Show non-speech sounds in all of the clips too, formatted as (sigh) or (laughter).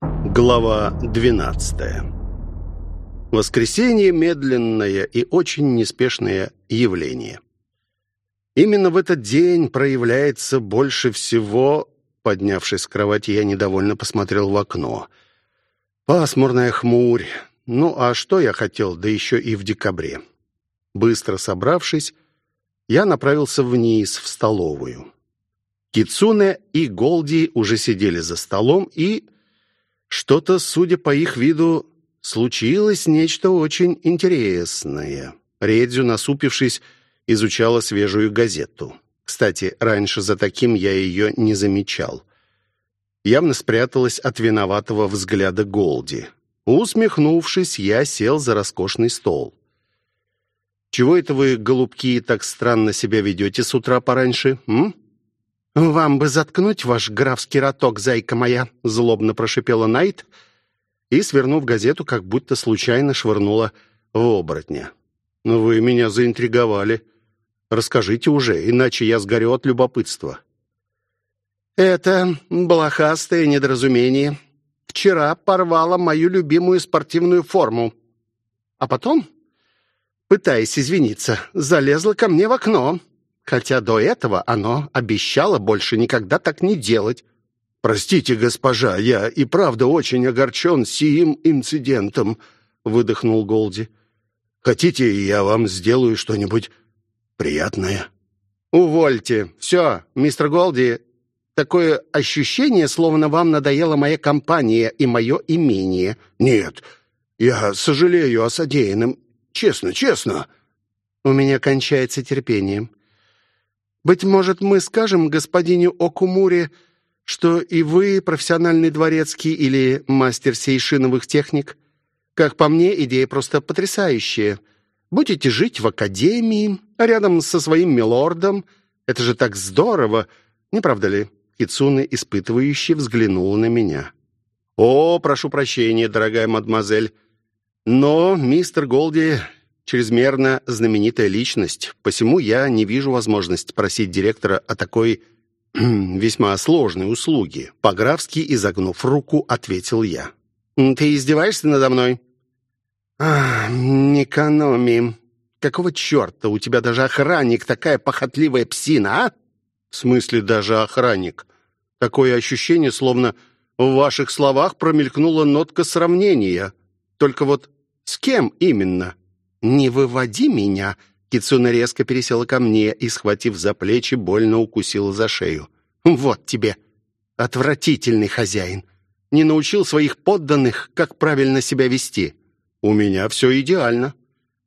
Глава 12 Воскресенье – медленное и очень неспешное явление. Именно в этот день проявляется больше всего... Поднявшись с кровати, я недовольно посмотрел в окно. Пасмурная хмурь. Ну, а что я хотел, да еще и в декабре. Быстро собравшись, я направился вниз, в столовую. Кицуне и Голди уже сидели за столом, и что-то, судя по их виду, случилось нечто очень интересное. Редзю, насупившись, изучала свежую газету. Кстати, раньше за таким я ее не замечал. Явно спряталась от виноватого взгляда Голди. Усмехнувшись, я сел за роскошный стол. «Чего это вы, голубки, так странно себя ведете с утра пораньше, м?» «Вам бы заткнуть ваш графский роток, зайка моя!» злобно прошипела Найт и, свернув газету, как будто случайно швырнула в оборотня. «Ну вы меня заинтриговали. Расскажите уже, иначе я сгорю от любопытства». «Это блохастое недоразумение. Вчера порвала мою любимую спортивную форму. А потом, пытаясь извиниться, залезла ко мне в окно хотя до этого оно обещало больше никогда так не делать. «Простите, госпожа, я и правда очень огорчен сим инцидентом», — выдохнул Голди. «Хотите, я вам сделаю что-нибудь приятное?» «Увольте. Все, мистер Голди, такое ощущение, словно вам надоела моя компания и мое имение». «Нет, я сожалею о содеянном. Честно, честно». «У меня кончается терпение. Быть может, мы скажем господину Окумуре, что и вы профессиональный дворецкий или мастер сейшиновых техник? Как по мне, идея просто потрясающая. Будете жить в академии, рядом со своим милордом. Это же так здорово, не правда ли?» Кицуне, испытывающе, взглянула на меня. «О, прошу прощения, дорогая мадемуазель, но мистер Голди чрезмерно знаменитая личность, посему я не вижу возможности просить директора о такой (clears throat) весьма сложной услуге. По-графски, изогнув руку, ответил я. «Ты издеваешься надо мной?» «Ах, не экономи. Какого черта у тебя даже охранник такая похотливая псина, а?» «В смысле даже охранник? Такое ощущение, словно в ваших словах промелькнула нотка сравнения. Только вот с кем именно?» «Не выводи меня!» Кицуна резко пересела ко мне и, схватив за плечи, больно укусила за шею. «Вот тебе! Отвратительный хозяин! Не научил своих подданных, как правильно себя вести. У меня все идеально.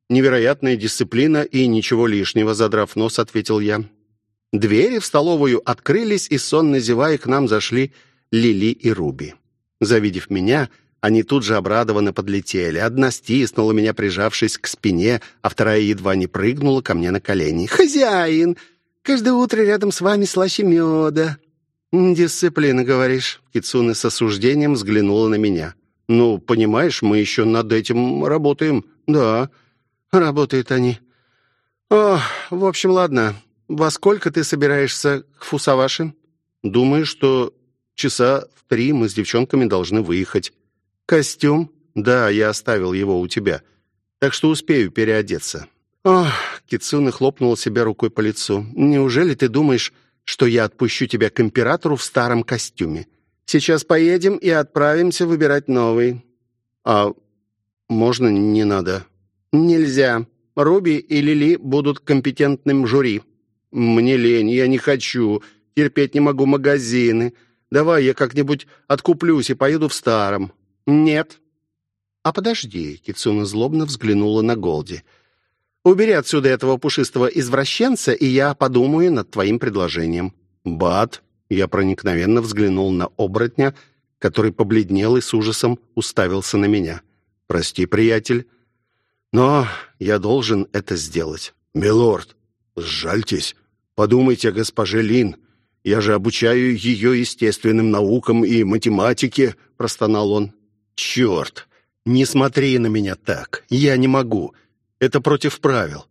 Невероятная дисциплина и ничего лишнего, задрав нос, ответил я. Двери в столовую открылись, и сонно зевая к нам зашли Лили и Руби. Завидев меня, они тут же обрадованно подлетели. Одна стиснула меня, прижавшись к спине, а вторая едва не прыгнула ко мне на колени. «Хозяин! Каждое утро рядом с вами слаще меда!» «Дисциплина, говоришь?» Кицуна с осуждением взглянула на меня. «Ну, понимаешь, мы еще над этим работаем». «Да, работают они». «О, в общем, ладно. Во сколько ты собираешься к Фусаваши?» «Думаю, что часа в три мы с девчонками должны выехать». «Костюм?» «Да, я оставил его у тебя. Так что успею переодеться». «Ох!» — Кицуна хлопнула себя рукой по лицу. «Неужели ты думаешь, что я отпущу тебя к императору в старом костюме? Сейчас поедем и отправимся выбирать новый». «А можно не надо?» «Нельзя. Руби и Лили будут компетентным жюри». «Мне лень, я не хочу. Терпеть не могу магазины. Давай я как-нибудь откуплюсь и поеду в старом». «Нет». «А подожди», — Кицуна злобно взглянула на Голди. «Убери отсюда этого пушистого извращенца, и я подумаю над твоим предложением». «Бат», — я проникновенно взглянул на оборотня, который побледнел и с ужасом уставился на меня. «Прости, приятель, но я должен это сделать». «Милорд, сжальтесь, подумайте о госпоже Лин. Я же обучаю ее естественным наукам и математике», — простонал он. «Черт! Не смотри на меня так! Я не могу! Это против правил!»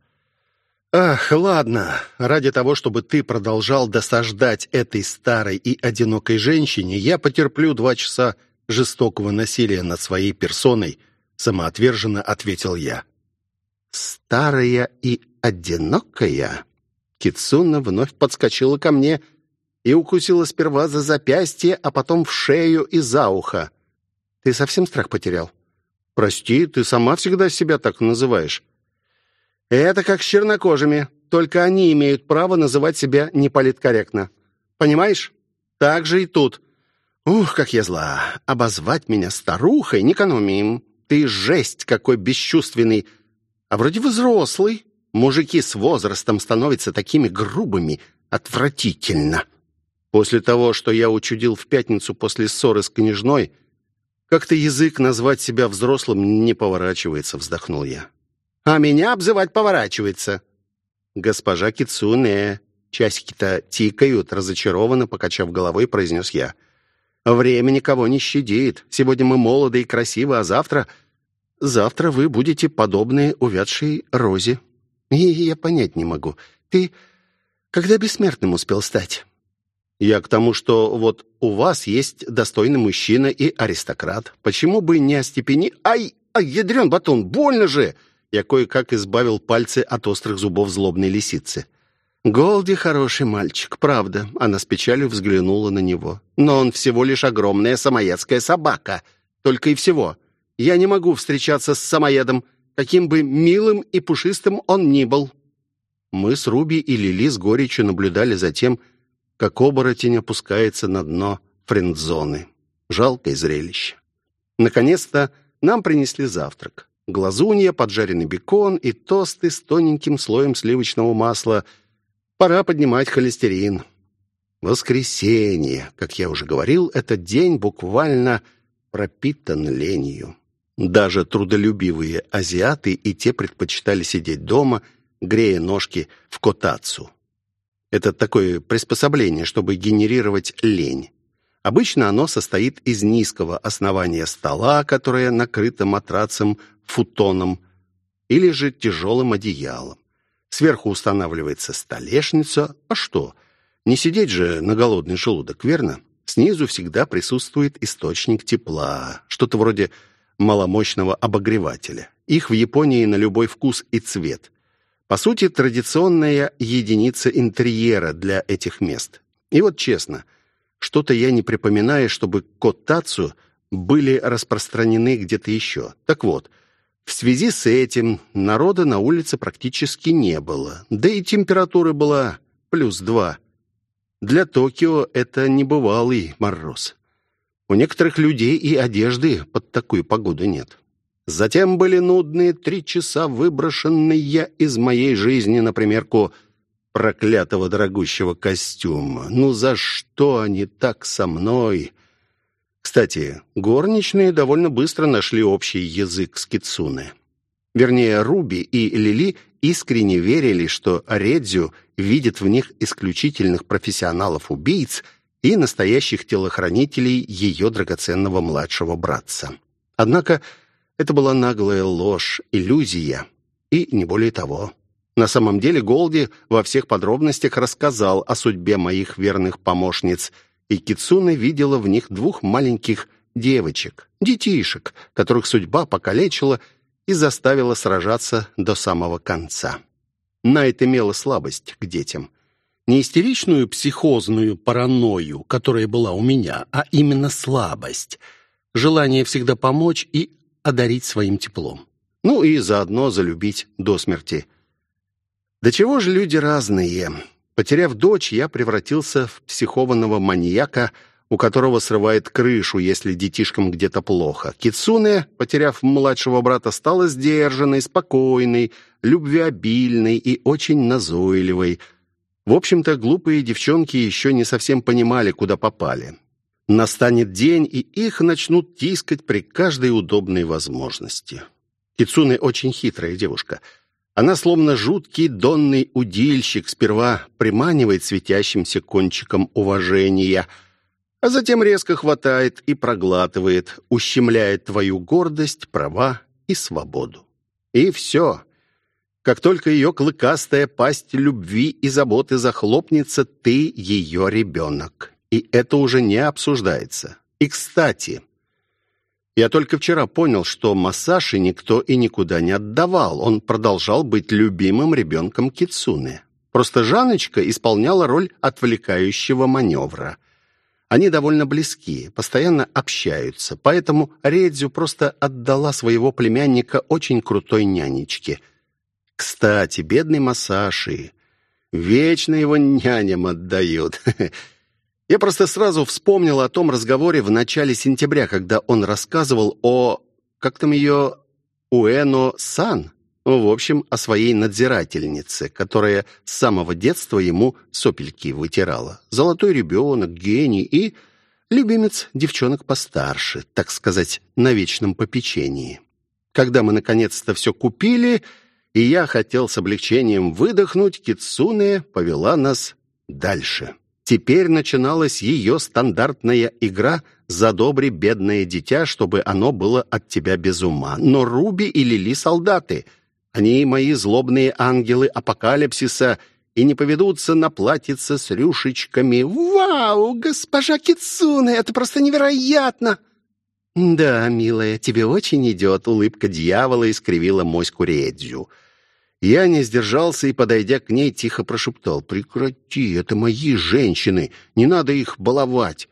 «Ах, ладно, ради того, чтобы ты продолжал досаждать этой старой и одинокой женщине, я потерплю два часа жестокого насилия над своей персоной, самоотверженно ответил я. «Старая и одинокая?» Кицуна вновь подскочила ко мне и укусила сперва за запястье, а потом в шею и за ухо. «Ты совсем страх потерял?» «Прости, ты сама всегда себя так называешь». «Это как с чернокожими. Только они имеют право называть себя неполиткорректно. Понимаешь? Так же и тут. Ух, как я зла. Обозвать меня старухой не экономим. Ты жесть какой бесчувственный. А вроде взрослый. Мужики с возрастом становятся такими грубыми. Отвратительно. После того, что я учудил в пятницу после ссоры с княжной, как-то язык назвать себя взрослым не поворачивается, вздохнул я. А меня обзывать поворачивается. «Госпожа Кицуне, часики-то тикают», — разочарованно покачав головой, произнес я. «Время никого не щадит. Сегодня мы молоды и красивы, а завтра... Завтра вы будете подобны увядшей розе. И я понять не могу. Ты когда бессмертным успел стать?» «Я к тому, что вот у вас есть достойный мужчина и аристократ. Почему бы не остепени... Ай, ай, ядрен батон, больно же!» Я кое-как избавил пальцы от острых зубов злобной лисицы. «Голди хороший мальчик, правда». Она с печалью взглянула на него. «Но он всего лишь огромная самоедская собака. Только и всего. Я не могу встречаться с самоедом, каким бы милым и пушистым он ни был». Мы с Руби и Лили с горечью наблюдали за тем, как оборотень опускается на дно френдзоны. Жалкое зрелище. Наконец-то нам принесли завтрак глазунья, поджаренный бекон и тосты с тоненьким слоем сливочного масла. Пора поднимать холестерин. Воскресенье, как я уже говорил, этот день буквально пропитан ленью. Даже трудолюбивые азиаты и те предпочитали сидеть дома, грея ножки в котацу. Это такое приспособление, чтобы генерировать лень. Обычно оно состоит из низкого основания стола, которое накрыто матрацем футоном или же тяжелым одеялом. Сверху устанавливается столешница. А что? Не сидеть же на голодный желудок, верно? Снизу всегда присутствует источник тепла, что-то вроде маломощного обогревателя. Их в Японии на любой вкус и цвет. По сути, традиционная единица интерьера для этих мест. И вот честно, что-то я не припоминаю, чтобы котацу были распространены где-то еще. Так вот, в связи с этим народа на улице практически не было, да и температура была плюс два. Для Токио это небывалый мороз. У некоторых людей и одежды под такую погоду нет. Затем были нудные три часа, выброшенные из моей жизни на примерку проклятого дорогущего костюма. Ну за что они так со мной? Кстати, горничные довольно быстро нашли общий язык с Кицуне. Вернее, Руби и Лили искренне верили, что Редзю видит в них исключительных профессионалов-убийц и настоящих телохранителей ее драгоценного младшего братца. Однако это была наглая ложь, иллюзия и не более того. На самом деле Голди во всех подробностях рассказал о судьбе моих верных помощниц – и Кицуна видела в них двух маленьких девочек, детишек, которых судьба покалечила и заставила сражаться до самого конца. Найт имела слабость к детям. Не истеричную психозную паранойю, которая была у меня, а именно слабость. Желание всегда помочь и одарить своим теплом. Ну и заодно залюбить до смерти. До чего же люди разные. Потеряв дочь, я превратился в психованного маньяка, у которого срывает крышу, если детишкам где-то плохо. Кицуне, потеряв младшего брата, стала сдержанной, спокойной, любвеобильной и очень назойливой. В общем-то, глупые девчонки еще не совсем понимали, куда попали. Настанет день, и их начнут тискать при каждой удобной возможности. Кицуне очень хитрая девушка — она, словно жуткий донный удильщик, сперва приманивает светящимся кончиком уважения, а затем резко хватает и проглатывает, ущемляет твою гордость, права и свободу. И все. Как только ее клыкастая пасть любви и заботы захлопнется, ты ее ребенок. И это уже не обсуждается. И, кстати, Я только вчера понял, что массаж и никто и никуда не отдавал. Он продолжал быть любимым ребенком Кицуне. Просто Жаночка исполняла роль отвлекающего маневра. Они довольно близки, постоянно общаются, поэтому Редзю просто отдала своего племянника очень крутой нянечке. Кстати, бедный Масаши. Вечно его няням отдают. (laughs) Я просто сразу вспомнил о том разговоре в начале сентября, когда он рассказывал о... Как там ее... Уэно-сан? В общем, о своей надзирательнице, которая с самого детства ему сопельки вытирала. Золотой ребенок, гений и любимец девчонок постарше, так сказать, на вечном попечении. Когда мы наконец-то все купили, и я хотел с облегчением выдохнуть, Кицуне повела нас дальше. Теперь начиналась ее стандартная игра «Задобри бедное дитя, чтобы оно было от тебя без ума». Но Руби и Лили — солдаты. Они мои злобные ангелы апокалипсиса и не поведутся на платьице с рюшечками. «Вау, госпожа Кицуне, это просто невероятно!» «Да, милая, тебе очень идет», — улыбка дьявола искривила моську Редзю. Я не сдержался и, подойдя к ней, тихо прошептал. «Прекрати, это мои женщины, не надо их баловать».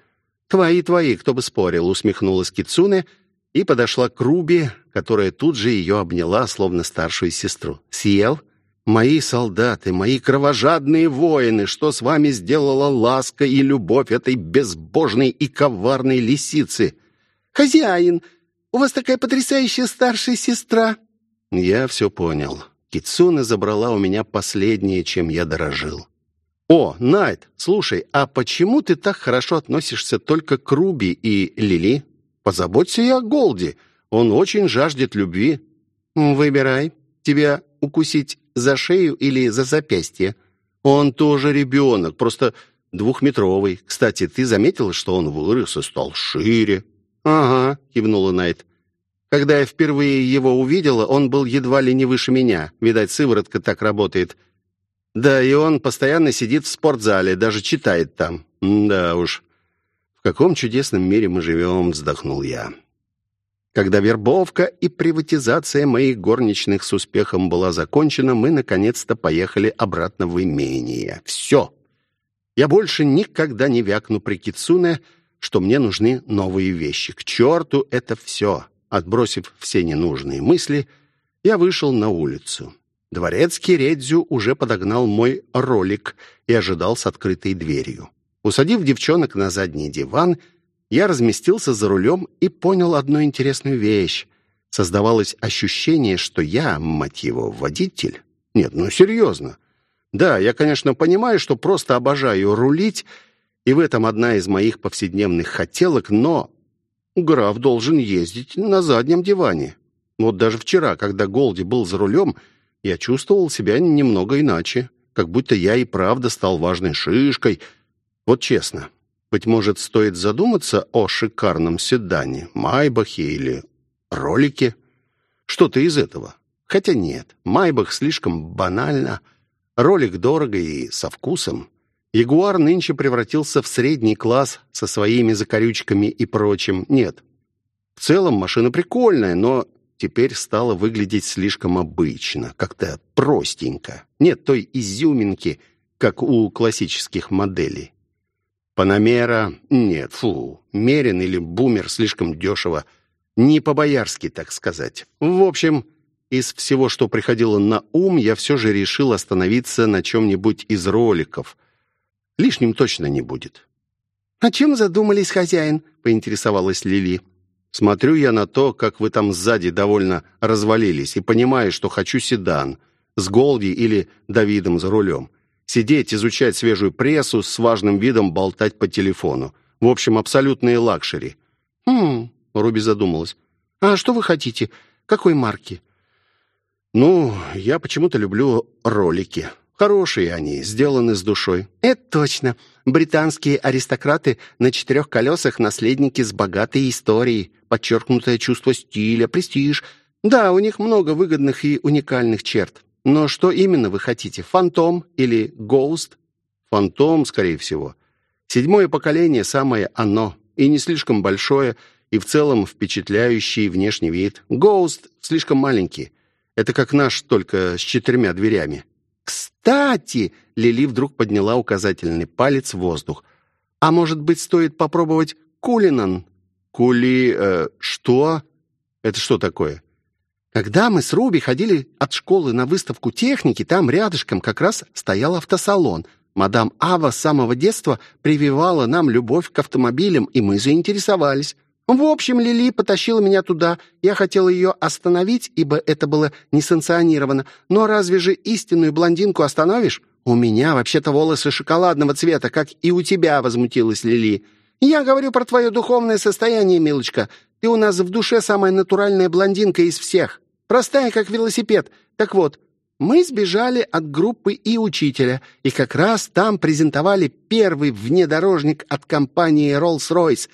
«Твои, твои, кто бы спорил», — усмехнулась Кицуне и подошла к Руби, которая тут же ее обняла, словно старшую сестру. «Съел?» «Мои солдаты, мои кровожадные воины, что с вами сделала ласка и любовь этой безбожной и коварной лисицы?» «Хозяин, у вас такая потрясающая старшая сестра!» «Я все понял. Кицуна забрала у меня последнее, чем я дорожил. «О, Найт, слушай, а почему ты так хорошо относишься только к Руби и Лили? Позаботься и о Голди. Он очень жаждет любви». «Выбирай. Тебя укусить за шею или за запястье?» «Он тоже ребенок, просто двухметровый. Кстати, ты заметила, что он вырос и стал шире?» «Ага», — кивнула Найт. Когда я впервые его увидела, он был едва ли не выше меня. Видать, сыворотка так работает. Да, и он постоянно сидит в спортзале, даже читает там. Да уж, в каком чудесном мире мы живем, вздохнул я. Когда вербовка и приватизация моих горничных с успехом была закончена, мы наконец-то поехали обратно в имение. Все. Я больше никогда не вякну при Кицуне, что мне нужны новые вещи. К черту это все. Отбросив все ненужные мысли, я вышел на улицу. Дворецкий Редзю уже подогнал мой ролик и ожидал с открытой дверью. Усадив девчонок на задний диван, я разместился за рулем и понял одну интересную вещь. Создавалось ощущение, что я, мать его, водитель. Нет, ну серьезно. Да, я, конечно, понимаю, что просто обожаю рулить, и в этом одна из моих повседневных хотелок, но граф должен ездить на заднем диване. Вот даже вчера, когда Голди был за рулем, я чувствовал себя немного иначе, как будто я и правда стал важной шишкой. Вот честно, быть может, стоит задуматься о шикарном седане, Майбахе или ролике? Что-то из этого. Хотя нет, Майбах слишком банально, ролик дорого и со вкусом. Ягуар нынче превратился в средний класс со своими закорючками и прочим. Нет. В целом машина прикольная, но теперь стала выглядеть слишком обычно, как-то простенько. Нет той изюминки, как у классических моделей. Панамера? Нет, фу. Мерин или Бумер слишком дешево. Не по-боярски, так сказать. В общем, из всего, что приходило на ум, я все же решил остановиться на чем-нибудь из роликов – Лишним точно не будет. «О чем задумались, хозяин?» — поинтересовалась Лили. «Смотрю я на то, как вы там сзади довольно развалились, и понимаю, что хочу седан, с Голди или Давидом за рулем. Сидеть, изучать свежую прессу, с важным видом болтать по телефону. В общем, абсолютные лакшери». «Хм...» — Руби задумалась. «А что вы хотите? Какой марки?» «Ну, я почему-то люблю ролики. Хорошие они, сделаны с душой. Это точно. Британские аристократы на четырех колесах наследники с богатой историей, подчеркнутое чувство стиля, престиж. Да, у них много выгодных и уникальных черт. Но что именно вы хотите, фантом или Ghost? Фантом, скорее всего. Седьмое поколение самое оно, и не слишком большое, и в целом впечатляющий внешний вид. Гоуст слишком маленький. Это как наш, только с четырьмя дверями. «Кстати!» — Лили вдруг подняла указательный палец в воздух. «А может быть, стоит попробовать Кулинан?» «Кули... Э, что? Это что такое?» Когда мы с Руби ходили от школы на выставку техники, там рядышком как раз стоял автосалон. Мадам Ава с самого детства прививала нам любовь к автомобилям, и мы заинтересовались. В общем, Лили потащила меня туда. Я хотел ее остановить, ибо это было несанкционировано. Но разве же истинную блондинку остановишь? У меня вообще-то волосы шоколадного цвета, как и у тебя, возмутилась Лили. Я говорю про твое духовное состояние, милочка. Ты у нас в душе самая натуральная блондинка из всех. Простая, как велосипед. Так вот, мы сбежали от группы и учителя, и как раз там презентовали первый внедорожник от компании Rolls-Royce.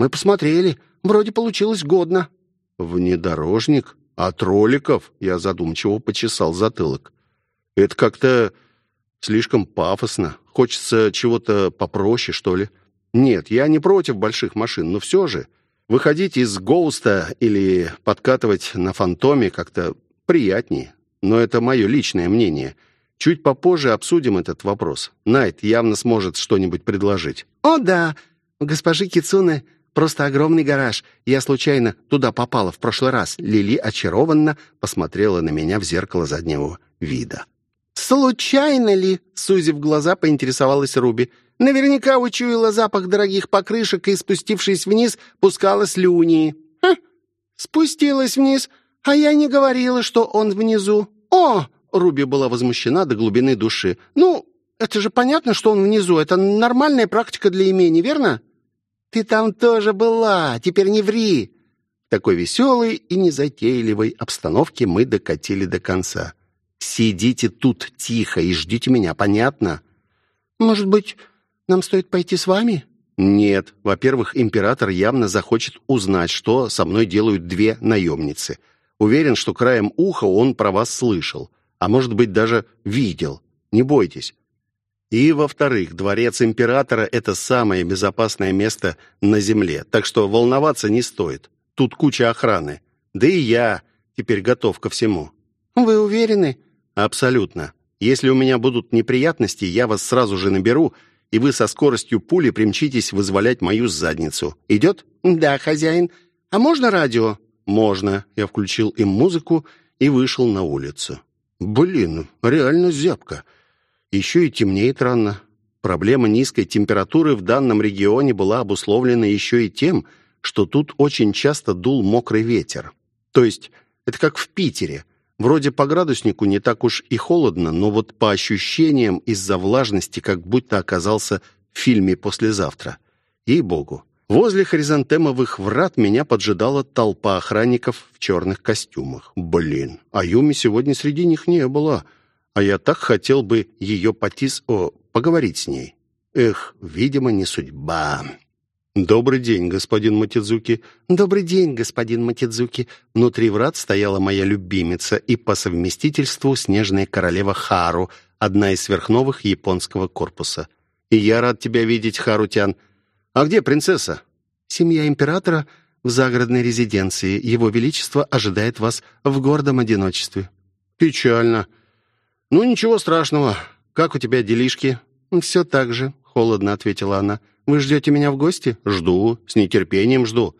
Мы посмотрели, вроде получилось годно». «Внедорожник? От роликов?» Я задумчиво почесал затылок. «Это как-то слишком пафосно. Хочется чего-то попроще, что ли?» «Нет, я не против больших машин, но все же...» Выходить из Гоуста или подкатывать на фантоме как-то приятнее. Но это мое личное мнение. Чуть попозже обсудим этот вопрос. Найт явно сможет что-нибудь предложить. «О, да! Госпожи Кицуны просто огромный гараж. Я случайно туда попала в прошлый раз». Лили очарованно посмотрела на меня в зеркало заднего вида. «Случайно ли?» — сузив глаза, поинтересовалась Руби. Наверняка учуяла запах дорогих покрышек и, спустившись вниз, пускала слюни. Ха, спустилась вниз, а я не говорила, что он внизу. О, Руби была возмущена до глубины души. Ну, это же понятно, что он внизу. Это нормальная практика для имени, верно? Ты там тоже была, теперь не ври. В такой веселой и незатейливой обстановке мы докатили до конца. Сидите тут тихо и ждите меня, понятно? Может быть, нам стоит пойти с вами?» «Нет. Во-первых, император явно захочет узнать, что со мной делают две наемницы. Уверен, что краем уха он про вас слышал, а может быть даже видел. Не бойтесь. И, во-вторых, дворец императора — это самое безопасное место на земле, так что волноваться не стоит. Тут куча охраны. Да и я теперь готов ко всему». «Вы уверены?» «Абсолютно. Если у меня будут неприятности, я вас сразу же наберу и вы со скоростью пули примчитесь вызволять мою задницу. Идет?» «Да, хозяин. А можно радио?» «Можно». Я включил им музыку и вышел на улицу. «Блин, реально зябко. Еще и темнеет рано». Проблема низкой температуры в данном регионе была обусловлена еще и тем, что тут очень часто дул мокрый ветер. То есть это как в Питере. Вроде по градуснику не так уж и холодно, но вот по ощущениям из-за влажности как будто оказался в фильме «Послезавтра». Ей-богу. Возле хризантемовых врат меня поджидала толпа охранников в черных костюмах. Блин, а Юми сегодня среди них не было. А я так хотел бы ее потис... О, поговорить с ней. Эх, видимо, не судьба. «Добрый день, господин Матидзуки». «Добрый день, господин Матидзуки». Внутри врат стояла моя любимица и по совместительству снежная королева Хару, одна из сверхновых японского корпуса. «И я рад тебя видеть, Харутян. А где принцесса?» «Семья императора в загородной резиденции. Его Величество ожидает вас в гордом одиночестве». «Печально. Ну, ничего страшного. Как у тебя делишки?» «Все так же», — холодно ответила она. Вы ждете меня в гости? Жду, с нетерпением жду.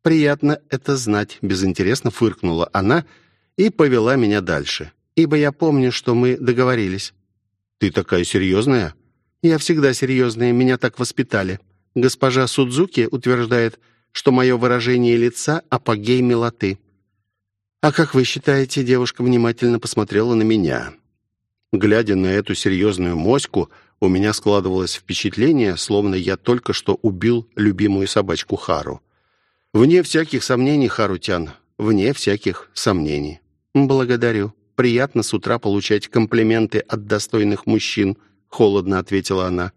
Приятно это знать, безинтересно фыркнула она и повела меня дальше. Ибо я помню, что мы договорились. Ты такая серьезная? Я всегда серьезная, меня так воспитали. Госпожа Судзуки утверждает, что мое выражение лица — апогей милоты. А как вы считаете, девушка внимательно посмотрела на меня. Глядя на эту серьезную моську, у меня складывалось впечатление, словно я только что убил любимую собачку Хару. Вне всяких сомнений, Харутян, вне всяких сомнений. Благодарю. Приятно с утра получать комплименты от достойных мужчин, холодно ответила она.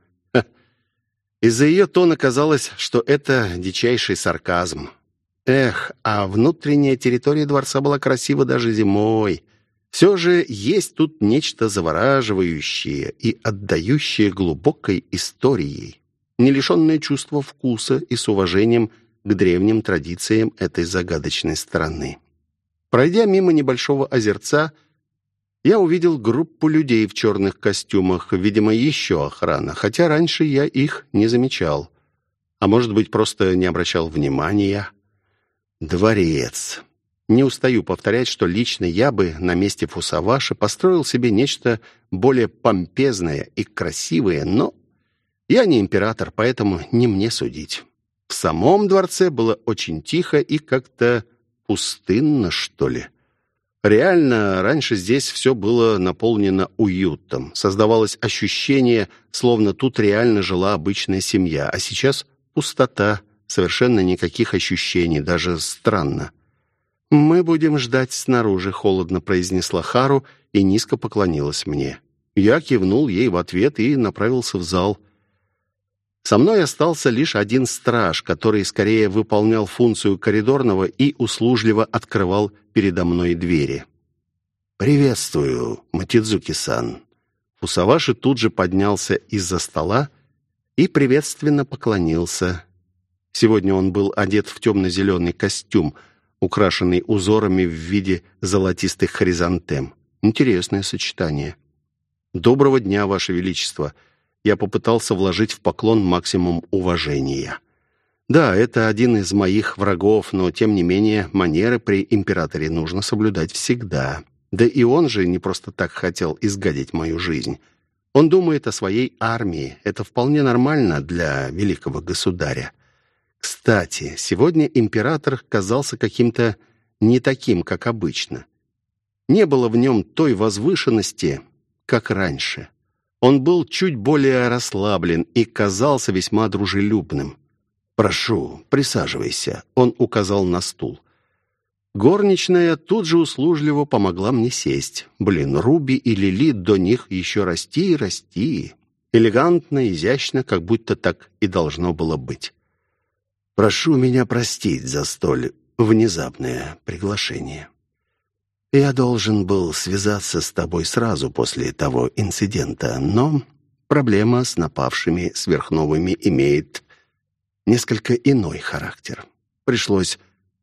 Из-за ее тона казалось, что это дичайший сарказм. Эх, а внутренняя территория дворца была красива даже зимой. Все же есть тут нечто завораживающее и отдающее глубокой историей, не лишенное чувства вкуса и с уважением к древним традициям этой загадочной страны. Пройдя мимо небольшого озерца, я увидел группу людей в черных костюмах, видимо, еще охрана, хотя раньше я их не замечал. А может быть, просто не обращал внимания. Дворец. Не устаю повторять, что лично я бы на месте Фусаваши построил себе нечто более помпезное и красивое, но я не император, поэтому не мне судить. В самом дворце было очень тихо и как-то пустынно, что ли. Реально, раньше здесь все было наполнено уютом. Создавалось ощущение, словно тут реально жила обычная семья, а сейчас пустота, совершенно никаких ощущений, даже странно. «Мы будем ждать снаружи», — холодно произнесла Хару и низко поклонилась мне. Я кивнул ей в ответ и направился в зал. Со мной остался лишь один страж, который скорее выполнял функцию коридорного и услужливо открывал передо мной двери. «Приветствую, Матидзуки-сан». Фусаваши тут же поднялся из-за стола и приветственно поклонился. Сегодня он был одет в темно-зеленый костюм, украшенный узорами в виде золотистых хризантем. Интересное сочетание. «Доброго дня, Ваше Величество!» Я попытался вложить в поклон максимум уважения. Да, это один из моих врагов, но, тем не менее, манеры при императоре нужно соблюдать всегда. Да и он же не просто так хотел изгадить мою жизнь. Он думает о своей армии. Это вполне нормально для великого государя. Кстати, сегодня император казался каким-то не таким, как обычно. Не было в нем той возвышенности, как раньше. Он был чуть более расслаблен и казался весьма дружелюбным. «Прошу, присаживайся», — он указал на стул. Горничная тут же услужливо помогла мне сесть. Блин, Руби и Лили до них еще расти и расти. Элегантно, изящно, как будто так и должно было быть. «Прошу меня простить за столь внезапное приглашение. Я должен был связаться с тобой сразу после того инцидента, но проблема с напавшими сверхновыми имеет несколько иной характер. Пришлось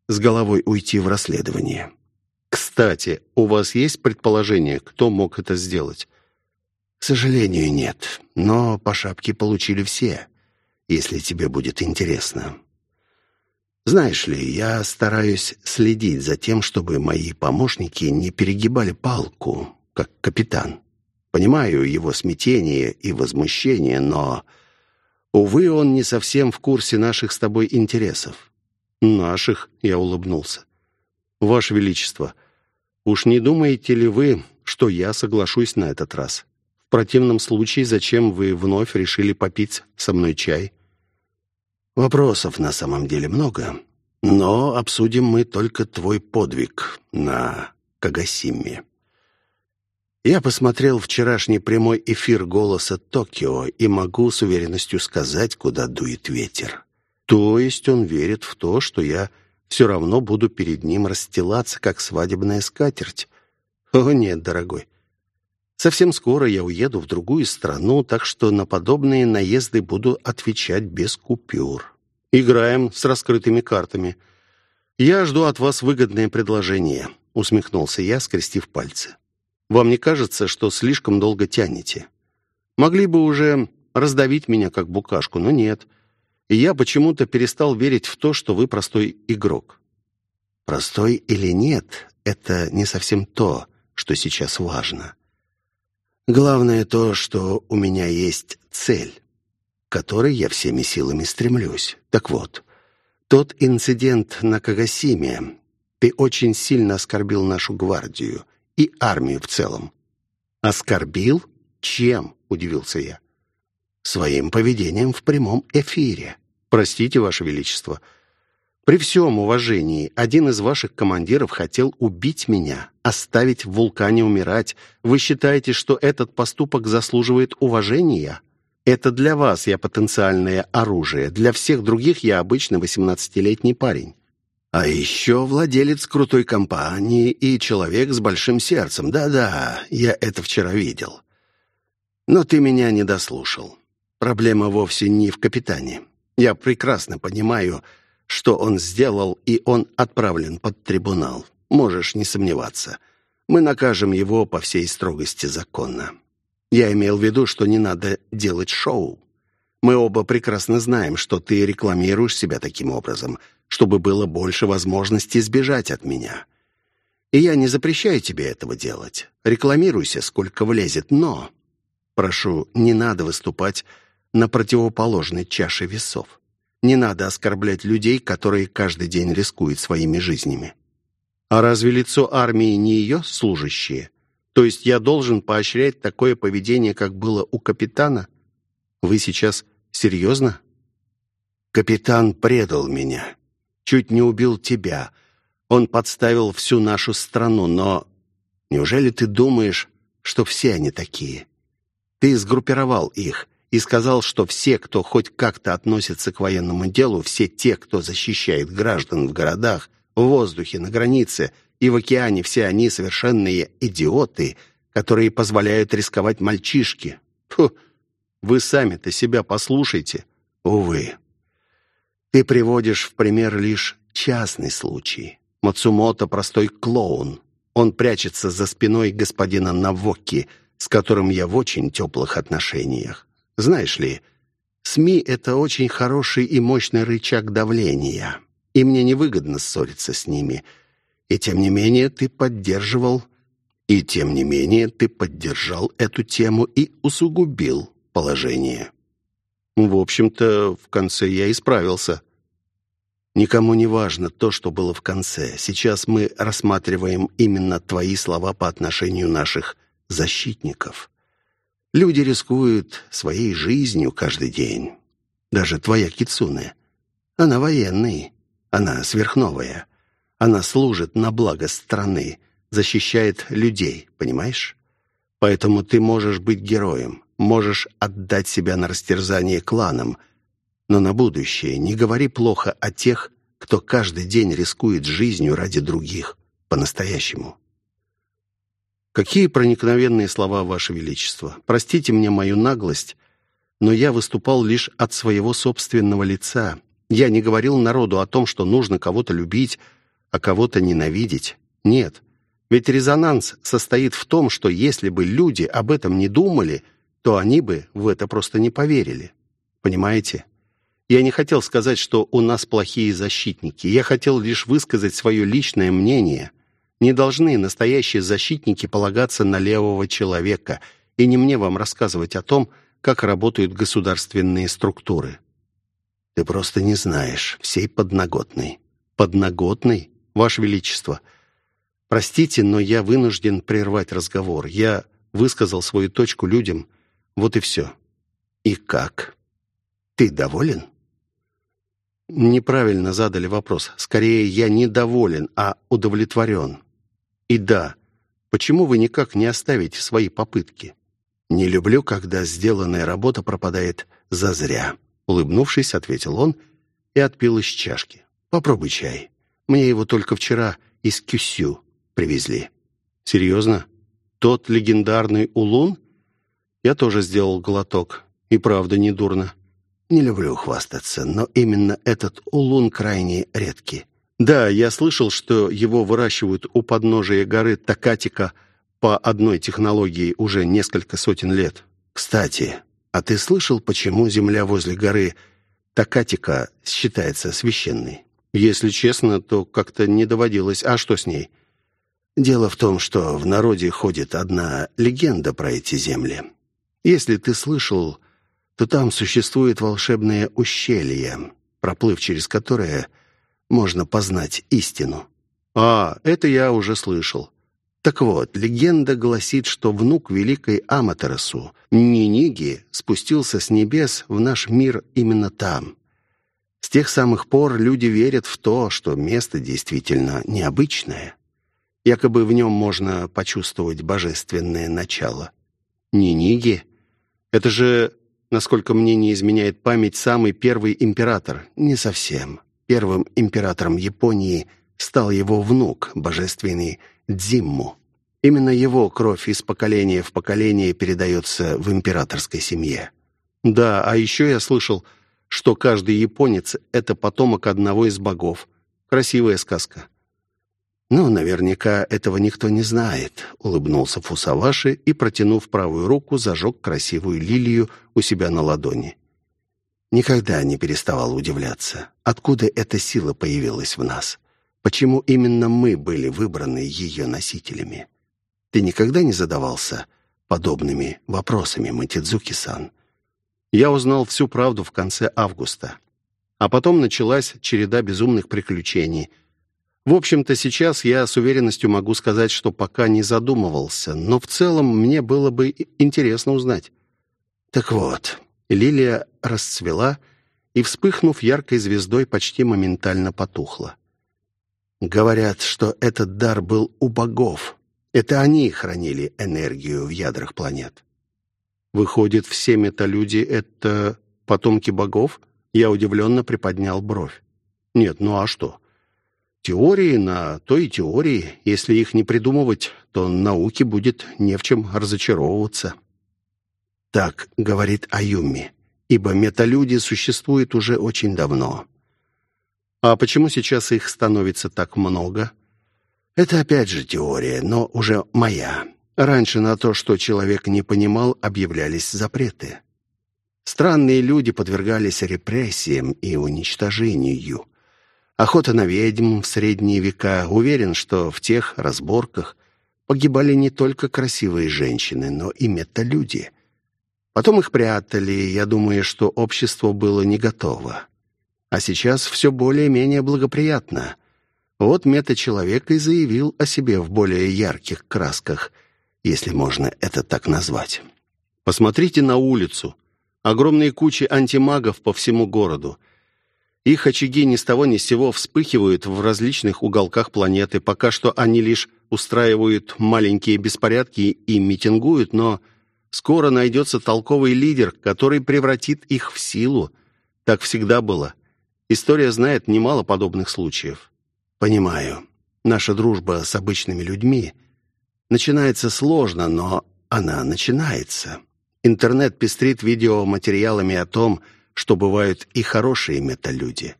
с головой уйти в расследование. Кстати, у вас есть предположение, кто мог это сделать? К сожалению, нет, но по шапке получили все, если тебе будет интересно. Знаешь ли, я стараюсь следить за тем, чтобы мои помощники не перегибали палку, как капитан. Понимаю его смятение и возмущение, но Увы, он не совсем в курсе наших с тобой интересов. Наших, я улыбнулся. Ваше Величество, уж не думаете ли вы, что я соглашусь на этот раз? В противном случае, зачем вы вновь решили попить со мной чай? Вопросов на самом деле много, но обсудим мы только твой подвиг на Кагасиме. Я посмотрел вчерашний прямой эфир голоса Токио и могу с уверенностью сказать, куда дует ветер. То есть он верит в то, что я все равно буду перед ним расстилаться, как свадебная скатерть. О нет, дорогой. Совсем скоро я уеду в другую страну, так что на подобные наезды буду отвечать без купюр. Играем с раскрытыми картами. Я жду от вас выгодное предложение, усмехнулся я, скрестив пальцы. Вам не кажется, что слишком долго тянете? Могли бы уже раздавить меня как букашку, но нет. И я почему-то перестал верить в то, что вы простой игрок. Простой или нет, это не совсем то, что сейчас важно. Главное то, что у меня есть цель, к которой я всеми силами стремлюсь. Так вот, тот инцидент на Кагасиме, ты очень сильно оскорбил нашу гвардию — и армию в целом. «Оскорбил? Чем?» — удивился я. «Своим поведением в прямом эфире. Простите, Ваше Величество. При всем уважении, один из ваших командиров хотел убить меня, оставить в вулкане умирать. Вы считаете, что этот поступок заслуживает уважения?» Это для вас я потенциальное оружие, для всех других я обычный восемнадцатилетний парень. А еще владелец крутой компании и человек с большим сердцем. Да-да, я это вчера видел. Но ты меня не дослушал. Проблема вовсе не в капитане. Я прекрасно понимаю, он сделал, и он отправлен под трибунал. Можешь не сомневаться. Мы накажем его по всей строгости закона. Я имел в виду, что не надо делать шоу. Мы оба прекрасно знаем, что ты рекламируешь себя таким образом, чтобы было больше возможностей сбежать от меня. И я не запрещаю тебе этого делать. Рекламируйся, сколько влезет, но... Прошу, не надо выступать на противоположной чаше весов. Не надо оскорблять людей, которые каждый день рискуют своими жизнями. А разве лицо армии не ее служащие? То есть я должен поощрять такое поведение, как было у капитана? Вы сейчас серьезно? Капитан предал меня. Чуть не убил тебя. Он подставил всю нашу страну, но... Неужели ты думаешь, что все они такие? Ты сгруппировал их и сказал, что все, кто хоть как-то относится к военному делу, все те, кто защищает граждан в городах, в воздухе, на границе и в океане, все они совершенные идиоты, которые позволяют рисковать мальчишки. Фу, вы сами-то себя послушайте. Увы. Ты приводишь в пример лишь частный случай. Мацумото простой клоун. Он прячется за спиной господина Навоки, с которым я в очень теплых отношениях. Знаешь ли, СМИ — это очень хороший и мощный рычаг давления, и мне невыгодно ссориться с ними. И тем не менее ты поддерживал... И тем не менее ты поддержал эту тему и усугубил положение. В общем-то, в конце я исправился. Никому не важно то, что было в конце. Сейчас мы рассматриваем именно твои слова по отношению наших защитников. Люди рискуют своей жизнью каждый день. Даже твоя Кицуне. Она военный, она сверхновая. Она служит на благо страны, защищает людей, понимаешь? Поэтому ты можешь быть героем, можешь отдать себя на растерзание кланам, но на будущее не говори плохо о тех, кто каждый день рискует жизнью ради других, по-настоящему. Какие проникновенные слова, Ваше Величество! Простите мне мою наглость, но я выступал лишь от своего собственного лица. Я не говорил народу о том, что нужно кого-то любить, а кого-то ненавидеть. Нет, ведь резонанс состоит в том, что если бы люди об этом не думали, то они бы в это просто не поверили. Понимаете? Я не хотел сказать, что у нас плохие защитники. Я хотел лишь высказать свое личное мнение. Не должны настоящие защитники полагаться на левого человека, и не мне вам рассказывать о том, как работают государственные структуры. Ты просто не знаешь всей подноготной. Подноготной, Ваше Величество. Простите, но я вынужден прервать разговор. Я высказал свою точку людям. Вот и все. И как? Ты доволен? Неправильно задали вопрос. Скорее, я недоволен, а удовлетворен. И да, почему вы никак не оставите свои попытки? Не люблю, когда сделанная работа пропадает зазря. Улыбнувшись, ответил он и отпил из чашки. Попробуй чай. Мне его только вчера из Кюсю привезли. Серьезно? Тот легендарный улун? Я тоже сделал глоток. И правда недурно. Не люблю хвастаться, но именно этот улун крайне редкий. Да, я слышал, что его выращивают у подножия горы Такатика по одной технологии уже несколько сотен лет. Кстати, а ты слышал, почему земля возле горы Такатика считается священной? Если честно, то как-то не доводилось. А что с ней? Дело в том, что в народе ходит одна легенда про эти земли. Если ты слышал, то там существует волшебное ущелье, проплыв через которое можно познать истину. А, это я уже слышал. Так вот, легенда гласит, что внук великой Аматерасу, Ниниги, спустился с небес в наш мир именно там. С тех самых пор люди верят в то, что место действительно необычное. Якобы в нем можно почувствовать божественное начало. Ниниги — это же, насколько мне не изменяет память, самый первый император. Не совсем. Первым императором Японии стал его внук, божественный Дзимму. Именно его кровь из поколения в поколение передается в императорской семье. Да, а еще я слышал, что каждый японец — это потомок одного из богов. Красивая сказка. «Ну, наверняка этого никто не знает», — улыбнулся Фусаваши и, протянув правую руку, зажег красивую лилию у себя на ладони. Никогда не переставал удивляться, откуда эта сила появилась в нас. Почему именно мы были выбраны ее носителями? Ты никогда не задавался подобными вопросами, Матидзуки-сан? Я узнал всю правду в конце августа. А потом началась череда безумных приключений. В общем-то, сейчас я с уверенностью могу сказать, что пока не задумывался, но в целом мне было бы интересно узнать. Так вот, лилия расцвела и, вспыхнув яркой звездой, почти моментально потухла. Говорят, что этот дар был у богов. Это они хранили энергию в ядрах планет. Выходит, все металюди — это потомки богов? Я удивленно приподнял бровь. Нет, ну а что? Теории на то и теории. Если их не придумывать, то науке будет не в чем разочаровываться. Так говорит Аюми, ибо металюди существуют уже очень давно. А почему сейчас их становится так много? Это опять же теория, но уже моя. Раньше на то, что человек не понимал, объявлялись запреты. Странные люди подвергались репрессиям и уничтожению. Охота на ведьм в средние века. Уверен, что в тех разборках погибали не только красивые женщины, но и металюди. Потом их прятали, я думаю, что общество было не готово. А сейчас все более-менее благоприятно. Вот мета-человек и заявил о себе в более ярких красках, если можно это так назвать. Посмотрите на улицу. Огромные кучи антимагов по всему городу. Их очаги ни с того ни с сего вспыхивают в различных уголках планеты. Пока что они лишь устраивают маленькие беспорядки и митингуют, но скоро найдется толковый лидер, который превратит их в силу. Так всегда было. История знает немало подобных случаев. Понимаю. Наша дружба с обычными людьми начинается сложно, но она начинается. Интернет пестрит видеоматериалами о том, что бывают и хорошие металюди.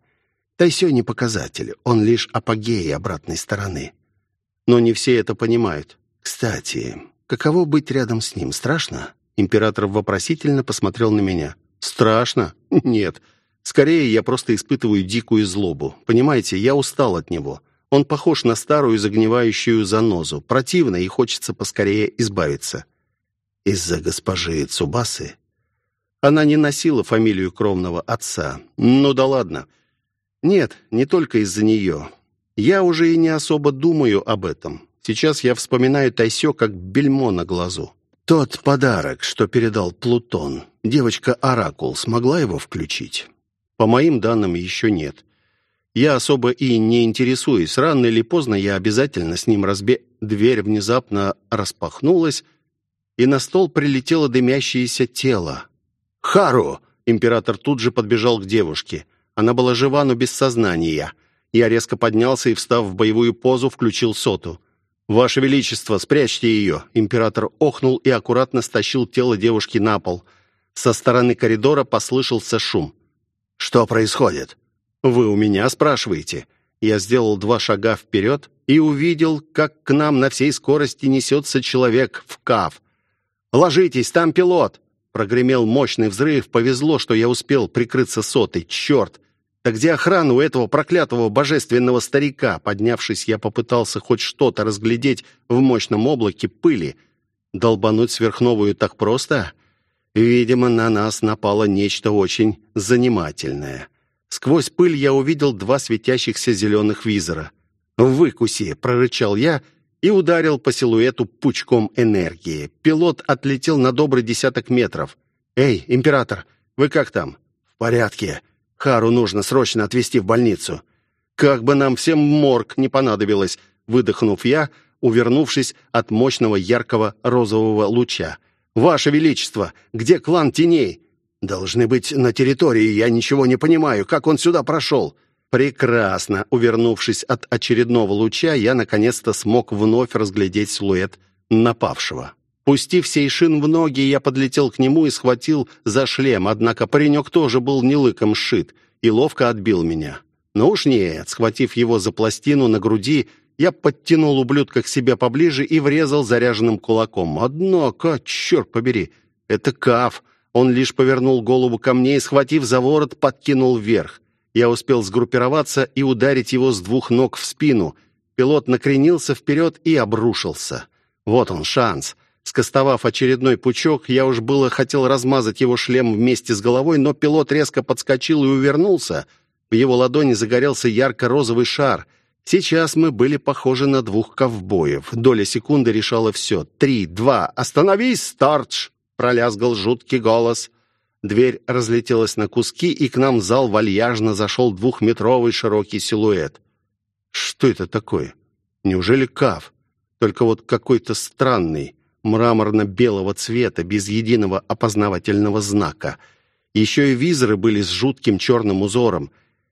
Тайсё не показатель, он лишь апогей обратной стороны. Но не все это понимают. Кстати, каково быть рядом с ним? Страшно? Император вопросительно посмотрел на меня. Страшно? (laughs) Нет. Скорее, я просто испытываю дикую злобу. Понимаете, я устал от него. Он похож на старую загнивающую занозу. Противно, и хочется поскорее избавиться. Из-за госпожи Цубасы? Она не носила фамилию кровного отца. Ну да ладно. Нет, не только из-за нее. Я уже и не особо думаю об этом. Сейчас я вспоминаю Тайсё как бельмо на глазу. Тот подарок, что передал Плутон, девочка-оракул смогла его включить? По моим данным, еще нет. Я особо и не интересуюсь. Рано или поздно я обязательно с ним разбе... Дверь внезапно распахнулась, и на стол прилетело дымящееся тело. «Хару!» Император тут же подбежал к девушке. Она была жива, но без сознания. Я резко поднялся и, встав в боевую позу, включил соту. «Ваше Величество, спрячьте ее!» Император охнул и аккуратно стащил тело девушки на пол. Со стороны коридора послышался шум. «Что происходит?» «Вы у меня спрашиваете?» Я сделал два шага вперед и увидел, как к нам на всей скорости несется человек в каф. «Ложитесь, там пилот!» Прогремел мощный взрыв. Повезло, что я успел прикрыться сотой. Черт! Да где охрана у этого проклятого божественного старика? Поднявшись, я попытался хоть что-то разглядеть в мощном облаке пыли. Долбануть сверхновую так просто? Видимо, на нас напало нечто очень занимательное. Сквозь пыль я увидел два светящихся зеленых визора. «Выкуси!» — прорычал я и ударил по силуэту пучком энергии. Пилот отлетел на добрый десяток метров. «Эй, император, вы как там?» «В порядке. Хару нужно срочно отвезти в больницу». «Как бы нам всем морг не понадобилось!» Выдохнув я, увернувшись от мощного яркого розового луча. «Ваше Величество, где клан теней?» «Должны быть на территории, я ничего не понимаю. Как он сюда прошел?» «Прекрасно!» Увернувшись от очередного луча, я наконец-то смог вновь разглядеть силуэт напавшего. Пустив Сейшин в ноги, я подлетел к нему и схватил за шлем, однако паренек тоже был не лыком сшит и ловко отбил меня. Но уж нет, схватив его за пластину на груди, я подтянул ублюдка к себе поближе и врезал заряженным кулаком. Однако, черт побери, это Каф. Он лишь повернул голову ко мне и, схватив за ворот, подкинул вверх. Я успел сгруппироваться и ударить его с двух ног в спину. Пилот накренился вперед и обрушился. Вот он, шанс. Скостовав очередной пучок, я уж было хотел размазать его шлем вместе с головой, но пилот резко подскочил и увернулся. В его ладони загорелся ярко-розовый шар. Сейчас мы были похожи на двух ковбоев. Доля секунды решала все. «Три, два, остановись, Стардж!» — пролязгал жуткий голос. Дверь разлетелась на куски, и к нам в зал вальяжно зашел двухметровый широкий силуэт. Что это такое? Неужели каф? Только вот какой-то странный, мраморно-белого цвета, без единого опознавательного знака. Еще и визоры были с жутким черным узором.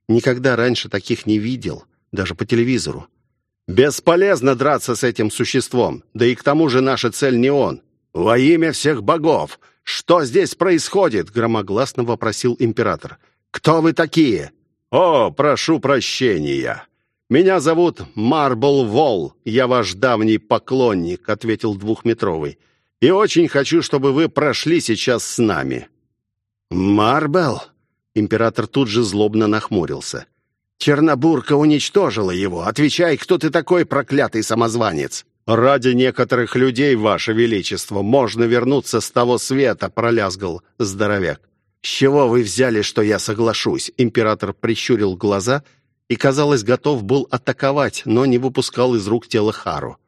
Никогда раньше таких не видел, даже по телевизору. «Бесполезно драться с этим существом, да и к тому же наша цель не он. Во имя всех богов! «Что здесь происходит?» — громогласно вопросил император. «Кто вы такие?» «О, прошу прощения. Меня зовут Марбл Волл. Я ваш давний поклонник», — ответил двухметровый. «И очень хочу, чтобы вы прошли сейчас с нами». «Марбл?» — император тут же злобно нахмурился. «Чернобурка уничтожила его. Отвечай, кто ты такой, проклятый самозванец?» «Ради некоторых людей, Ваше Величество, можно вернуться с того света», — пролязгал здоровяк. «С чего вы взяли, что я соглашусь?» Император прищурил глаза и, казалось, готов был атаковать, но не выпускал из рук тело Хару.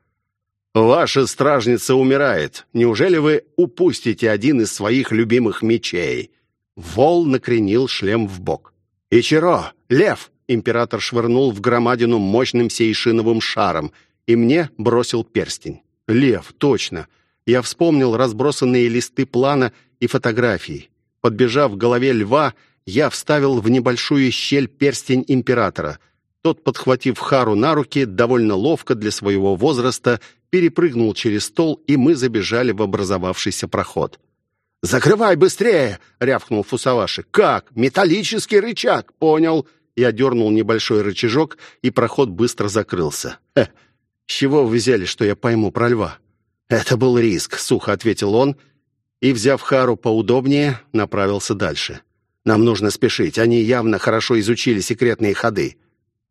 «Ваша стражница умирает. Неужели вы упустите один из своих любимых мечей?» Вол накренил шлем в бок. «Ичиро! Лев!» Император швырнул в громадину мощным сейшиновым шаром — и мне бросил перстень. Лев, точно. Я вспомнил разбросанные листы плана и фотографии. Подбежав к голове льва, я вставил в небольшую щель перстень императора. Тот, подхватив Хару на руки, довольно ловко для своего возраста, перепрыгнул через стол, и мы забежали в образовавшийся проход. «Закрывай быстрее!» — рявкнул Фусаваши. «Как? Металлический рычаг!» «Понял!» Я дернул небольшой рычажок, и проход быстро закрылся. «Хе, «С чего вы взяли, что я пойму про льва?» «Это был риск», — сухо ответил он, и, взяв Хару поудобнее, направился дальше. «Нам нужно спешить. Они явно хорошо изучили секретные ходы».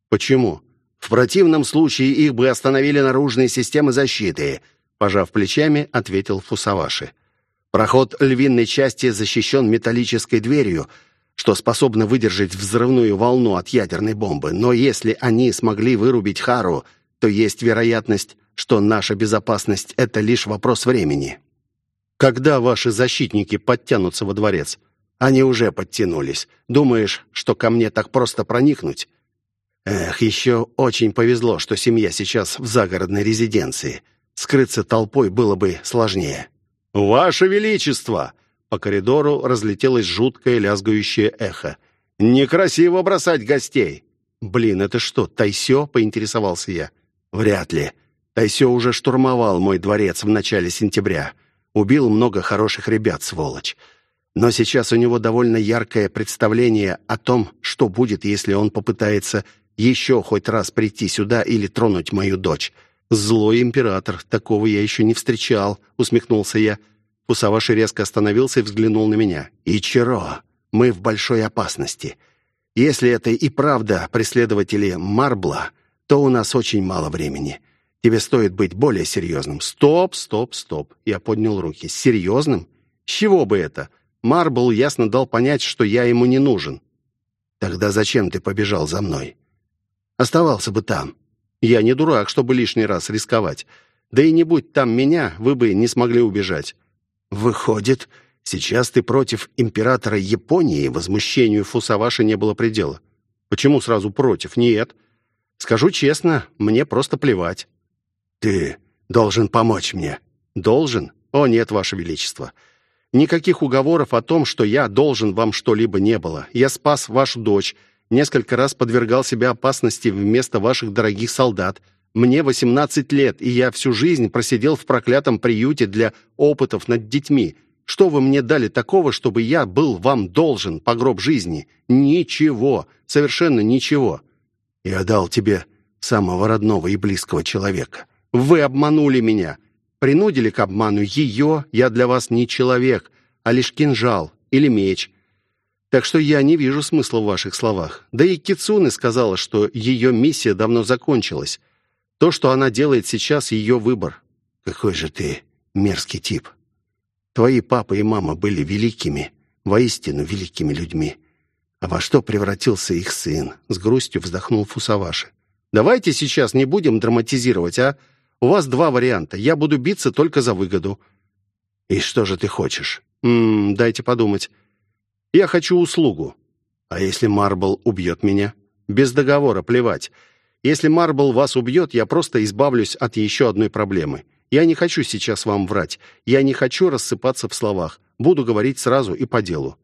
«Почему?» «В противном случае их бы остановили наружные системы защиты», — пожав плечами, ответил Фусаваши. «Проход львиной части защищен металлической дверью, что способно выдержать взрывную волну от ядерной бомбы. Но если они смогли вырубить Хару, то есть вероятность, что наша безопасность — это лишь вопрос времени. Когда ваши защитники подтянутся во дворец? Они уже подтянулись. Думаешь, что ко мне так просто проникнуть? Эх, еще очень повезло, что семья сейчас в загородной резиденции. Скрыться толпой было бы сложнее. «Ваше Величество!» По коридору разлетелось жуткое лязгающее эхо. «Некрасиво бросать гостей!» «Блин, это что, Тайсё?» — поинтересовался я. Вряд ли. Тайсё уже штурмовал мой дворец в начале сентября. Убил много хороших ребят, сволочь. Но сейчас у него довольно яркое представление о том, что будет, если он попытается еще хоть раз прийти сюда или тронуть мою дочь. «Злой император, такого я еще не встречал», — усмехнулся я. Фусаваши резко остановился и взглянул на меня. «Ичиро, мы в большой опасности. Если это и правда преследователи Марбла, то у нас очень мало времени. Тебе стоит быть более серьезным». «Стоп, стоп, стоп!» Я поднял руки. «Серьезным? С чего бы это?» Марбл ясно дал понять, что я ему не нужен. «Тогда зачем ты побежал за мной?» «Оставался бы там. Я не дурак, чтобы лишний раз рисковать. Да и не будь там меня, вы бы не смогли убежать». «Выходит, сейчас ты против императора Японии?» Возмущению Фусаваши не было предела. «Почему сразу против? Нет. Скажу честно, мне просто плевать». «Ты должен помочь мне». «Должен? О, нет, Ваше Величество. Никаких уговоров о том, что я должен вам что-либо не было. Я спас вашу дочь, несколько раз подвергал себя опасности вместо ваших дорогих солдат. Мне 18 лет, и я всю жизнь просидел в проклятом приюте для опытов над детьми. Что вы мне дали такого, чтобы я был вам должен по гроб жизни? Ничего, совершенно ничего. Я дал тебе самого родного и близкого человека. Вы обманули меня, принудили к обману ее. Я для вас не человек, а лишь кинжал или меч. Так что я не вижу смысла в ваших словах. Да и Кицуны сказала, что ее миссия давно закончилась. То, что она делает сейчас, ее выбор. Какой же ты мерзкий тип. Твои папа и мама были великими, воистину великими людьми. А во что превратился их сын? С грустью вздохнул Фусаваши. Давайте сейчас не будем драматизировать, а? У вас два варианта. Я буду биться только за выгоду. И что же ты хочешь? М дайте подумать. Я хочу услугу. А если Марбл убьет меня? Без договора, плевать. Если Марбл вас убьет, я просто избавлюсь от еще одной проблемы. Я не хочу сейчас вам врать. Я не хочу рассыпаться в словах. Буду говорить сразу и по делу.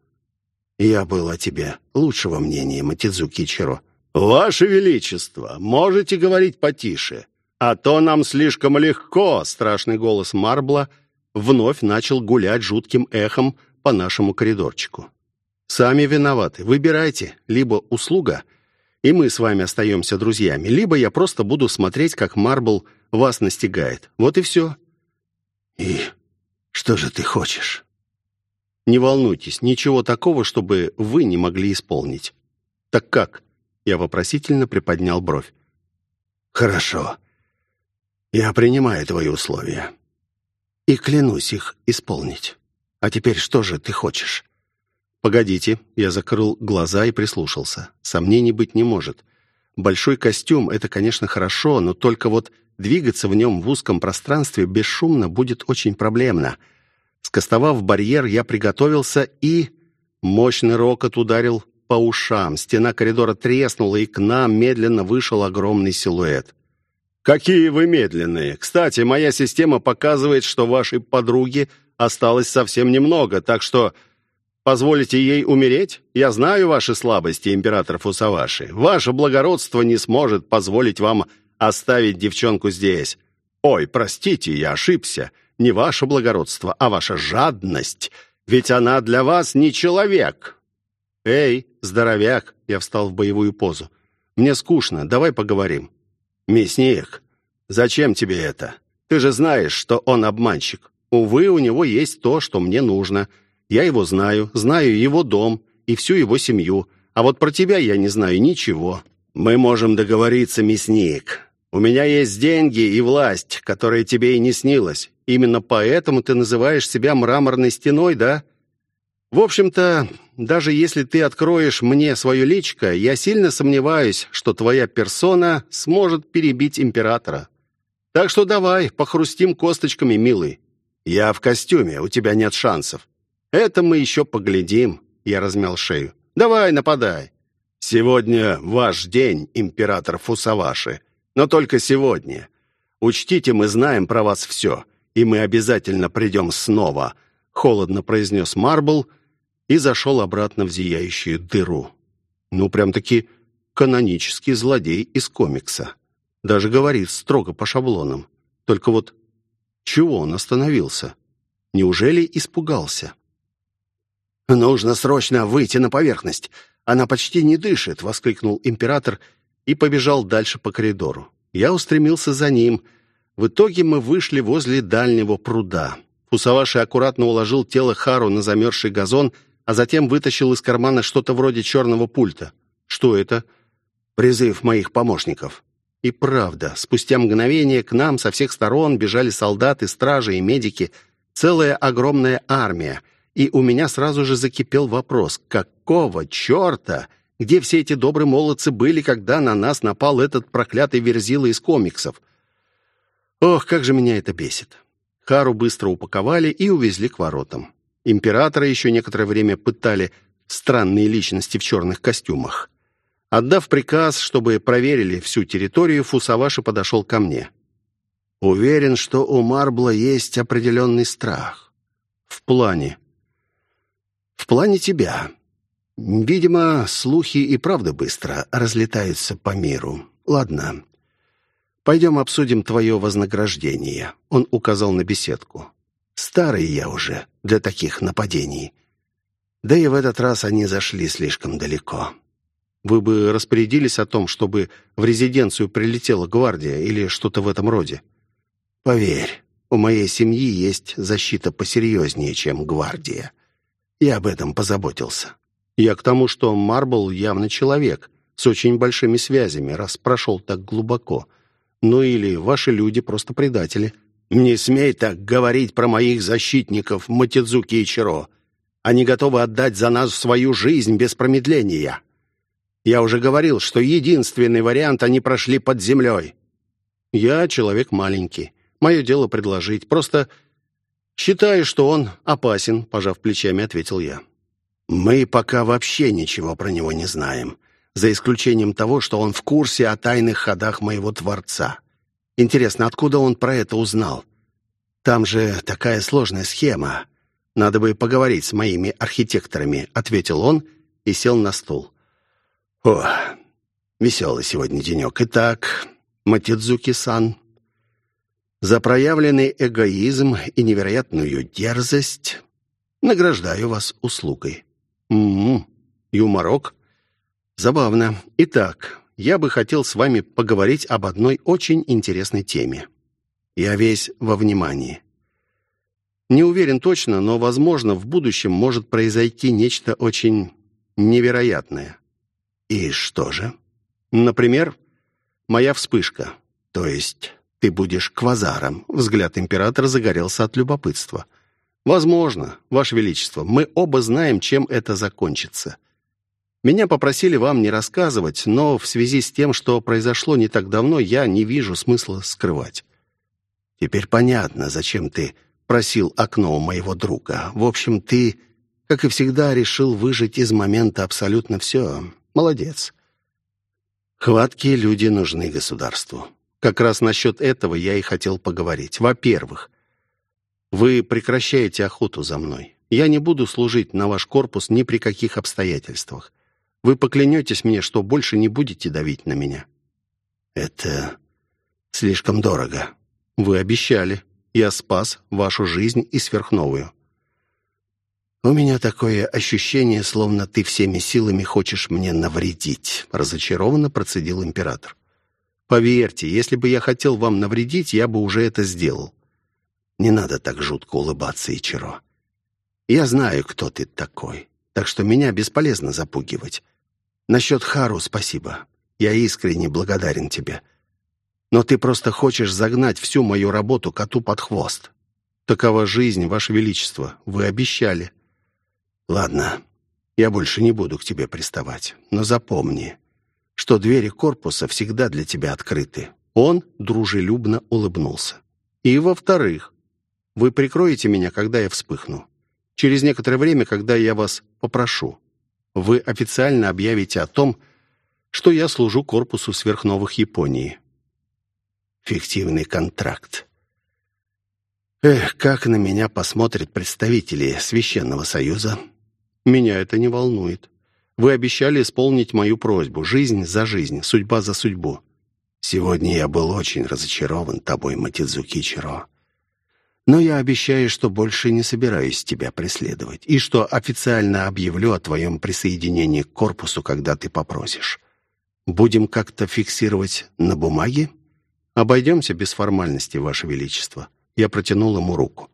Я был о тебе лучшего мнения, Матидзуки Чиро. Ваше Величество, можете говорить потише. А то нам слишком легко, страшный голос Марбла вновь начал гулять жутким эхом по нашему коридорчику. Сами виноваты. Выбирайте. Либо услуга — и мы с вами остаемся друзьями, либо я просто буду смотреть, как Марбл вас настигает. Вот и все». «И что же ты хочешь?» «Не волнуйтесь, ничего такого, чтобы вы не могли исполнить». «Так как?» Я вопросительно приподнял бровь. «Хорошо. Я принимаю твои условия. И клянусь их исполнить. А теперь что же ты хочешь?» «Погодите». Я закрыл глаза и прислушался. Сомнений быть не может. Большой костюм — это, конечно, хорошо, но только вот двигаться в нем в узком пространстве бесшумно будет очень проблемно. Скостовав барьер, я приготовился и... Мощный рокот ударил по ушам. Стена коридора треснула, и к нам медленно вышел огромный силуэт. «Какие вы медленные! Кстати, моя система показывает, что вашей подруги осталось совсем немного, так что Позволите ей умереть? Я знаю ваши слабости, император Фусаваши. Ваше благородство не сможет позволить вам оставить девчонку здесь. Ой, простите, я ошибся. Не ваше благородство, а ваша жадность. Ведь она для вас не человек. Эй, здоровяк, я встал в боевую позу. Мне скучно, давай поговорим. Мясник, зачем тебе это? Ты же знаешь, что он обманщик. Увы, у него есть то, что мне нужно — я его знаю, знаю его дом и всю его семью, а вот про тебя я не знаю ничего. Мы можем договориться, мясник. У меня есть деньги и власть, которая тебе и не снилась. Именно поэтому ты называешь себя мраморной стеной, да? В общем-то, даже если ты откроешь мне свое личико, я сильно сомневаюсь, что твоя персона сможет перебить императора. Так что давай, похрустим косточками, милый. Я в костюме, у тебя нет шансов. «Это мы еще поглядим», — я размял шею. «Давай, нападай». «Сегодня ваш день, император Фусаваши. Но только сегодня. Учтите, мы знаем про вас все, и мы обязательно придем снова», — холодно произнес Марбл и зашел обратно в зияющую дыру. Ну, прям-таки канонический злодей из комикса. Даже говорит строго по шаблонам. Только вот чего он остановился? Неужели испугался? «Нужно срочно выйти на поверхность. Она почти не дышит», — воскликнул император и побежал дальше по коридору. Я устремился за ним. В итоге мы вышли возле дальнего пруда. Фусаваши аккуратно уложил тело Хару на замерзший газон, а затем вытащил из кармана что-то вроде черного пульта. «Что это?» «Призыв моих помощников». И правда, спустя мгновение к нам со всех сторон бежали солдаты, стражи и медики, целая огромная армия — и у меня сразу же закипел вопрос, какого черта? Где все эти добрые молодцы были, когда на нас напал этот проклятый верзила из комиксов? Ох, как же меня это бесит. Хару быстро упаковали и увезли к воротам. Императора еще некоторое время пытали странные личности в черных костюмах. Отдав приказ, чтобы проверили всю территорию, Фусаваши подошел ко мне. «Уверен, что у Марбла есть определенный страх. В плане, в плане тебя. Видимо, слухи и правда быстро разлетаются по миру. Ладно. Пойдем обсудим твое вознаграждение». Он указал на беседку. «Старый я уже для таких нападений. Да и в этот раз они зашли слишком далеко. Вы бы распорядились о том, чтобы в резиденцию прилетела гвардия или что-то в этом роде? Поверь, у моей семьи есть защита посерьезнее, чем гвардия. Я об этом позаботился. Я к тому, что Марбл явно человек, с очень большими связями, раз прошел так глубоко. Ну или ваши люди просто предатели. Не смей так говорить про моих защитников Матидзуки и Чиро. Они готовы отдать за нас свою жизнь без промедления. Я уже говорил, что единственный вариант они прошли под землей. Я человек маленький. Мое дело предложить. Просто считаю, что он опасен, пожав плечами, ответил я. Мы пока вообще ничего про него не знаем, за исключением того, что он в курсе о тайных ходах моего Творца. Интересно, откуда он про это узнал? Там же такая сложная схема. Надо бы поговорить с моими архитекторами, ответил он и сел на стул. О, веселый сегодня денек. Итак, Матидзуки-сан, за проявленный эгоизм и невероятную дерзость награждаю вас услугой. М-м, юморок. Забавно. Итак, я бы хотел с вами поговорить об одной очень интересной теме. Я весь во внимании. Не уверен точно, но, возможно, в будущем может произойти нечто очень невероятное. И что же? Например, моя вспышка. То есть ты будешь квазаром. Взгляд императора загорелся от любопытства. Возможно, Ваше Величество, мы оба знаем, чем это закончится. Меня попросили вам не рассказывать, но в связи с тем, что произошло не так давно, я не вижу смысла скрывать. Теперь понятно, зачем ты просил окно у моего друга. В общем, ты, как и всегда, решил выжить из момента абсолютно все. Молодец. Хваткие люди нужны государству. Как раз насчет этого я и хотел поговорить. Во-первых, вы прекращаете охоту за мной. Я не буду служить на ваш корпус ни при каких обстоятельствах. Вы поклянетесь мне, что больше не будете давить на меня. Это слишком дорого. Вы обещали. Я спас вашу жизнь и сверхновую. «У меня такое ощущение, словно ты всеми силами хочешь мне навредить», — разочарованно процедил император. «Поверьте, если бы я хотел вам навредить, я бы уже это сделал». «Не надо так жутко улыбаться, Ичиро. Я знаю, кто ты такой, так что меня бесполезно запугивать. Насчет Хару спасибо. Я искренне благодарен тебе. Но ты просто хочешь загнать всю мою работу коту под хвост. Такова жизнь, Ваше Величество. Вы обещали». Ладно, я больше не буду к тебе приставать, но запомни, что двери корпуса всегда для тебя открыты. Он дружелюбно улыбнулся. И во-вторых, вы прикроете меня, когда я вспыхну. Через некоторое время, когда я вас попрошу, вы официально объявите о том, что я служу корпусу сверхновых Японии. Фиктивный контракт. Эх, как на меня посмотрят представители Священного Союза. Меня это не волнует. Вы обещали исполнить мою просьбу. Жизнь за жизнь, судьба за судьбу. Сегодня я был очень разочарован тобой, Матидзуки Чиро. Но я обещаю, что больше не собираюсь тебя преследовать, и что официально объявлю о твоем присоединении к корпусу, когда ты попросишь. Будем как-то фиксировать на бумаге? Обойдемся без формальности, Ваше Величество. Я протянул ему руку.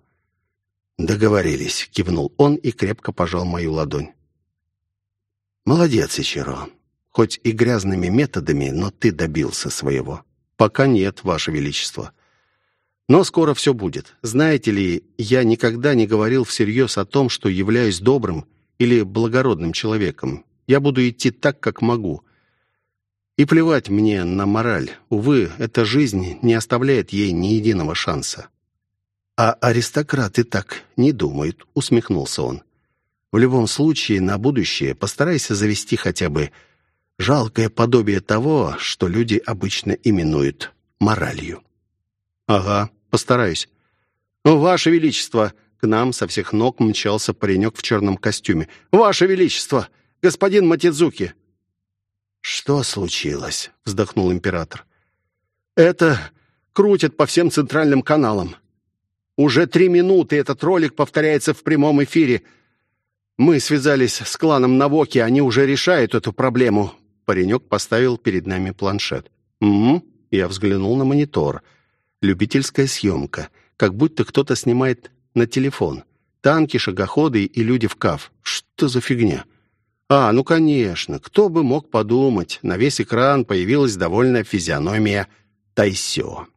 «Договорились», — кивнул он и крепко пожал мою ладонь. «Молодец, Ичиро. Хоть и грязными методами, но ты добился своего. Пока нет, Ваше Величество. Но скоро все будет. Знаете ли, я никогда не говорил всерьез о том, что являюсь добрым или благородным человеком. Я буду идти так, как могу. И плевать мне на мораль. Увы, эта жизнь не оставляет ей ни единого шанса. «А аристократы так не думают», — усмехнулся он. «В любом случае, на будущее постарайся завести хотя бы жалкое подобие того, что люди обычно именуют моралью». «Ага, постараюсь». «Ваше Величество!» К нам со всех ног мчался паренек в черном костюме. «Ваше Величество! Господин Матидзуки!» «Что случилось?» — вздохнул император. Это крутят по всем центральным каналам. Уже три минуты этот ролик повторяется в прямом эфире. Мы связались с кланом Навоки, они уже решают эту проблему. Паренек поставил перед нами планшет. «Угу». Я взглянул на монитор. Любительская съемка. Как будто кто-то снимает на телефон. Танки, шагоходы и люди в КАФ. Что за фигня? А, ну конечно, кто бы мог подумать. На весь экран появилась довольная физиономия Тайсё.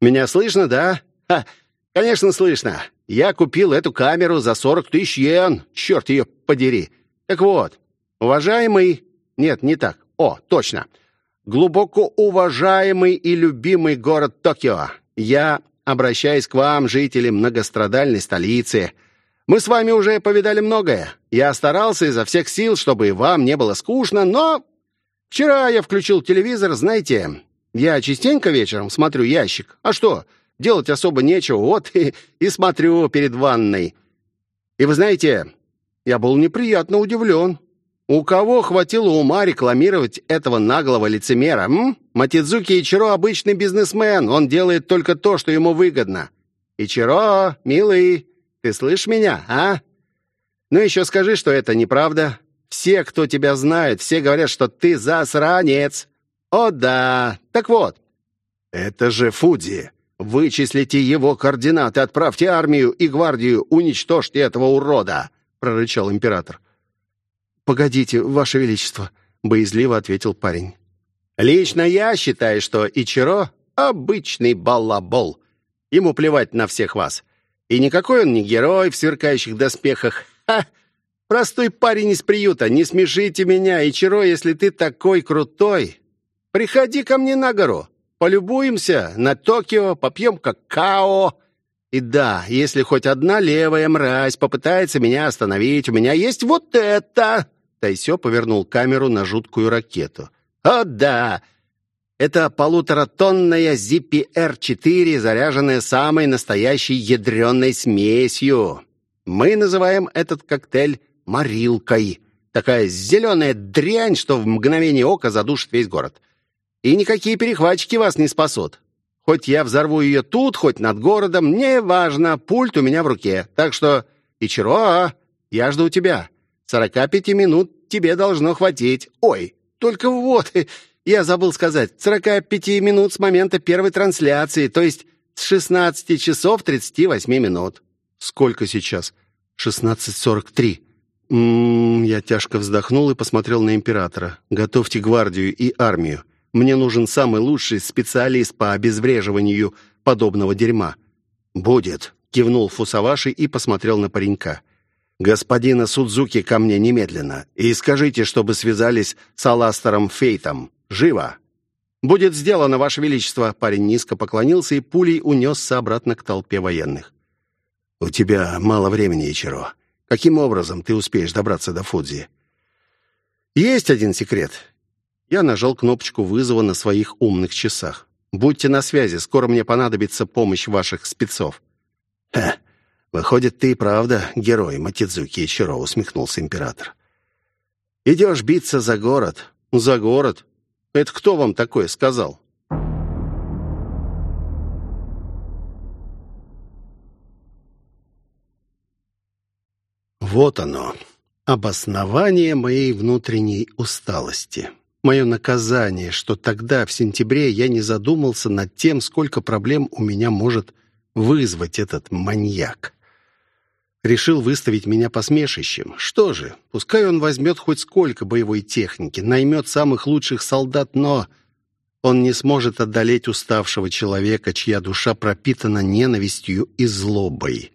«Меня слышно, да?» «Ха, конечно слышно. Я купил эту камеру за 40 тысяч йен. Черт ее подери. Так вот, уважаемый... Нет, не так. О, точно. Глубоко уважаемый и любимый город Токио. Я обращаюсь к вам, жители многострадальной столицы. Мы с вами уже повидали многое. Я старался изо всех сил, чтобы вам не было скучно, но... Вчера я включил телевизор, знаете, я частенько вечером смотрю ящик. А что, делать особо нечего, вот и, и смотрю перед ванной. И вы знаете, я был неприятно удивлен. У кого хватило ума рекламировать этого наглого лицемера? М? Матидзуки Ичиро обычный бизнесмен, он делает только то, что ему выгодно. Ичиро, милый, ты слышишь меня, а? Ну еще скажи, что это неправда. Все, кто тебя знает, все говорят, что ты засранец. О да. Так вот. Это же Фудзи. Вычислите его координаты, отправьте армию и гвардию, уничтожьте этого урода, прорычал император. «Погодите, Ваше Величество», — боязливо ответил парень. «Лично я считаю, что Ичиро — обычный балабол. Ему плевать на всех вас. И никакой он не герой в сверкающих доспехах. Ха! Простой парень из приюта. Не смешите меня, Ичиро, если ты такой крутой. Приходи ко мне на гору. Полюбуемся на Токио, попьем какао. И да, если хоть одна левая мразь попытается меня остановить, у меня есть вот это!» Тайсё повернул камеру на жуткую ракету. «О, да! Это полуторатонная ZPR-4, заряженная самой настоящей ядреной смесью. Мы называем этот коктейль «морилкой». Такая зеленая дрянь, что в мгновение ока задушит весь город. И никакие перехватчики вас не спасут. Хоть я взорву ее тут, хоть над городом, мне важно, пульт у меня в руке. Так что, Ичиро, я жду тебя. Сорока пяти минут тебе должно хватить. Ой, только вот, (laughs) я забыл сказать, сорока пяти минут с момента первой трансляции, то есть с шестнадцати часов тридцати восьми минут. Сколько сейчас? Шестнадцать сорок три. М-м, я тяжко вздохнул и посмотрел на императора. Готовьте гвардию и армию. Мне нужен самый лучший специалист по обезвреживанию подобного дерьма. Будет, кивнул Фусаваши и посмотрел на паренька господина Судзуки ко мне немедленно и скажите, чтобы связались с Аластером Фейтом. Живо!» «Будет сделано, Ваше Величество!» Парень низко поклонился и пулей унесся обратно к толпе военных. «У тебя мало времени, Ичиро. Каким образом ты успеешь добраться до Фудзи?» «Есть один секрет». Я нажал кнопочку вызова на своих умных часах. «Будьте на связи, скоро мне понадобится помощь ваших спецов». «Ха, «Выходит, ты и правда герой, Матидзуки Ичиро», — усмехнулся император. «Идешь биться за город». «За город? Это кто вам такое сказал?» Вот оно, обоснование моей внутренней усталости. Мое наказание, что тогда, в сентябре, я не задумался над тем, сколько проблем у меня может вызвать этот маньяк. Решил выставить меня посмешищем. Что же, пускай он возьмет хоть сколько боевой техники, наймет самых лучших солдат, но он не сможет одолеть уставшего человека, чья душа пропитана ненавистью и злобой.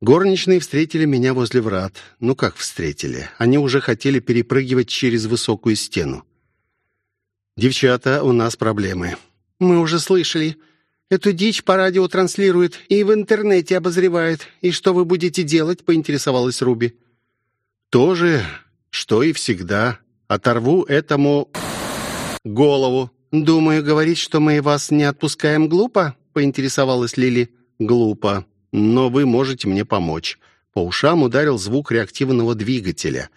Горничные встретили меня возле врат. Ну как встретили? Они уже хотели перепрыгивать через высокую стену. «Девчата, у нас проблемы». «Мы уже слышали. Эту дичь по радио транслирует и в интернете обозревает. И что вы будете делать?» — поинтересовалась Руби. «То же, что и всегда. Оторву этому голову». «Думаю, говорить, что мы вас не отпускаем, глупо?» — поинтересовалась Лили. «Глупо. Но вы можете мне помочь». По ушам ударил звук реактивного двигателя.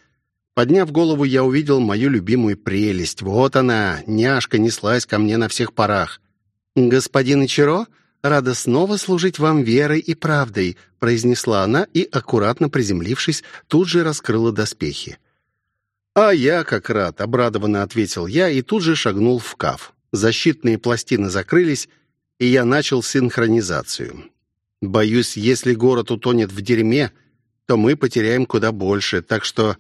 Подняв голову, я увидел мою любимую прелесть. Вот она, няшка, неслась ко мне на всех парах. «Господин Ичиро, рада снова служить вам верой и правдой», произнесла она и, аккуратно приземлившись, тут же раскрыла доспехи. «А я как рад», — обрадованно ответил я и тут же шагнул в каф. Защитные пластины закрылись, и я начал синхронизацию. Боюсь, если город утонет в дерьме, то мы потеряем куда больше, так что...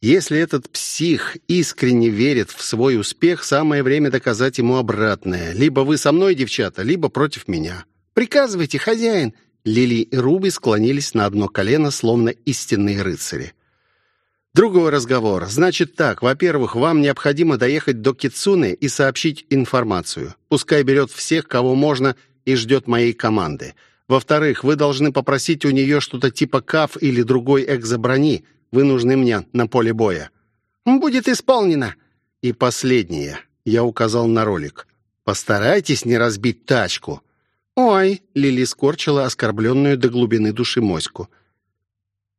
Если этот псих искренне верит в свой успех, самое время доказать ему обратное. Либо вы со мной, девчата, либо против меня. Приказывайте, хозяин!» Лили и Руби склонились на одно колено, словно истинные рыцари. Другой разговор. Значит так, во-первых, вам необходимо доехать до Кицуны и сообщить информацию. Пускай берет всех, кого можно, и ждет моей команды. Во-вторых, вы должны попросить у нее что-то типа КАФ или другой экзоброни. Вы нужны мне на поле боя. Будет исполнено. И последнее. Я указал на ролик. Постарайтесь не разбить тачку. Ой, Лили скорчила оскорбленную до глубины души моську.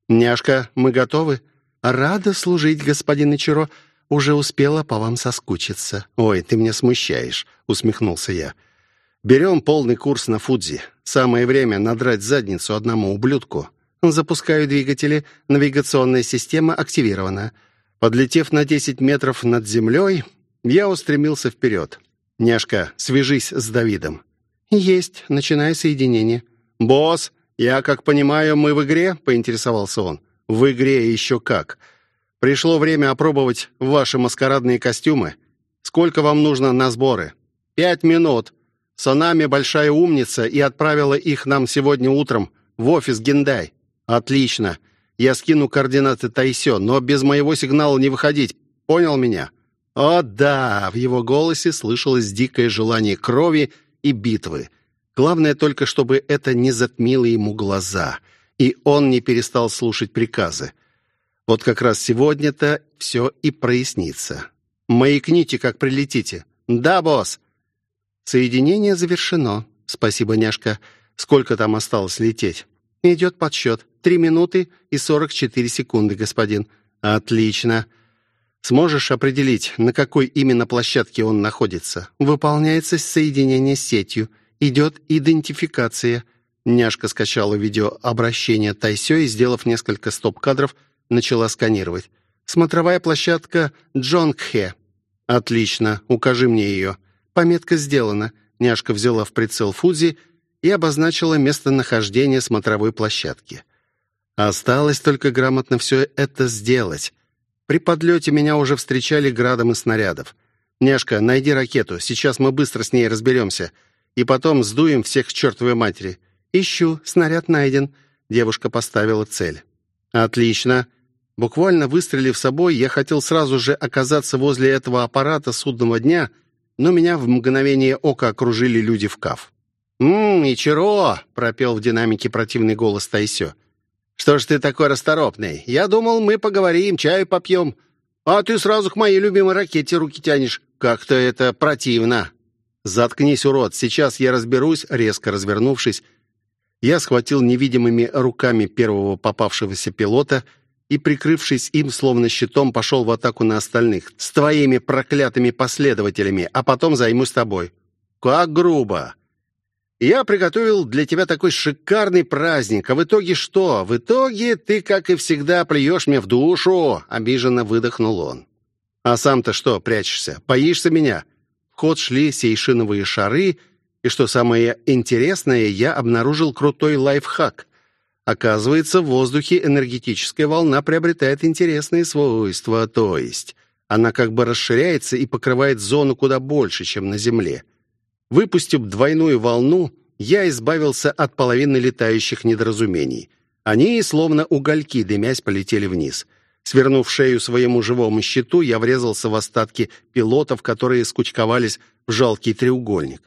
Няшка, мы готовы? «Рада служить, господин Ичиро. Уже успела по вам соскучиться». «Ой, ты меня смущаешь», — усмехнулся я. «Берем полный курс на Фудзи. Самое время надрать задницу одному ублюдку. Запускаю двигатели. Навигационная система активирована». Подлетев на 10 метров над землей, я устремился вперед. «Няшка, свяжись с Давидом». «Есть. Начинай соединение». «Босс, я, как понимаю, мы в игре?» — поинтересовался он. В игре еще как. Пришло время опробовать ваши маскарадные костюмы. Сколько вам нужно на сборы? Пять минут. Сонами большая умница и отправила их нам сегодня утром в офис Гендай. Отлично. Я скину координаты Тайсё, но без моего сигнала не выходить. Понял меня? О, да, в его голосе слышалось дикое желание крови и битвы. Главное только, чтобы это не затмило ему глаза и он не перестал слушать приказы. Вот как раз сегодня-то все и прояснится. Маякните, как прилетите. Да, босс. Соединение завершено. Спасибо, няшка. Сколько там осталось лететь? Идет подсчет. Три минуты и сорок четыре секунды, господин. Отлично. Сможешь определить, на какой именно площадке он находится? Выполняется соединение с сетью. Идет идентификация. Няшка скачала видеообращение Тайсё и, сделав несколько стоп-кадров, начала сканировать. «Смотровая площадка Джонгхе». «Отлично. Укажи мне ее». «Пометка сделана». Няшка взяла в прицел Фудзи и обозначила местонахождение смотровой площадки. Осталось только грамотно все это сделать. При подлете меня уже встречали градом и снарядов. «Няшка, найди ракету. Сейчас мы быстро с ней разберемся. И потом сдуем всех к чертовой матери. «Ищу. Снаряд найден». Девушка поставила цель. «Отлично». Буквально выстрелив собой, я хотел сразу же оказаться возле этого аппарата судного дня, но меня в мгновение ока окружили люди в каф. «Ммм, Ичиро!» — пропел в динамике противный голос Тайсё. «Что ж ты такой расторопный? Я думал, мы поговорим, чаю попьем. А ты сразу к моей любимой ракете руки тянешь. Как-то это противно». «Заткнись, урод, сейчас я разберусь», резко развернувшись, я схватил невидимыми руками первого попавшегося пилота и, прикрывшись им словно щитом, пошел в атаку на остальных. «С твоими проклятыми последователями, а потом займусь тобой». «Как грубо!» «Я приготовил для тебя такой шикарный праздник, а в итоге что? В итоге ты, как и всегда, плюешь мне в душу!» — обиженно выдохнул он. «А сам-то что, прячешься? Боишься меня?» В ход шли сейшиновые шары — и что самое интересное, я обнаружил крутой лайфхак. Оказывается, в воздухе энергетическая волна приобретает интересные свойства, то есть она как бы расширяется и покрывает зону куда больше, чем на Земле. Выпустив двойную волну, я избавился от половины летающих недоразумений. Они, словно угольки, дымясь, полетели вниз. Свернув шею своему живому щиту, я врезался в остатки пилотов, которые скучковались в жалкий треугольник.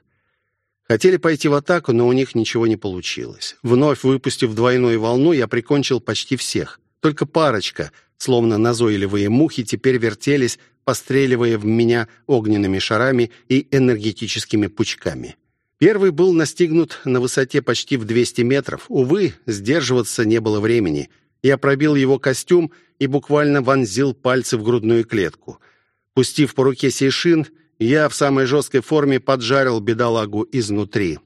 Хотели пойти в атаку, но у них ничего не получилось. Вновь выпустив двойную волну, я прикончил почти всех. Только парочка, словно назойливые мухи, теперь вертелись, постреливая в меня огненными шарами и энергетическими пучками. Первый был настигнут на высоте почти в 200 метров. Увы, сдерживаться не было времени. Я пробил его костюм и буквально вонзил пальцы в грудную клетку. Пустив по руке сейшин, я в самой жесткой форме поджарил бедолагу изнутри.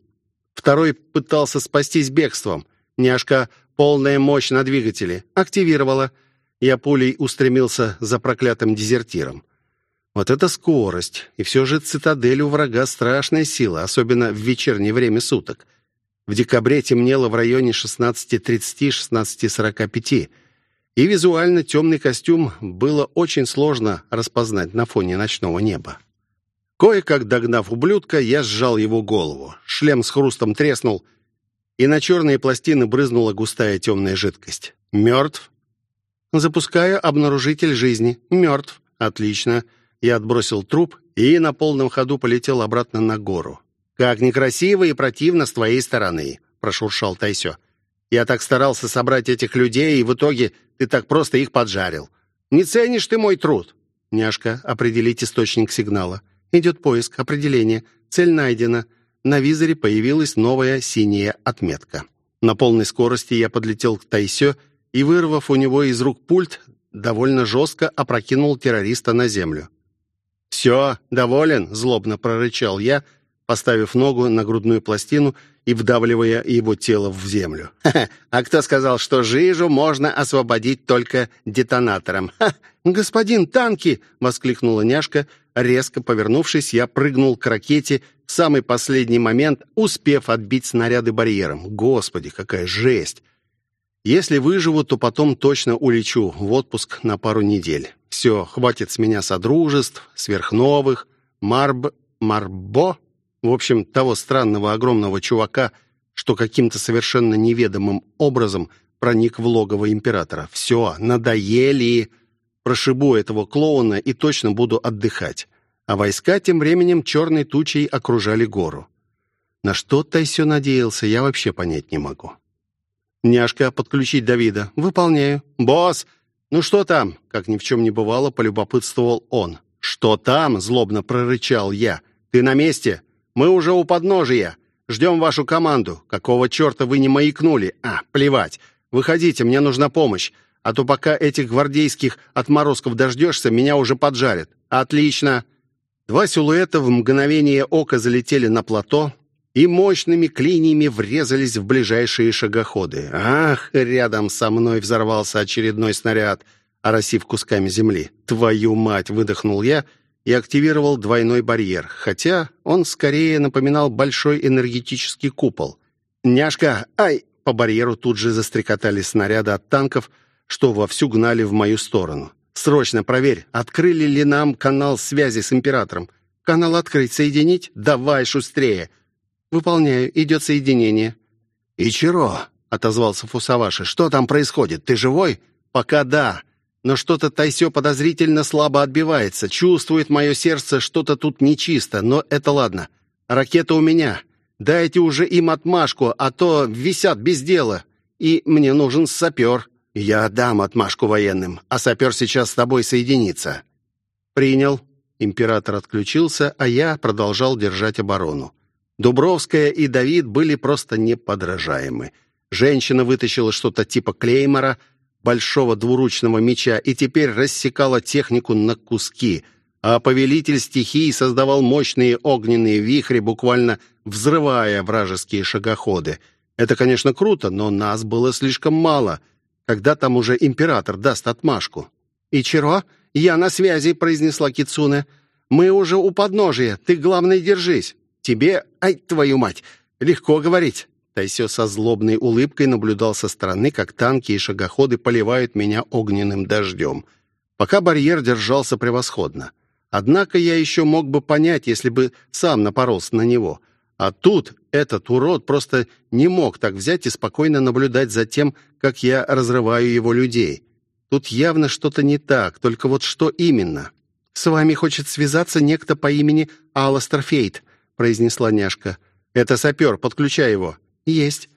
Второй пытался спастись бегством. Няшка полная мощь на двигателе. Активировала. Я пулей устремился за проклятым дезертиром. Вот это скорость. И все же цитадель у врага страшная сила, особенно в вечернее время суток. В декабре темнело в районе 16.30-16.45. И визуально темный костюм было очень сложно распознать на фоне ночного неба. Кое-как догнав ублюдка, я сжал его голову. Шлем с хрустом треснул, и на черные пластины брызнула густая темная жидкость. «Мертв?» «Запускаю обнаружитель жизни. Мертв. Отлично. Я отбросил труп и на полном ходу полетел обратно на гору. «Как некрасиво и противно с твоей стороны», — прошуршал Тайсё. «Я так старался собрать этих людей, и в итоге ты так просто их поджарил. Не ценишь ты мой труд?» «Няшка, определить источник сигнала. Идет поиск, определение. Цель найдена. На визоре появилась новая синяя отметка. На полной скорости я подлетел к Тайсё и, вырвав у него из рук пульт, довольно жестко опрокинул террориста на землю. «Все, доволен?» — злобно прорычал я, поставив ногу на грудную пластину и вдавливая его тело в землю. «Ха а кто сказал, что жижу можно освободить только детонатором?» «Господин, танки!» — воскликнула няшка. Резко повернувшись, я прыгнул к ракете в самый последний момент, успев отбить снаряды барьером. Господи, какая жесть! Если выживу, то потом точно улечу в отпуск на пару недель. Все, хватит с меня содружеств, сверхновых, марб, марбо, в общем, того странного огромного чувака, что каким-то совершенно неведомым образом проник в логово императора. Все, надоели. Прошибу этого клоуна и точно буду отдыхать. А войска тем временем черной тучей окружали гору. На что Тайсё надеялся, я вообще понять не могу. «Няшка, подключить Давида. Выполняю». «Босс, ну что там?» Как ни в чем не бывало, полюбопытствовал он. «Что там?» — злобно прорычал я. «Ты на месте? Мы уже у подножия. Ждем вашу команду. Какого черта вы не маякнули? А, плевать. Выходите, мне нужна помощь. А то пока этих гвардейских отморозков дождешься, меня уже поджарят. Отлично!» Два силуэта в мгновение ока залетели на плато, и мощными клиньями врезались в ближайшие шагоходы. Ах, рядом со мной взорвался очередной снаряд, оросив кусками земли. «Твою мать!» — выдохнул я и активировал двойной барьер, хотя он скорее напоминал большой энергетический купол. «Няшка! Ай!» По барьеру тут же застрекотали снаряды от танков, что вовсю гнали в мою сторону. «Срочно проверь, открыли ли нам канал связи с Императором. Канал открыть, соединить? Давай шустрее!» «Выполняю. Идет соединение». «Ичиро», — отозвался Фусаваши, — «что там происходит? Ты живой?» «Пока да. Но что-то Тайсё подозрительно слабо отбивается. Чувствует мое сердце, что-то тут нечисто, но это ладно. Ракета у меня. Дайте уже им отмашку, а то висят без дела. И мне нужен сапер». «Я дам отмашку военным, а сапер сейчас с тобой соединится». «Принял». Император отключился, а я продолжал держать оборону. Дубровская и Давид были просто неподражаемы. Женщина вытащила что-то типа клеймора, большого двуручного меча, и теперь рассекала технику на куски, а повелитель стихий создавал мощные огненные вихри, буквально взрывая вражеские шагоходы. Это, конечно, круто, но нас было слишком мало. Когда там уже император даст отмашку? «Ичиро, я на связи», — произнесла Кицуне. «Мы уже у подножия, ты, главное, держись». Тебе, ай, твою мать, легко говорить». Тайсё со злобной улыбкой наблюдал со стороны, как танки и шагоходы поливают меня огненным дождем. Пока барьер держался превосходно. Однако я еще мог бы понять, если бы сам напоролся на него. А тут этот урод просто не мог так взять и спокойно наблюдать за тем, как я разрываю его людей. Тут явно что-то не так, только вот что именно? «С вами хочет связаться некто по имени Аластер Фейт», произнесла няшка. «Это сапер, подключай его». «Есть».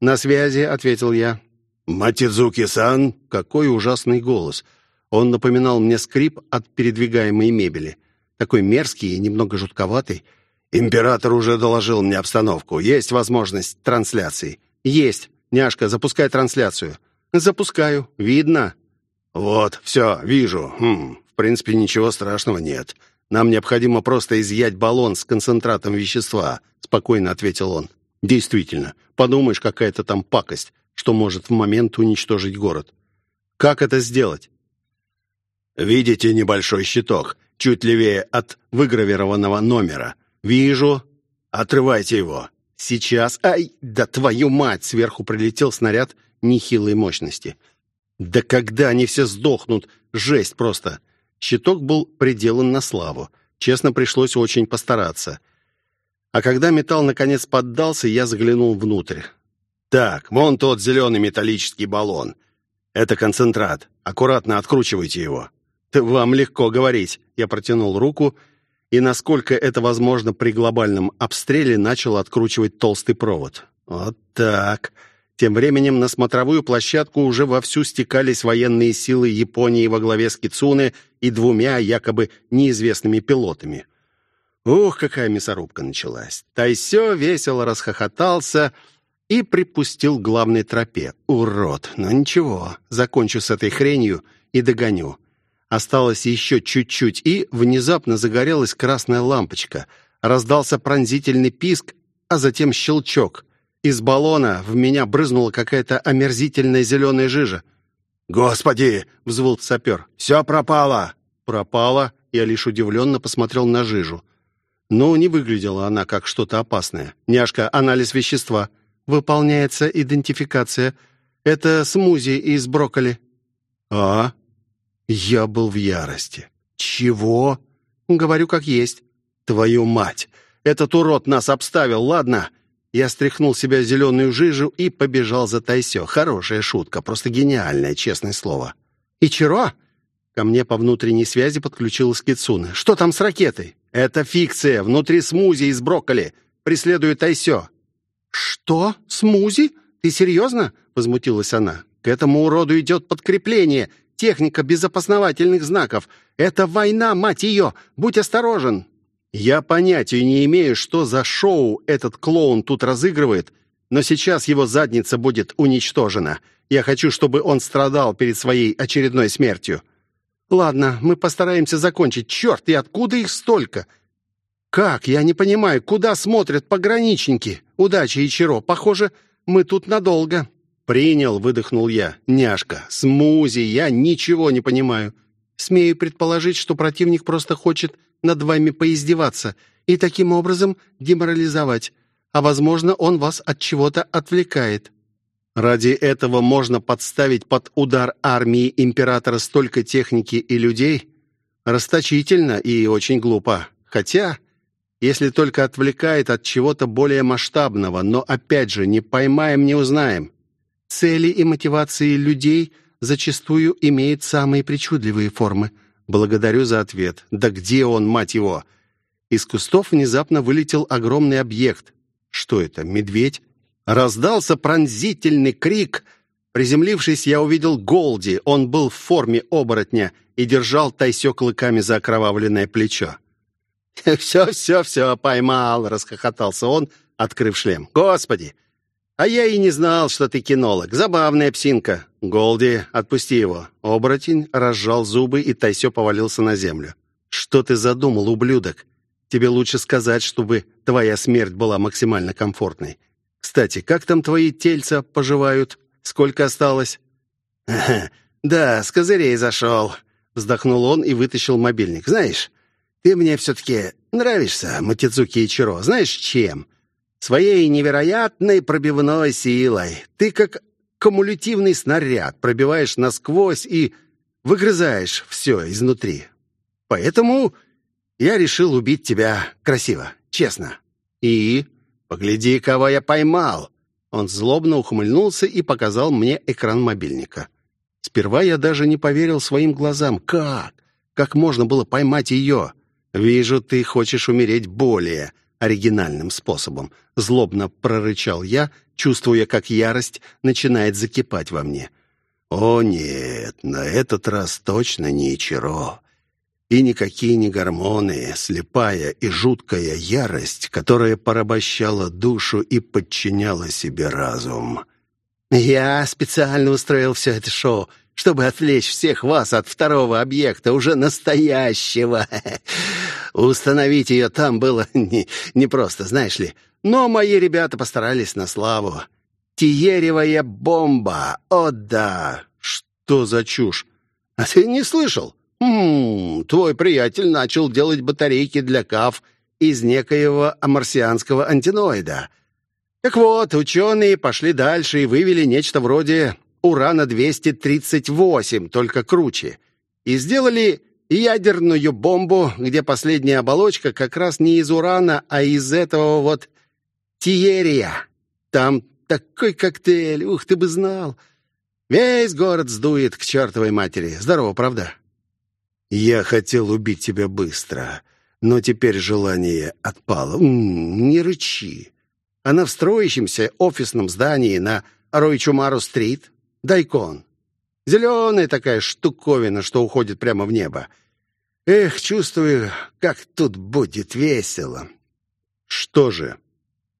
«На связи», — ответил я. «Матидзуки-сан!» Какой ужасный голос. Он напоминал мне скрип от передвигаемой мебели. Такой мерзкий и немного жутковатый. «Император уже доложил мне обстановку. Есть возможность трансляции?» «Есть. Няшка, запускай трансляцию». «Запускаю. Видно?» «Вот, все, вижу. Хм, в принципе, ничего страшного нет. Нам необходимо просто изъять баллон с концентратом вещества», — спокойно ответил он. «Действительно, подумаешь, какая-то там пакость, что может в момент уничтожить город. Как это сделать?» «Видите небольшой щиток, чуть левее от выгравированного номера?» «Вижу. Отрывайте его». «Сейчас. Ай, да твою мать!» Сверху прилетел снаряд нехилой мощности. «Да когда они все сдохнут? Жесть просто!» Щиток был приделан на славу. Честно, пришлось очень постараться. А когда металл наконец поддался, я заглянул внутрь. «Так, вон тот зеленый металлический баллон. Это концентрат. Аккуратно откручивайте его». «Вам легко говорить». Я протянул руку и, насколько это возможно при глобальном обстреле, начал откручивать толстый провод. «Вот так». Тем временем на смотровую площадку уже вовсю стекались военные силы Японии во главе с Кицуне и двумя якобы неизвестными пилотами. Ух, какая мясорубка началась! Тайсё весело расхохотался и припустил к главной тропе. Урод! Но ничего, закончу с этой хренью и догоню. Осталось еще чуть-чуть, и внезапно загорелась красная лампочка. Раздался пронзительный писк, а затем щелчок. Из баллона в меня брызнула какая-то омерзительная зеленая жижа. «Господи!» — взвыл сапер. «Все пропало!» «Пропало?» Я лишь удивленно посмотрел на жижу. Но не выглядела она как что-то опасное. «Няшка, анализ вещества. Выполняется идентификация. Это смузи из брокколи». «А?» Я был в ярости. «Чего?» «Говорю, как есть». «Твою мать! Этот урод нас обставил, ладно?» Я стряхнул себя зеленую жижу и побежал за Тайсё. Хорошая шутка, просто гениальная, честное слово. «Ичиро?» Ко мне по внутренней связи подключилась Кицуна. «Что там с ракетой?» «Это фикция, внутри смузи из брокколи. Преследует Тайсё». «Что? Смузи? Ты серьезно?» — возмутилась она. «К этому уроду идет подкрепление. Техника без опознавательных знаков. Это война, мать ее! Будь осторожен!» Я понятия не имею, что за шоу этот клоун тут разыгрывает, но сейчас его задница будет уничтожена. Я хочу, чтобы он страдал перед своей очередной смертью. Ладно, мы постараемся закончить. Черт, и откуда их столько? Как? Я не понимаю, куда смотрят пограничники? Удачи, Ичиро. Похоже, мы тут надолго. Принял, выдохнул я. Няшка, смузи, я ничего не понимаю. Смею предположить, что противник просто хочет над вами поиздеваться и таким образом деморализовать. А, возможно, он вас от чего-то отвлекает. Ради этого можно подставить под удар армии императора столько техники и людей? Расточительно и очень глупо. Хотя, если только отвлекает от чего-то более масштабного, но, опять же, не поймаем, не узнаем. Цели и мотивации людей зачастую имеют самые причудливые формы – Благодарю за ответ. Да где он, мать его? Из кустов внезапно вылетел огромный объект. Что это, медведь? Раздался пронзительный крик. Приземлившись, я увидел Голди. Он был в форме оборотня и держал Тайсё клыками за окровавленное плечо. «Все, все, все, поймал!» — расхохотался он, открыв шлем. «Господи! А я и не знал, что ты кинолог. Забавная псинка. Голди, отпусти его. Оборотень разжал зубы, и Тайсё повалился на землю. Что ты задумал, ублюдок? Тебе лучше сказать, чтобы твоя смерть была максимально комфортной. Кстати, как там твои тельца поживают? Сколько осталось? да, с козырей зашел. Вздохнул он и вытащил мобильник. Знаешь, ты мне все-таки нравишься, Матидзуки Ичиро. Знаешь, чем? Своей невероятной пробивной силой. Ты как кумулятивный снаряд, пробиваешь насквозь и выгрызаешь все изнутри. Поэтому я решил убить тебя красиво, честно. И погляди, кого я поймал. Он злобно ухмыльнулся и показал мне экран мобильника. Сперва я даже не поверил своим глазам. Как? Как можно было поймать ее? Вижу, ты хочешь умереть более оригинальным способом. Злобно прорычал я, чувствуя, как ярость начинает закипать во мне. О нет, на этот раз точно не Ичиро. И никакие не гормоны, слепая и жуткая ярость, которая порабощала душу и подчиняла себе разум. Я специально устроил все это шоу, чтобы отвлечь всех вас от второго объекта, уже настоящего. (laughs) Установить ее там было (laughs) не, не знаешь ли. Но мои ребята постарались на славу. Тиеревая бомба! О да! Что за чушь? А ты не слышал? М -м, твой приятель начал делать батарейки для КАФ из некоего амарсианского антиноида. Так вот, ученые пошли дальше и вывели нечто вроде урана-238, только круче. И сделали ядерную бомбу, где последняя оболочка как раз не из урана, а из этого вот тиерия. Там такой коктейль, ух, ты бы знал. Весь город сдует к чертовой матери. Здорово, правда? Я хотел убить тебя быстро, но теперь желание отпало. М -м, не рычи. Она в строящемся офисном здании на Ройчумару-стрит, Дайкон. Зеленая такая штуковина, что уходит прямо в небо. Эх, чувствую, как тут будет весело. Что же?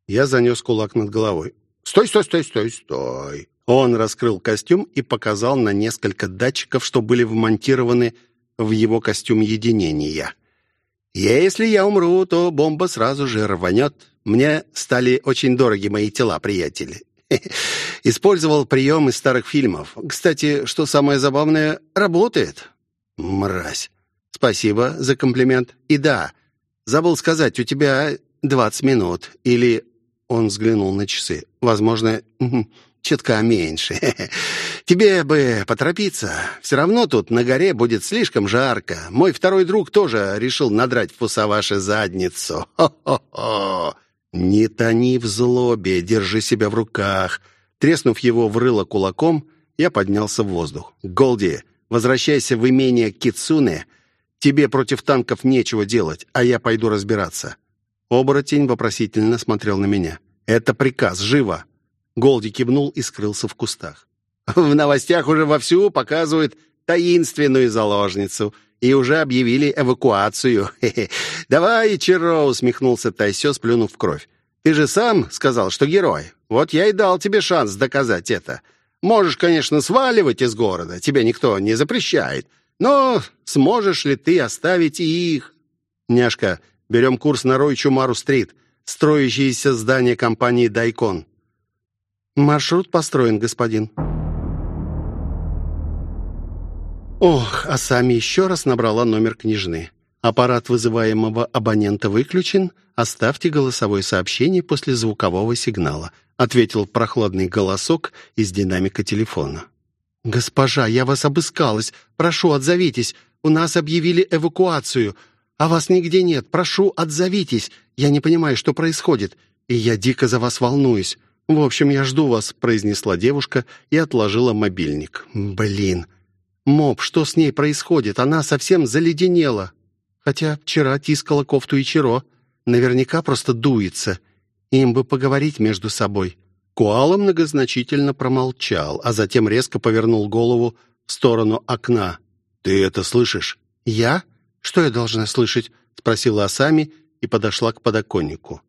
Я занес кулак над головой. Стой, стой, стой, стой, стой. Он раскрыл костюм и показал на несколько датчиков, что были вмонтированы в его костюм единения. Если я умру, то бомба сразу же рванет. Мне стали очень дороги мои тела, приятели. (laughs) Использовал прием из старых фильмов. Кстати, что самое забавное, работает. Мразь. Спасибо за комплимент. И да, забыл сказать, у тебя 20 минут. Или он взглянул на часы. Возможно, (laughs) чутка меньше. (laughs) Тебе бы поторопиться. Все равно тут на горе будет слишком жарко. Мой второй друг тоже решил надрать Фусаваше задницу. Хо-хо-хо. Не тони в злобе, держи себя в руках. Треснув его в рыло кулаком, я поднялся в воздух. Голди, возвращайся в имение Кицуне. Тебе против танков нечего делать, а я пойду разбираться. Оборотень вопросительно смотрел на меня. «Это приказ, живо!» Голди кивнул и скрылся в кустах. «В новостях уже вовсю показывают таинственную заложницу и уже объявили эвакуацию. (laughs) Давай, Чиро!» — усмехнулся Тайсё, сплюнув в кровь. «Ты же сам сказал, что герой. Вот я и дал тебе шанс доказать это. Можешь, конечно, сваливать из города, тебе никто не запрещает. Но сможешь ли ты оставить их?» «Няшка, берем курс на Рой-Чумару-стрит, строящееся здание компании «Дайкон». «Маршрут построен, господин». Ох, а сами еще раз набрала номер княжны. Аппарат вызываемого абонента выключен. Оставьте голосовое сообщение после звукового сигнала, ответил прохладный голосок из динамика телефона. Госпожа, я вас обыскалась. Прошу, отзовитесь. У нас объявили эвакуацию. А вас нигде нет. Прошу, отзовитесь. Я не понимаю, что происходит. И я дико за вас волнуюсь. «В общем, я жду вас», — произнесла девушка и отложила мобильник. «Блин! Моб, что с ней происходит? Она совсем заледенела. Хотя вчера тискала кофту и Ичиро. Наверняка просто дуется. Им бы поговорить между собой». Куала многозначительно промолчал, а затем резко повернул голову в сторону окна. «Ты это слышишь?» «Я? Что я должна слышать?» — спросила Асами и подошла к подоконнику.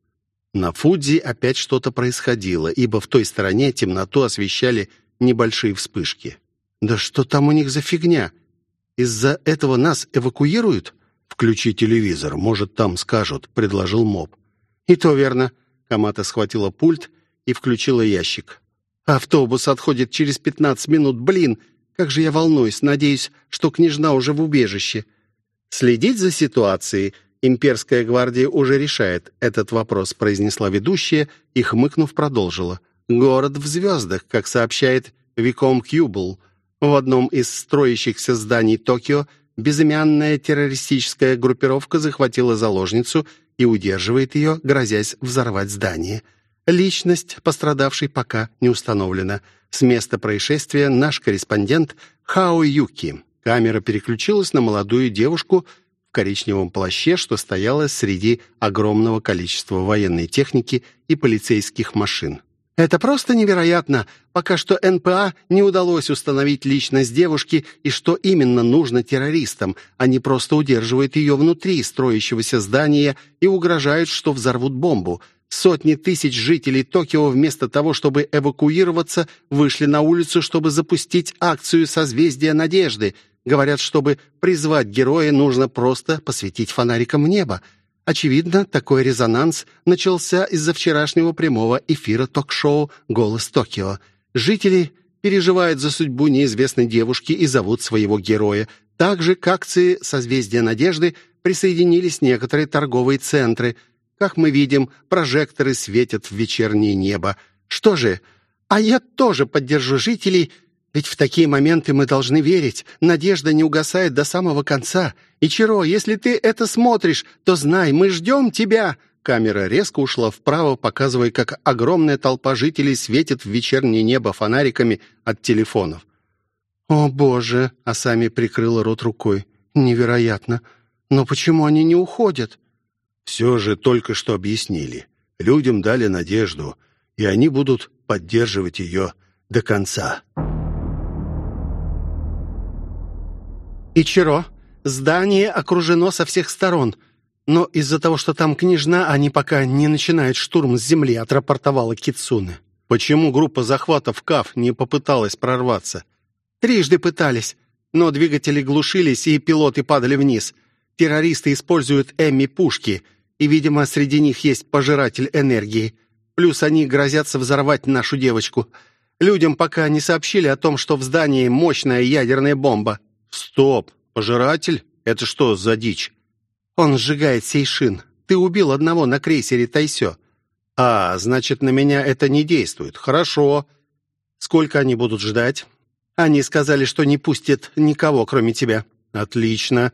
На Фудзи опять что-то происходило, ибо в той стороне темноту освещали небольшие вспышки. «Да что там у них за фигня? Из-за этого нас эвакуируют?» «Включи телевизор, может, там скажут», — предложил Моб. «И то верно». Камата схватила пульт и включила ящик. «Автобус отходит через пятнадцать минут. Блин, как же я волнуюсь. Надеюсь, что княжна уже в убежище». Следить за ситуацией — «Имперская гвардия уже решает этот вопрос», произнесла ведущая и, хмыкнув, продолжила. «Город в звездах, как сообщает Виком Кьюбл. В одном из строящихся зданий Токио безымянная террористическая группировка захватила заложницу и удерживает ее, грозясь взорвать здание. Личность пострадавшей пока не установлена. С места происшествия наш корреспондент Хао Юки. Камера переключилась на молодую девушку, коричневом плаще, что стояла среди огромного количества военной техники и полицейских машин. Это просто невероятно. Пока что НПА не удалось установить личность девушки и что именно нужно террористам. Они просто удерживают ее внутри строящегося здания и угрожают, что взорвут бомбу. Сотни тысяч жителей Токио вместо того, чтобы эвакуироваться, вышли на улицу, чтобы запустить акцию «Созвездие надежды». Говорят, чтобы призвать героя, нужно просто посветить фонариком небо. Очевидно, такой резонанс начался из-за вчерашнего прямого эфира ток-шоу «Голос Токио». Жители переживают за судьбу неизвестной девушки и зовут своего героя. Также к акции «Созвездие надежды» присоединились некоторые торговые центры – как мы видим, прожекторы светят в вечернее небо. Что же, а я тоже поддержу жителей, ведь в такие моменты мы должны верить. Надежда не угасает до самого конца. И Чиро, если ты это смотришь, то знай, мы ждем тебя!» Камера резко ушла вправо, показывая, как огромная толпа жителей светит в вечернее небо фонариками от телефонов. «О, Боже!» — Асами прикрыла рот рукой. «Невероятно! Но почему они не уходят?» Все же только что объяснили. Людям дали надежду, и они будут поддерживать ее до конца. «Ичиро, здание окружено со всех сторон, но из-за того, что там княжна, они пока не начинают штурм с земли», — отрапортовала Кицуне. «Почему группа захватов КАФ не попыталась прорваться?» «Трижды пытались, но двигатели глушились, и пилоты падали вниз. Террористы используют Эмми-пушки — и, видимо, среди них есть пожиратель энергии. Плюс они грозятся взорвать нашу девочку. Людям пока не сообщили о том, что в здании мощная ядерная бомба. Стоп, пожиратель? Это что за дичь? Он сжигает сейшин. Ты убил одного на крейсере Тайсё. А, значит, на меня это не действует. Хорошо. Сколько они будут ждать? Они сказали, что не пустят никого, кроме тебя. Отлично.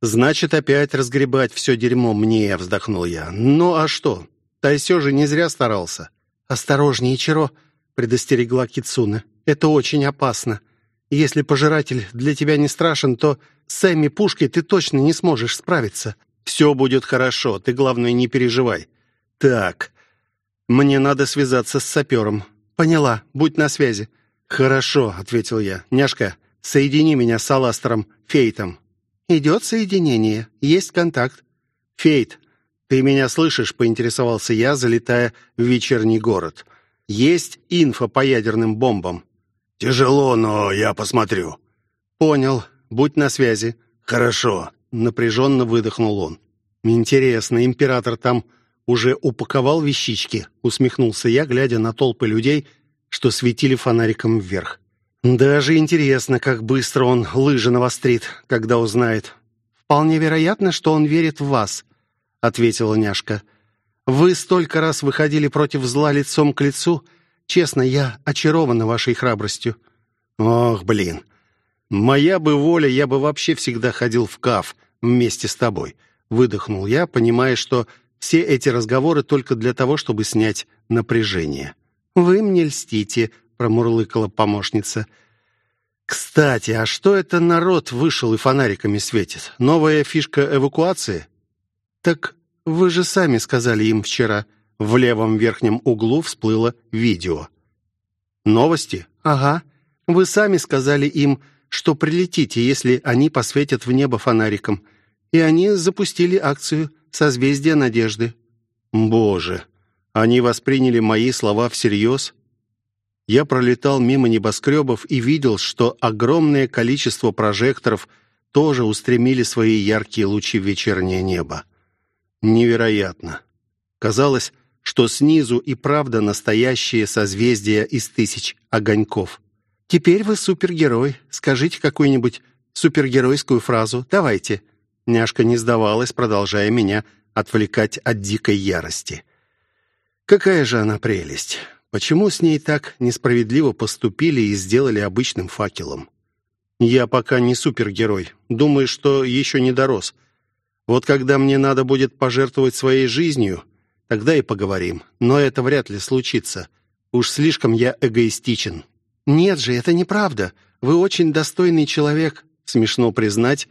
«Значит, опять разгребать все дерьмо мне», — вздохнул я. «Ну а что? Тайсё же не зря старался». «Осторожнее, Чиро», — предостерегла Кицуна. «Это очень опасно. Если пожиратель для тебя не страшен, то с Эмми пушкой ты точно не сможешь справиться». «Все будет хорошо, ты, главное, не переживай». «Так, мне надо связаться с сапером». «Поняла, будь на связи». «Хорошо», — ответил я. «Няшка, соедини меня с Аластером Фейтом». «Идет соединение. Есть контакт». «Фейт, ты меня слышишь?» — поинтересовался я, залетая в вечерний город. «Есть инфа по ядерным бомбам?» «Тяжело, но я посмотрю». «Понял. Будь на связи». «Хорошо», — напряженно выдохнул он. «Интересно, император там уже упаковал вещички?» — усмехнулся я, глядя на толпы людей, что светили фонариком вверх. Даже интересно, как быстро он лыжи навострит, когда узнает. Вполне вероятно, что он верит в вас, ответила няшка. Вы столько раз выходили против зла лицом к лицу. Честно, я очарована вашей храбростью. Ох, блин. Моя бы воля, я бы вообще всегда ходил в каф вместе с тобой. Выдохнул я, понимая, что все эти разговоры только для того, чтобы снять напряжение. Вы мне льстите, промурлыкала помощница. «Кстати, а что это народ вышел и фонариками светит? Новая фишка эвакуации?» «Так вы же сами сказали им вчера». В левом верхнем углу всплыло видео. «Новости?» «Ага. Вы сами сказали им, что прилетите, если они посветят в небо фонариком. И они запустили акцию «Созвездие надежды». «Боже, они восприняли мои слова всерьез?» Я пролетал мимо небоскребов и видел, что огромное количество прожекторов тоже устремили свои яркие лучи в вечернее небо. Невероятно. Казалось, что снизу и правда настоящее созвездие из тысяч огоньков. «Теперь вы супергерой. Скажите какую-нибудь супергеройскую фразу. Давайте». Няшка не сдавалась, продолжая меня отвлекать от дикой ярости. Какая же она прелесть! Почему с ней так несправедливо поступили и сделали обычным факелом? Я пока не супергерой. Думаю, что еще не дорос. Вот когда мне надо будет пожертвовать своей жизнью, тогда и поговорим. Но это вряд ли случится. Уж слишком я эгоистичен. Нет же, это неправда. Вы очень достойный человек, смешно признать.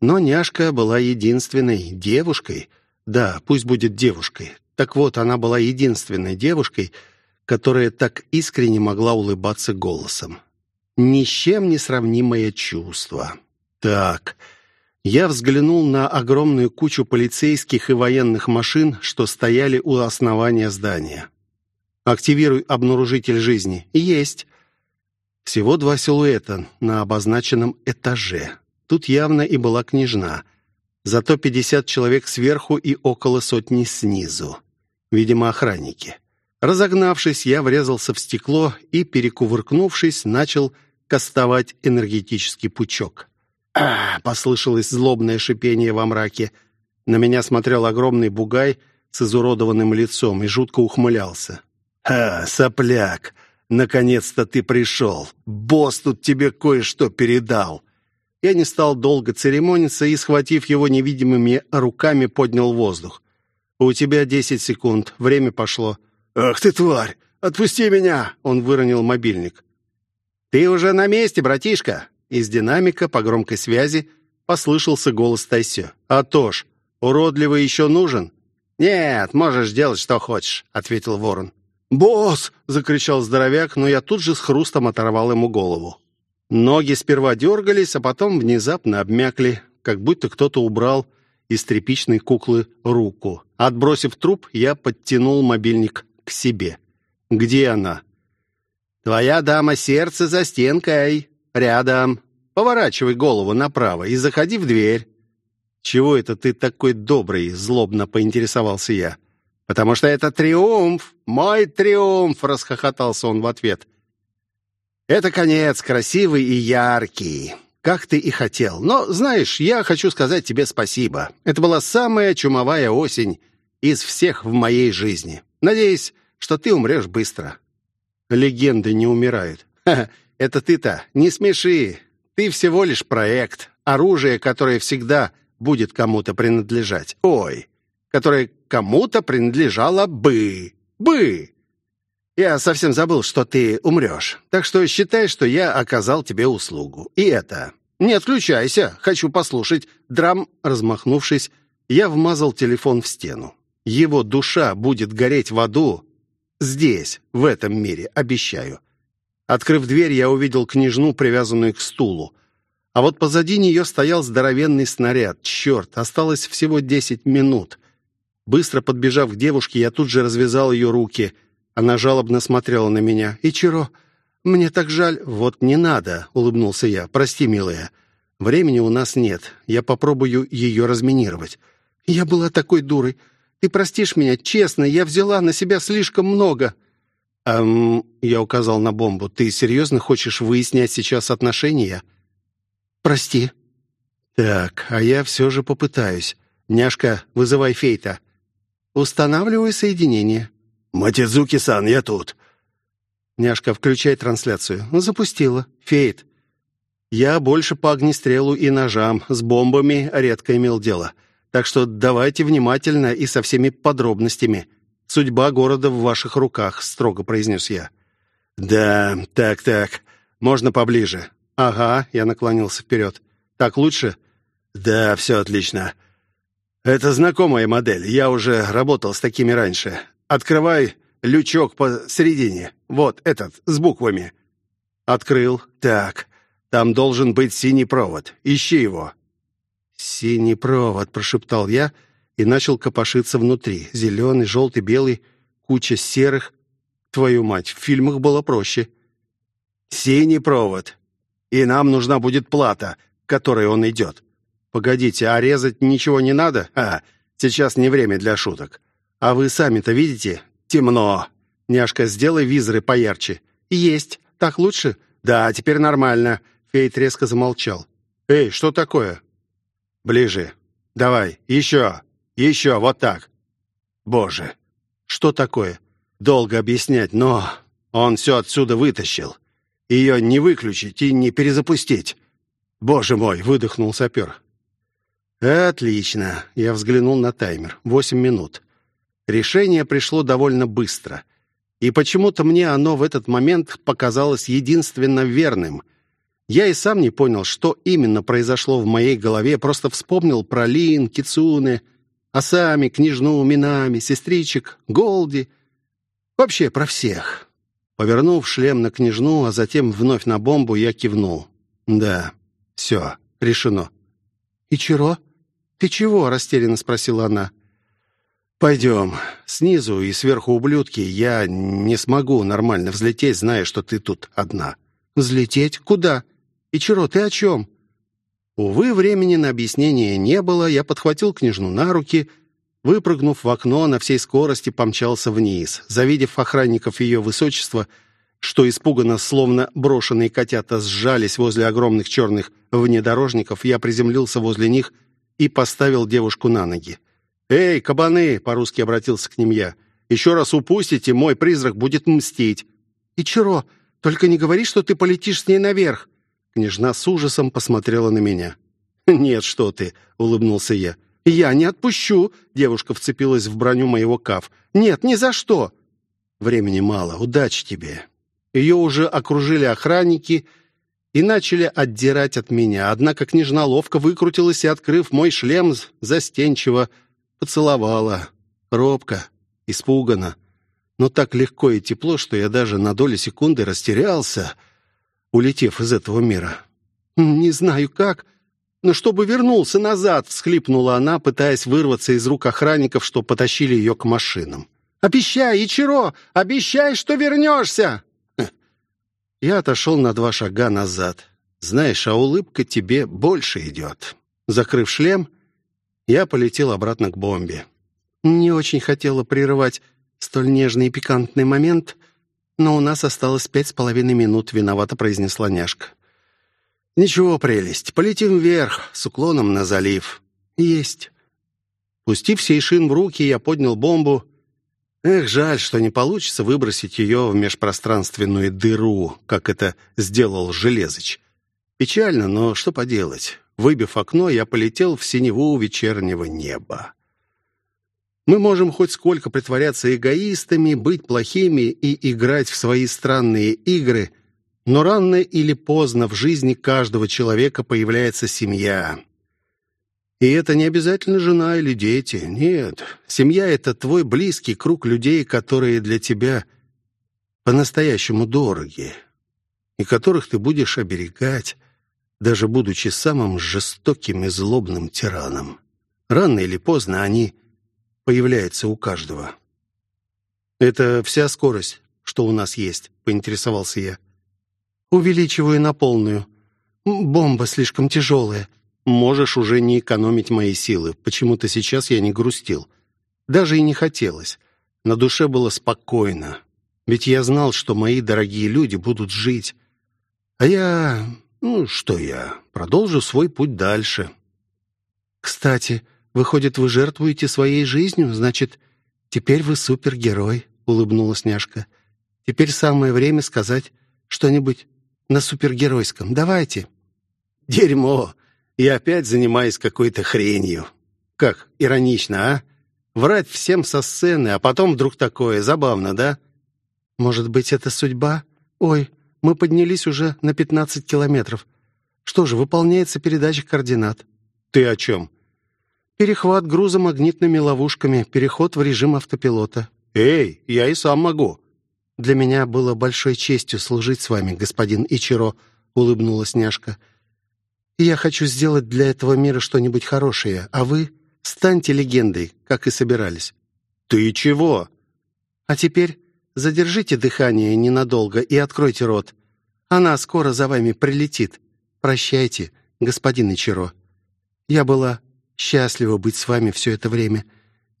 Но няшка была единственной девушкой. Да, пусть будет девушкой. Так вот, она была единственной девушкой, которая так искренне могла улыбаться голосом. Ни с чем не сравнимое чувство. Так, Я взглянул на огромную кучу полицейских и военных машин, что стояли у основания здания. «Активируй обнаружитель жизни». «Есть». Всего два силуэта на обозначенном этаже. Тут явно и была княжна. Зато 50 человек сверху и около сотни снизу. Видимо, охранники. Разогнавшись, я врезался в стекло и, перекувыркнувшись, начал кастовать энергетический пучок. А (clears throat) послышалось злобное шипение во мраке. На меня смотрел огромный бугай с изуродованным лицом и жутко ухмылялся. «А, сопляк, наконец-то ты пришел. Босс тут тебе кое-что передал». Я не стал долго церемониться и, схватив его невидимыми руками, поднял воздух. «У тебя десять секунд. Время пошло». «Ах ты, тварь! Отпусти меня!» Он выронил мобильник. «Ты уже на месте, братишка!» Из динамика по громкой связи послышался голос Тайсё. «А то ж, уродливый еще нужен?» «Нет, можешь делать, что хочешь», — ответил ворон. «Босс!» — закричал здоровяк, но я тут же с хрустом оторвал ему голову. Ноги сперва дергались, а потом внезапно обмякли, как будто кто-то убрал из тряпичной куклы руку. Отбросив труп, я подтянул мобильник к себе. «Где она?» «Твоя дама сердце за стенкой. Рядом. Поворачивай голову направо и заходи в дверь». «Чего это ты такой добрый?» — злобно поинтересовался я. «Потому что это триумф! Мой триумф!» — расхохотался он в ответ. «Это конец, красивый и яркий, как ты и хотел. Но, знаешь, я хочу сказать тебе спасибо. Это была самая чумовая осень из всех в моей жизни. Надеюсь, что ты умрешь быстро. Легенды не умирают. (laughs) Ха -ха, это ты-то, не смеши. Ты всего лишь проект, оружие, которое всегда будет кому-то принадлежать. Ой, которое кому-то принадлежало бы. Бы. Я совсем забыл, что ты умрешь. Так что считай, что я оказал тебе услугу. И это... Не отключайся, хочу послушать. Драм, размахнувшись, я вмазал телефон в стену. Его душа будет гореть в аду, Здесь, в этом мире, обещаю. Открыв дверь, я увидел княжну, привязанную к стулу. А вот позади нее стоял здоровенный снаряд. Черт, осталось всего десять минут. Быстро подбежав к девушке, я тут же развязал ее руки. Она жалобно смотрела на меня. «Ичиро, мне так жаль». «Вот не надо», — улыбнулся я. «Прости, милая. Времени у нас нет. Я попробую ее разминировать». «Я была такой дурой. Ты простишь меня, честно, я взяла на себя слишком много». «Эм...» — я указал на бомбу. «Ты серьезно хочешь выяснять сейчас отношения?» «Прости». «Так, а я все же попытаюсь. Няшка, вызывай Фейта». «Устанавливаю соединение». «Матидзуки-сан, я тут». «Няшка, включай трансляцию». «Запустила». «Фейт». «Я больше по огнестрелу и ножам. С бомбами редко имел дело. Так что давайте внимательно и со всеми подробностями. Судьба города в ваших руках», — строго произнес я. «Да, так-так. Можно поближе?» «Ага», — я наклонился вперед. «Так лучше?» «Да, все отлично. Это знакомая модель. Я уже работал с такими раньше. Открывай лючок посередине. Вот этот, с буквами». «Открыл. Так, там должен быть синий провод. Ищи его». «Синий провод», — прошептал я и начал копошиться внутри. Зеленый, желтый, белый, куча серых. Твою мать, в фильмах было проще. «Синий провод. И нам нужна будет плата, к которой он идет». «Погодите, а резать ничего не надо?» «А, сейчас не время для шуток». «А вы сами-то видите?» «Темно». «Няшка, сделай визоры поярче». «Есть. Так лучше?» «Да, теперь нормально». Фейт резко замолчал. «Эй, что такое?» Ближе. Давай, еще, еще, вот так. Боже, что такое? Долго объяснять, но он все отсюда вытащил. Ее не выключить и не перезапустить. Боже мой, выдохнул сапер. Отлично. Я взглянул на таймер. Восемь минут. Решение пришло довольно быстро. И почему-то мне оно в этот момент показалось единственно верным. Я и сам не понял, что именно произошло в моей голове, просто вспомнил про Лин, Кицуне, Асами, княжну, Минами, сестричек, Голди. Вообще про всех. Повернув шлем на княжну, а затем вновь на бомбу, я кивнул. Да, все, решено. «Ичиро, ты чего?» — растерянно спросила она. «Пойдем. Снизу и сверху ублюдки. Я не смогу нормально взлететь, зная, что ты тут одна». «Взлететь? Куда? Ичиро, ты о чем?» Увы, времени на объяснение не было. Я подхватил княжну на руки, выпрыгнув в окно, на всей скорости помчался вниз. Завидев охранников ее высочества, что испуганно, словно брошенные котята, сжались возле огромных черных внедорожников, я приземлился возле них и поставил девушку на ноги. «Эй, кабаны!» — по-русски обратился к ним я. «Еще раз упустите, мой призрак будет мстить». «Ичиро, только не говори, что ты полетишь с ней наверх!» Княжна с ужасом посмотрела на меня. «Нет, что ты!» — улыбнулся я. «Я не отпущу!» — девушка вцепилась в броню моего каф. «Нет, ни за что!» «Времени мало. Удачи тебе!» Ее уже окружили охранники и начали отдирать от меня. Однако княжна ловко выкрутилась и, открыв мой шлем, застенчиво поцеловала. Робко, испуганно, но так легко и тепло, что я даже на долю секунды растерялся, улетев из этого мира. «Не знаю как, но чтобы вернулся назад!» — всхлипнула она, пытаясь вырваться из рук охранников, что потащили ее к машинам. «Обещай, Ичиро! Обещай, что вернешься!» Я отошел на два шага назад. Знаешь, а улыбка тебе больше идет. Закрыв шлем, я полетел обратно к бомбе. Не очень хотела прерывать столь нежный и пикантный момент, но у нас осталось пять с половиной минут, виновато произнесла няшка. «Ничего, прелесть, полетим вверх, с уклоном на залив». «Есть». Пустив сейшин в руки, я поднял бомбу Эх, жаль, что не получится выбросить ее в межпространственную дыру, как это сделал Железыч. Печально, но что поделать. Выбив окно, я полетел в синеву вечернего неба. Мы можем хоть сколько притворяться эгоистами, быть плохими и играть в свои странные игры, но рано или поздно в жизни каждого человека появляется семья. И это не обязательно жена или дети. Нет, семья — это твой близкий круг людей, которые для тебя по-настоящему дороги, и которых ты будешь оберегать, даже будучи самым жестоким и злобным тираном. Рано или поздно они появляются у каждого. «Это вся скорость, что у нас есть?» — поинтересовался я. «Увеличиваю на полную. Бомба слишком тяжелая». Можешь уже не экономить мои силы. Почему-то сейчас я не грустил. Даже и не хотелось. На душе было спокойно. Ведь я знал, что мои дорогие люди будут жить. А я... Ну, что я? Продолжу свой путь дальше. «Кстати, выходит, вы жертвуете своей жизнью? Значит, теперь вы супергерой», — улыбнулась няшка. «Теперь самое время сказать что-нибудь на супергеройском. Давайте». «Дерьмо!» и опять занимаюсь какой-то хренью. Как иронично, а? Врать всем со сцены, а потом вдруг такое. Забавно, да? Может быть, это судьба? Ой, мы поднялись уже на 15 километров. Что же, выполняется передача координат. Ты о чем? Перехват груза магнитными ловушками, переход в режим автопилота. Эй, я и сам могу. Для меня было большой честью служить с вами, господин Ичиро, улыбнулась няшка. Я хочу сделать для этого мира что-нибудь хорошее, а вы станьте легендой, как и собирались». «Ты чего?» «А теперь задержите дыхание ненадолго и откройте рот. Она скоро за вами прилетит. Прощайте, господин Ичиро. Я была счастлива быть с вами все это время.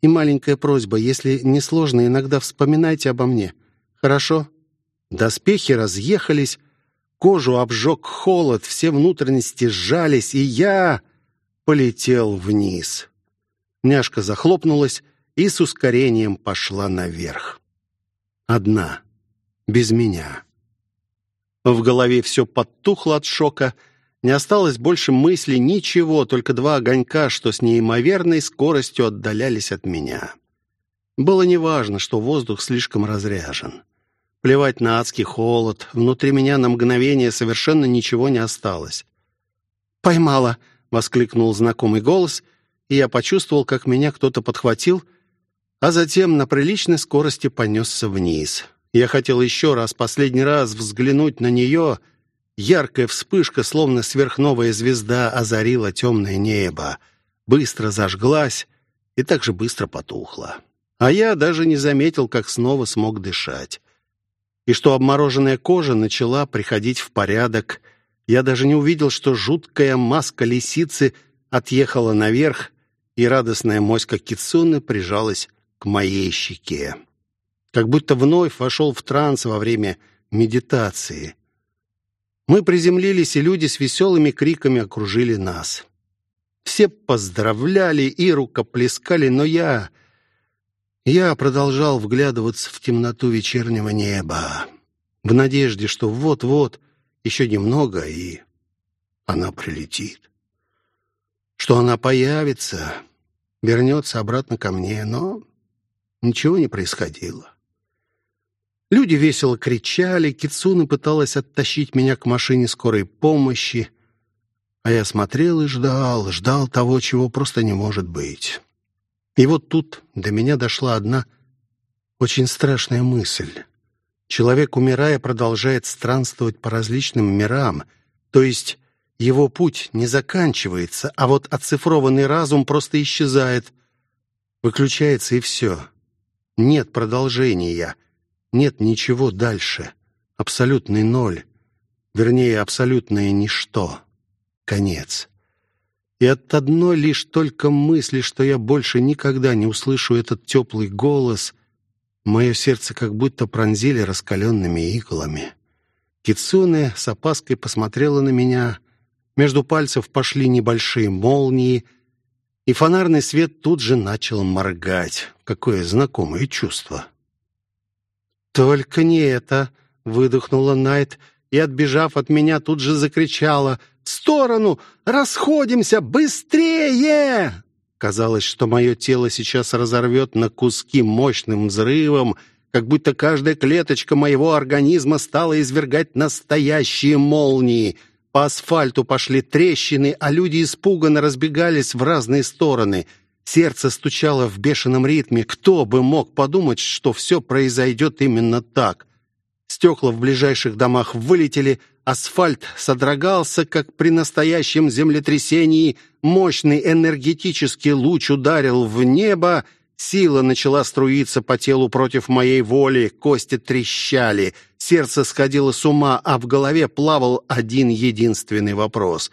И маленькая просьба, если не сложно, иногда вспоминайте обо мне. Хорошо?» Доспехи разъехались, Кожу обжег холод, все внутренности сжались, и я полетел вниз. Няшка захлопнулась и с ускорением пошла наверх. Одна, без меня. В голове все подтухло от шока, не осталось больше мыслей, ничего, только два огонька, что с неимоверной скоростью отдалялись от меня. Было неважно, что воздух слишком разряжен. Плевать на адский холод. Внутри меня на мгновение совершенно ничего не осталось. «Поймала!» — воскликнул знакомый голос, и я почувствовал, как меня кто-то подхватил, а затем на приличной скорости понесся вниз. Я хотел еще раз, последний раз взглянуть на нее Яркая вспышка, словно сверхновая звезда, озарила темное небо. Быстро зажглась и так же быстро потухла. А я даже не заметил, как снова смог дышать. И что обмороженная кожа начала приходить в порядок. Я даже не увидел, что жуткая маска лисицы отъехала наверх, и радостная моська Кицуны прижалась к моей щеке. Как будто вновь вошел в транс во время медитации. Мы приземлились, и люди с веселыми криками окружили нас. Все поздравляли и рукоплескали, но я... Я продолжал вглядываться в темноту вечернего неба, в надежде, что вот-вот, еще немного, и она прилетит. Что она появится, вернется обратно ко мне, но ничего не происходило. Люди весело кричали, Кицуна пыталась оттащить меня к машине скорой помощи, а я смотрел и ждал, ждал того, чего просто не может быть. И вот тут до меня дошла одна очень страшная мысль. Человек, умирая, продолжает странствовать по различным мирам, то есть его путь не заканчивается, а вот оцифрованный разум просто исчезает, выключается и все. Нет продолжения, нет ничего дальше. Абсолютный ноль. Вернее, абсолютное ничто. Конец. И от одной лишь только мысли, что я больше никогда не услышу этот теплый голос, мое сердце как будто пронзили раскаленными иглами. Кицуне с опаской посмотрела на меня. Между пальцев пошли небольшие молнии, и фонарный свет тут же начал моргать. Какое знакомое чувство. «Только не это!» — выдохнула Найт и, отбежав от меня, тут же закричала «В сторону! Расходимся! Быстрее!» Казалось, что мое тело сейчас разорвет на куски мощным взрывом, как будто каждая клеточка моего организма стала извергать настоящие молнии. По асфальту пошли трещины, а люди испуганно разбегались в разные стороны — Сердце стучало в бешеном ритме. Кто бы мог подумать, что все произойдет именно так? Стекла в ближайших домах вылетели, асфальт содрогался, как при настоящем землетрясении. Мощный энергетический луч ударил в небо. Сила начала струиться по телу против моей воли. Кости трещали. Сердце сходило с ума, а в голове плавал один единственный вопрос.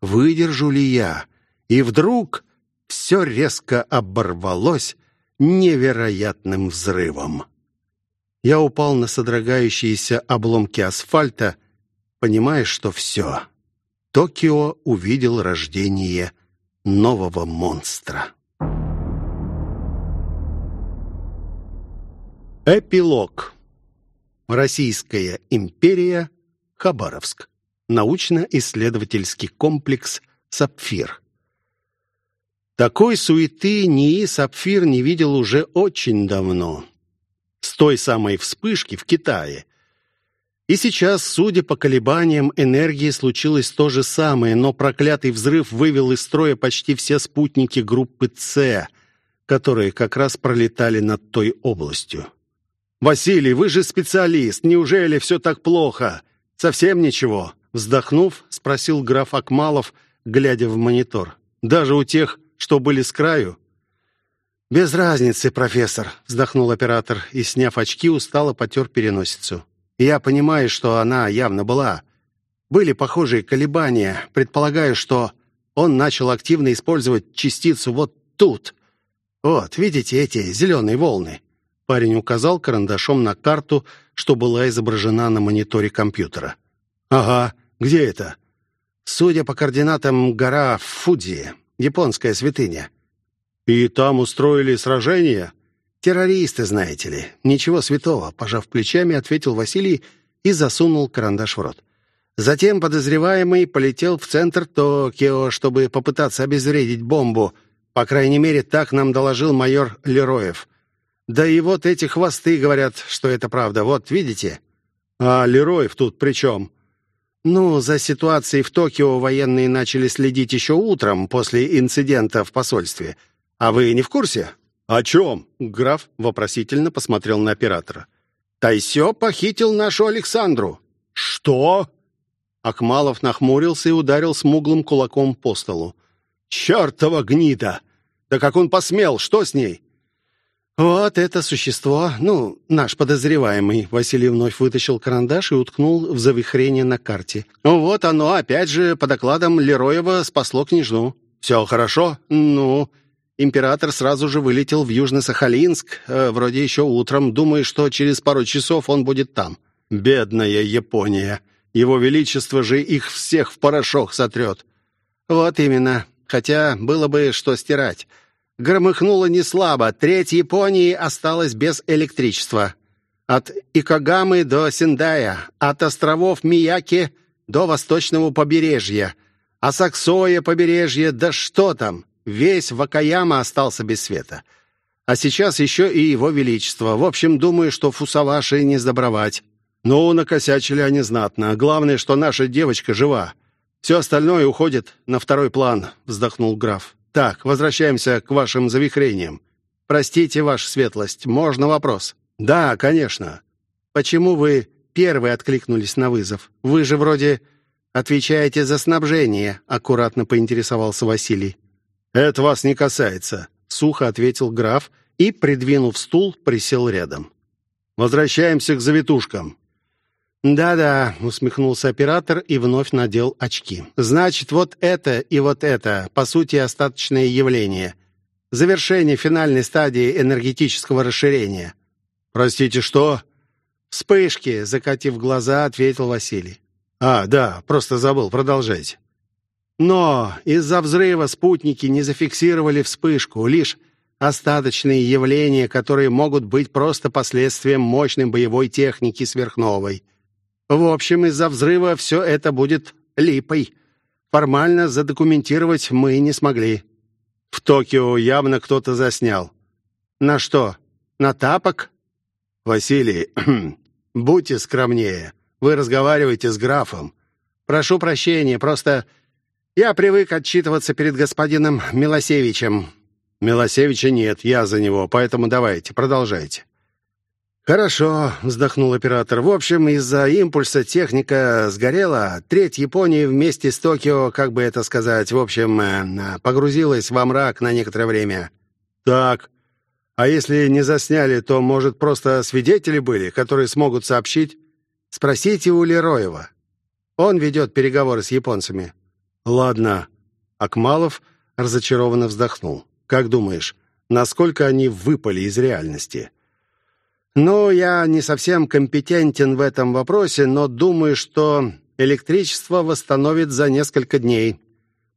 «Выдержу ли я?» И вдруг все резко оборвалось невероятным взрывом. Я упал на содрогающиеся обломки асфальта, понимая, что все. Токио увидел рождение нового монстра. Эпилог. Российская империя, Хабаровск. Научно-исследовательский комплекс «Сапфир». Такой суеты НИИ «Сапфир» не видел уже очень давно. С той самой вспышки в Китае. И сейчас, судя по колебаниям энергии, случилось то же самое, но проклятый взрыв вывел из строя почти все спутники группы «С», которые как раз пролетали над той областью. «Василий, вы же специалист, неужели все так плохо?» «Совсем ничего», — вздохнув, спросил граф Акмалов, глядя в монитор. «Даже у тех что были с краю?» «Без разницы, профессор», — вздохнул оператор и, сняв очки, устало потер переносицу. «Я понимаю, что она явно была. Были похожие колебания. Предполагаю, что он начал активно использовать частицу вот тут. Вот, видите эти зеленые волны?» Парень указал карандашом на карту, что была изображена на мониторе компьютера. «Ага, где это?» «Судя по координатам, гора Фудзи японская святыня. И там устроили сражение? Террористы, знаете ли. Ничего святого, пожав плечами, ответил Василий и засунул карандаш в рот. Затем подозреваемый полетел в центр Токио, чтобы попытаться обезвредить бомбу. По крайней мере, так нам доложил майор Лероев. Да и вот эти хвосты говорят, что это правда. Вот, видите? А Лероев тут при чем? Ну, за ситуацией в Токио военные начали следить еще утром, после инцидента в посольстве. А вы не в курсе? О чем? Граф вопросительно посмотрел на оператора. Тайсё похитил нашу Александру. Что? Акмалов нахмурился и ударил смуглым кулаком по столу. «Чертова гнида! Да как он посмел? Что с ней?» «Вот это существо, ну, наш подозреваемый». Василий вновь вытащил карандаш и уткнул в завихрение на карте. «Вот оно, опять же, по докладам Лероева спасло княжну». «Все хорошо?» «Ну...» Император сразу же вылетел в Южно-Сахалинск, э, вроде еще утром, думая, что через пару часов он будет там. «Бедная Япония! Его Величество же их всех в порошок сотрет!» «Вот именно. Хотя было бы что стирать. Громыхнуло не слабо. Треть Японии осталась без электричества. От Икогамы до Синдая, от островов Мияки до восточного побережья, а Саксоя побережье, да что там, весь Вакаяма остался без света. А сейчас еще и его величество. В общем, думаю, что Фусаваши не сдобровать. Ну, накосячили они знатно. Главное, что наша девочка жива. Все остальное уходит на второй план, вздохнул граф. Так, возвращаемся к вашим завихрениям. Простите, ваша светлость, можно вопрос? Да, конечно. Почему вы первые откликнулись на вызов? Вы же вроде отвечаете за снабжение, аккуратно поинтересовался Василий. Это вас не касается, сухо ответил граф и, придвинув стул, присел рядом. Возвращаемся к завитушкам. «Да-да», — усмехнулся оператор и вновь надел очки. «Значит, вот это и вот это, по сути, остаточное явление. Завершение финальной стадии энергетического расширения». «Простите, что?» «Вспышки», — закатив глаза, ответил Василий. «А, да, просто забыл, продолжайте». «Но из-за взрыва спутники не зафиксировали вспышку, лишь остаточные явления, которые могут быть просто последствием мощной боевой техники сверхновой». В общем, из-за взрыва все это будет липой. Формально задокументировать мы не смогли. В Токио явно кто-то заснял. На что? На тапок? Василий, (clears throat) будьте скромнее. Вы разговариваете с графом. Прошу прощения, просто я привык отчитываться перед господином Милосевичем. Милосевича нет, я за него, поэтому давайте, продолжайте. «Хорошо», — вздохнул оператор. «В общем, из-за импульса техника сгорела. Треть Японии вместе с Токио, как бы это сказать, в общем, э, погрузилась во мрак на некоторое время». «Так. А если не засняли, то, может, просто свидетели были, которые смогут сообщить?» «Спросите у Лероева. Он ведет переговоры с японцами». «Ладно». Акмалов разочарованно вздохнул. «Как думаешь, насколько они выпали из реальности?» Ну, я не совсем компетентен в этом вопросе, но думаю, что электричество восстановит за несколько дней.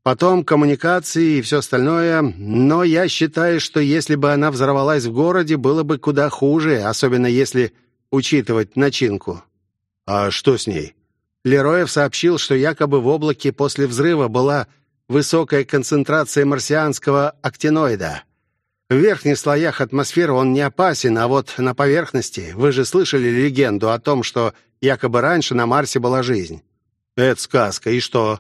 Потом коммуникации и все остальное. Но я считаю, что если бы она взорвалась в городе, было бы куда хуже, особенно если учитывать начинку. А что с ней? Лероев сообщил, что якобы в облаке после взрыва была высокая концентрация марсианского актиноида. В верхних слоях атмосферы он не опасен, а вот на поверхности... Вы же слышали легенду о том, что якобы раньше на Марсе была жизнь? Это сказка, и что?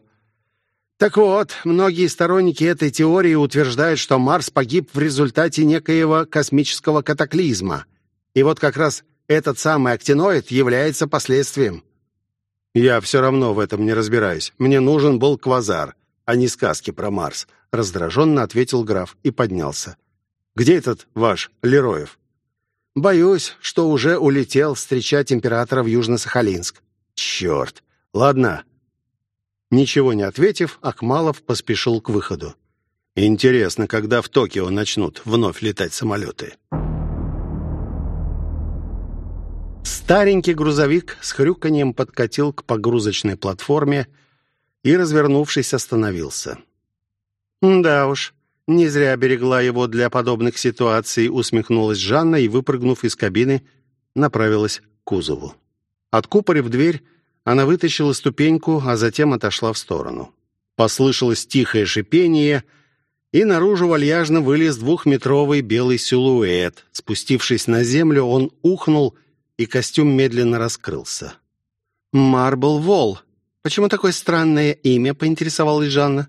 Так вот, многие сторонники этой теории утверждают, что Марс погиб в результате некоего космического катаклизма. И вот как раз этот самый актиноид является последствием. Я все равно в этом не разбираюсь. Мне нужен был квазар, а не сказки про Марс. Раздраженно ответил граф и поднялся. Где этот ваш Лероев?» «Боюсь, что уже улетел встречать императора в Южно-Сахалинск». «Черт! Ладно». Ничего не ответив, Акмалов поспешил к выходу. «Интересно, когда в Токио начнут вновь летать самолеты?» Старенький грузовик с хрюканьем подкатил к погрузочной платформе и, развернувшись, остановился. «Да уж, не зря берегла его для подобных ситуаций, усмехнулась Жанна и, выпрыгнув из кабины, направилась к кузову. Откупорив дверь, она вытащила ступеньку, а затем отошла в сторону. Послышалось тихое шипение, и наружу вальяжно вылез двухметровый белый силуэт. Спустившись на землю, он ухнул, и костюм медленно раскрылся. «Марбл Вол. Почему такое странное имя?» — поинтересовалась Жанна.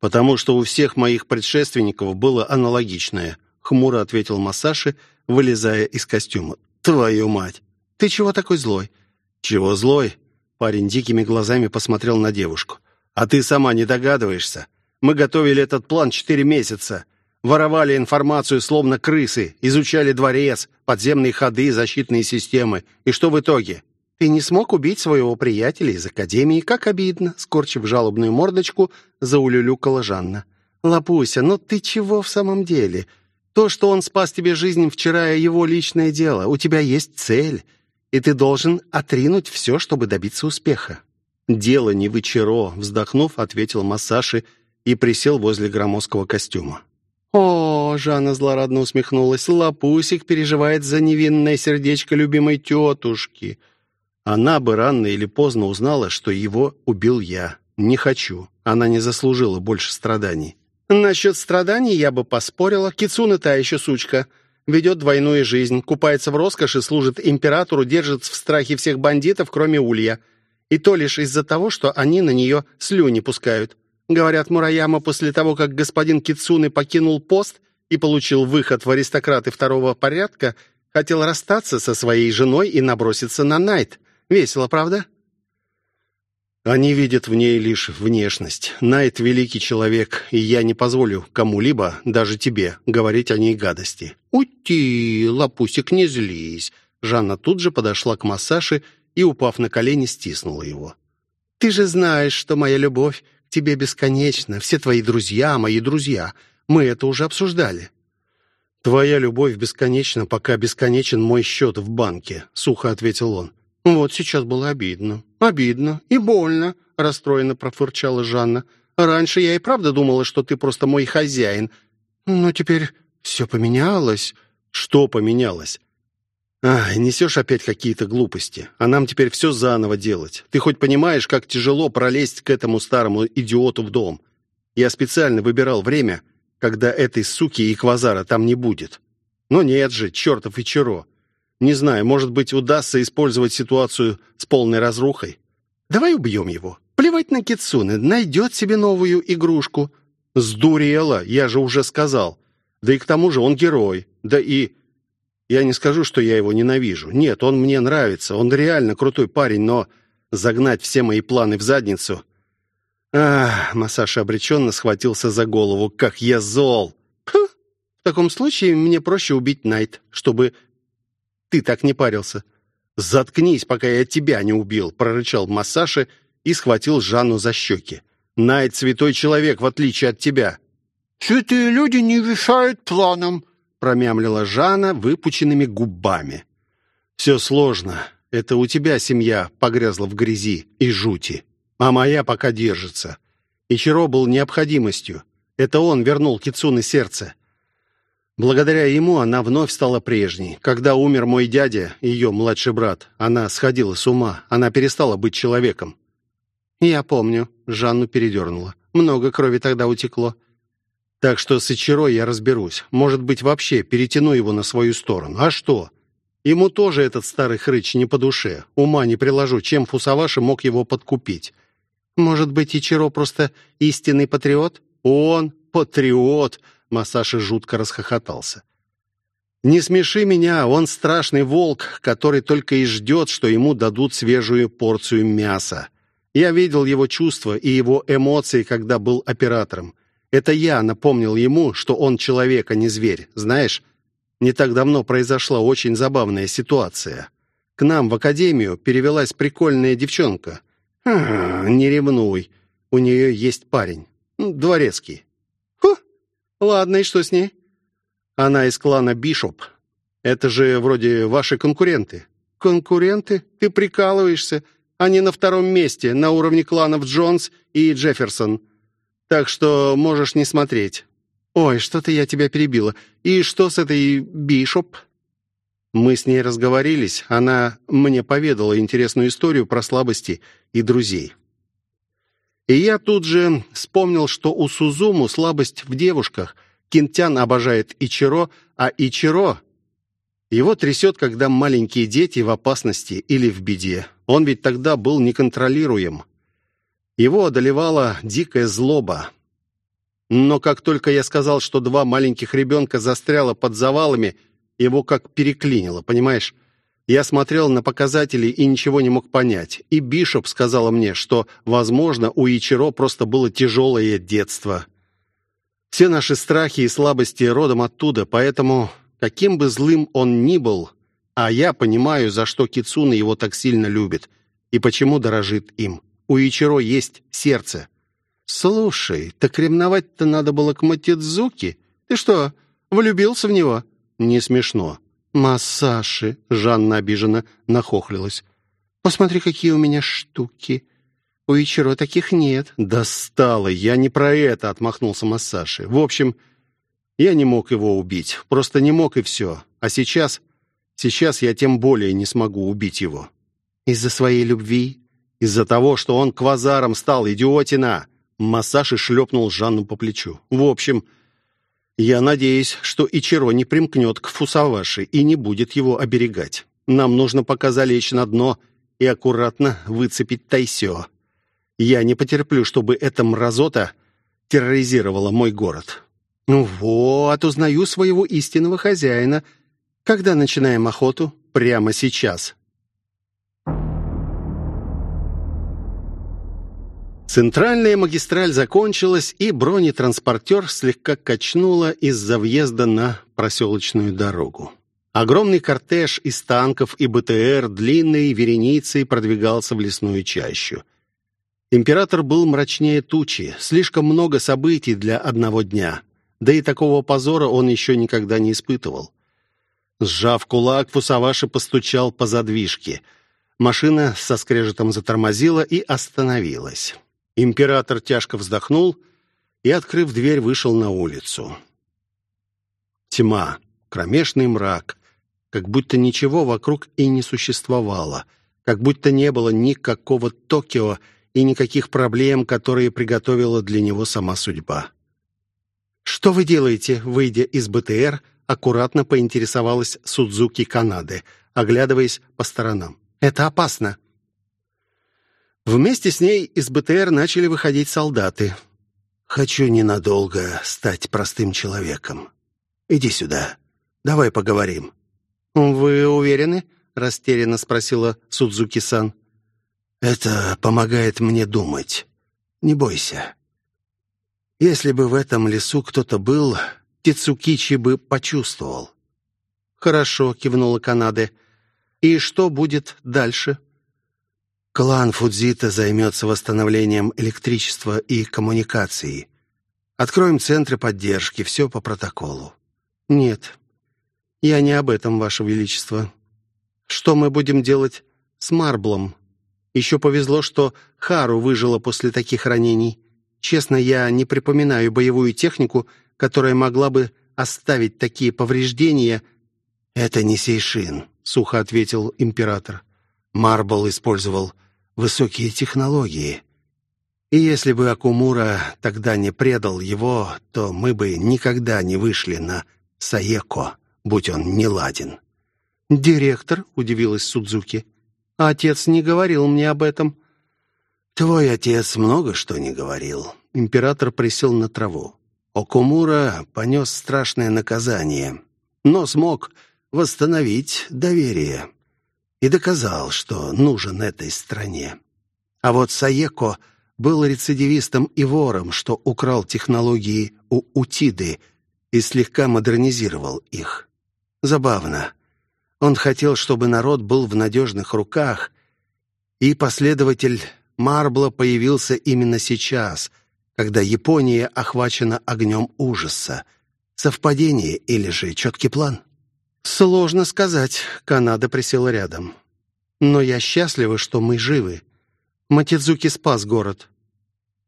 «Потому что у всех моих предшественников было аналогичное», — хмуро ответил Масаши, вылезая из костюма. «Твою мать! Ты чего такой злой?» «Чего злой? Парень дикими глазами посмотрел на девушку. «А ты сама не догадываешься? Мы готовили этот план четыре месяца. Воровали информацию, словно крысы, изучали дворец, подземные ходы, защитные системы. И что в итоге? Ты не смог убить своего приятеля из Академии, как обидно, скорчив жалобную мордочку, заулюлюкала Жанна. Лапуся, ну ты чего в самом деле? То, что он спас тебе жизнь вчера, его личное дело. У тебя есть цель, и ты должен отринуть все, чтобы добиться успеха. «Дело не в Ичиро», — вздохнув, ответил Массаши и присел возле громоздкого костюма. «О!» — Жанна злорадно усмехнулась. «Лапусик переживает за невинное сердечко любимой тетушки». Она бы рано или поздно узнала, что его убил я. Не хочу. Она не заслужила больше страданий. Насчет страданий я бы поспорила. Кицуна та еще сучка. Ведет двойную жизнь, купается в роскоши, служит императору, держит в страхе всех бандитов, кроме Улья. И то лишь из-за того, что они на нее слюни пускают. Говорят, Мураяма после того, как господин Кицуны покинул пост и получил выход в аристократы второго порядка, хотел расстаться со своей женой и наброситься на Найт. Весело, правда? Они видят в ней лишь внешность. Найт — великий человек, и я не позволю кому-либо, даже тебе, говорить о ней гадости. «Ути, лапусик, не злись!» Жанна тут же подошла к массаже и, упав на колени, стиснула его. «Ты же знаешь, что моя любовь тебе бесконечно. Все твои друзья, мои друзья. Мы это уже обсуждали». «Твоя любовь бесконечна, пока бесконечен мой счет в банке», — сухо ответил он. «Вот сейчас было обидно. Обидно и больно», — расстроенно профырчала Жанна. «Раньше я и правда думала, что ты просто мой хозяин. Но теперь все поменялось». «Что поменялось?» Ай, несешь опять какие-то глупости. А нам теперь все заново делать. Ты хоть понимаешь, как тяжело пролезть к этому старому идиоту в дом? Я специально выбирал время, когда этой суки и квазара там не будет. Но нет же, чертов и черо. Не знаю, может быть, удастся использовать ситуацию с полной разрухой. Давай убьем его. Плевать на Китсуны, найдет себе новую игрушку. Сдурела, я же уже сказал. Да и к тому же он герой. Да и... Я не скажу, что я его ненавижу. Нет, он мне нравится. Он реально крутой парень, но загнать все мои планы в задницу... Ах, Масаша обреченно схватился за голову. Как я зол! Фу, в таком случае мне проще убить Найт, чтобы ты так не парился. Заткнись, пока я тебя не убил, прорычал Масаши и схватил Жанну за щеки. Найт святой человек, в отличие от тебя. Святые люди не мешают планам, промямлила Жанна выпученными губами. «Все сложно. Это у тебя семья погрязла в грязи и жути, а моя пока держится. Ичиро был необходимостью. Это он вернул Кицуны сердце. Благодаря ему она вновь стала прежней. Когда умер мой дядя, ее младший брат, она сходила с ума, она перестала быть человеком. «Я помню», — Жанну передернула. «Много крови тогда утекло. Так что с Ичиро я разберусь. Может быть, вообще перетяну его на свою сторону. А что? Ему тоже этот старый хрыч не по душе. Ума не приложу, чем Фусаваши мог его подкупить. Может быть, Ичиро просто истинный патриот? Он патриот, Масаши жутко расхохотался. Не смеши меня, он страшный волк, который только и ждет, что ему дадут свежую порцию мяса. Я видел его чувства и его эмоции, когда был оператором. Это я напомнил ему, что он человек, а не зверь. Знаешь, не так давно произошла очень забавная ситуация. К нам в академию перевелась прикольная девчонка. А, не ревнуй. У нее есть парень. Дворецкий. Ладно, и что с ней? Она из клана Бишоп. Это же вроде ваши конкуренты. Конкуренты? Ты прикалываешься? Они на втором месте, на уровне кланов Джонс и Джефферсон. Так что можешь не смотреть. Ой, что-то я тебя перебила. И что с этой Бишоп? Мы с ней разговорились. Она мне поведала интересную историю про слабости и друзей. И я тут же вспомнил, что у Сузуму слабость в девушках. Кинтян обожает Ичиро, а Ичиро его трясет, когда маленькие дети в опасности или в беде. Он ведь тогда был неконтролируем. Его одолевала дикая злоба. Но как только я сказал, что два маленьких ребенка застряло под завалами, его как переклинило, понимаешь? Я смотрел на показатели и ничего не мог понять. И Бишоп сказала мне, что, возможно, у Ичиро просто было тяжелое детство. Все наши страхи и слабости родом оттуда, поэтому, каким бы злым он ни был, а я понимаю, за что Кицуна его так сильно любит и почему дорожит им. У Ичиро есть сердце. «Слушай, так ревновать-то надо было к Матидзуки. Ты что, влюбился в него?» «Не смешно». «Массаши», — Жанна обиженно нахохлилась. «Посмотри, какие у меня штуки. У Ичиро таких нет». «Достало, я не про это», — отмахнулся Массаши. «В общем, я не мог его убить. Просто не мог и все. А сейчас... Сейчас я тем более не смогу убить его». «Из-за своей любви?» «Из-за того, что он квазаром стал, идиотина!» Массаж и шлепнул Жанну по плечу. «В общем, я надеюсь, что Ичиро не примкнет к Фусаваши и не будет его оберегать. Нам нужно пока залечь на дно и аккуратно выцепить Тайсё. Я не потерплю, чтобы эта мразота терроризировала мой город». «Ну вот, узнаю своего истинного хозяина. Когда начинаем охоту?» «Прямо сейчас», Центральная магистраль закончилась, и бронетранспортер слегка качнуло из-за въезда на проселочную дорогу. Огромный кортеж из танков и БТР длинной вереницей продвигался в лесную чащу. Император был мрачнее тучи, слишком много событий для одного дня. Да и такого позора он еще никогда не испытывал. Сжав кулак, Фусаваши постучал по задвижке. Машина со скрежетом затормозила и остановилась. Император тяжко вздохнул и, открыв дверь, вышел на улицу. Тьма, кромешный мрак, как будто ничего вокруг и не существовало, как будто не было никакого Токио и никаких проблем, которые приготовила для него сама судьба. «Что вы делаете, выйдя из БТР?» аккуратно поинтересовалась Судзуки Канады, оглядываясь по сторонам. «Это опасно». Вместе с ней из БТР начали выходить солдаты. «Хочу ненадолго стать простым человеком. Иди сюда. Давай поговорим». «Вы уверены?» — растерянно спросила Судзуки-сан. «Это помогает мне думать. Не бойся. Если бы в этом лесу кто-то был, Тицукичи бы почувствовал». «Хорошо», — кивнула Канаде. «И что будет дальше?» Клан Фудзита займется восстановлением электричества и коммуникаций. Откроем центры поддержки, все по протоколу. Нет, я не об этом, Ваше Величество. Что мы будем делать с Марблом? Еще повезло, что Хару выжила после таких ранений. Честно, я не припоминаю боевую технику, которая могла бы оставить такие повреждения. «Это не Сейшин», — сухо ответил император. Марбл использовал высокие технологии. И если бы Акумура тогда не предал его, то мы бы никогда не вышли на Саеко, будь он не ладен. «Директор?» — удивилась Судзуки. «А отец не говорил мне об этом». «Твой отец много что не говорил». Император присел на траву. Окумура понес страшное наказание, но смог восстановить доверие и доказал, что нужен этой стране. А вот Саеко был рецидивистом и вором, что украл технологии у Утиды и слегка модернизировал их. Забавно. Он хотел, чтобы народ был в надежных руках, и последователь Марбла появился именно сейчас, когда Япония охвачена огнем ужаса. Совпадение или же четкий план? «Сложно сказать», — Канада присела рядом. «Но я счастлива, что мы живы. Матидзуки спас город».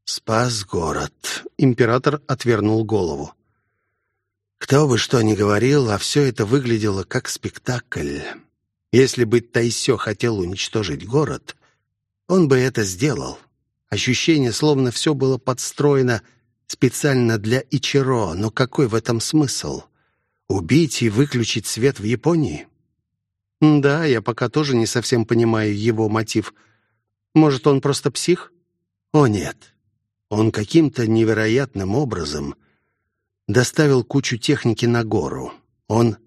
«Спас город», — император отвернул голову. Кто бы что ни говорил, а все это выглядело как спектакль. Если бы Тайсё хотел уничтожить город, он бы это сделал. Ощущение, словно все было подстроено специально для Ичиро, но какой в этом смысл? Убить и выключить свет в Японии? Да, я пока тоже не совсем понимаю его мотив. Может, он просто псих? О, нет. Он каким-то невероятным образом доставил кучу техники на гору. Он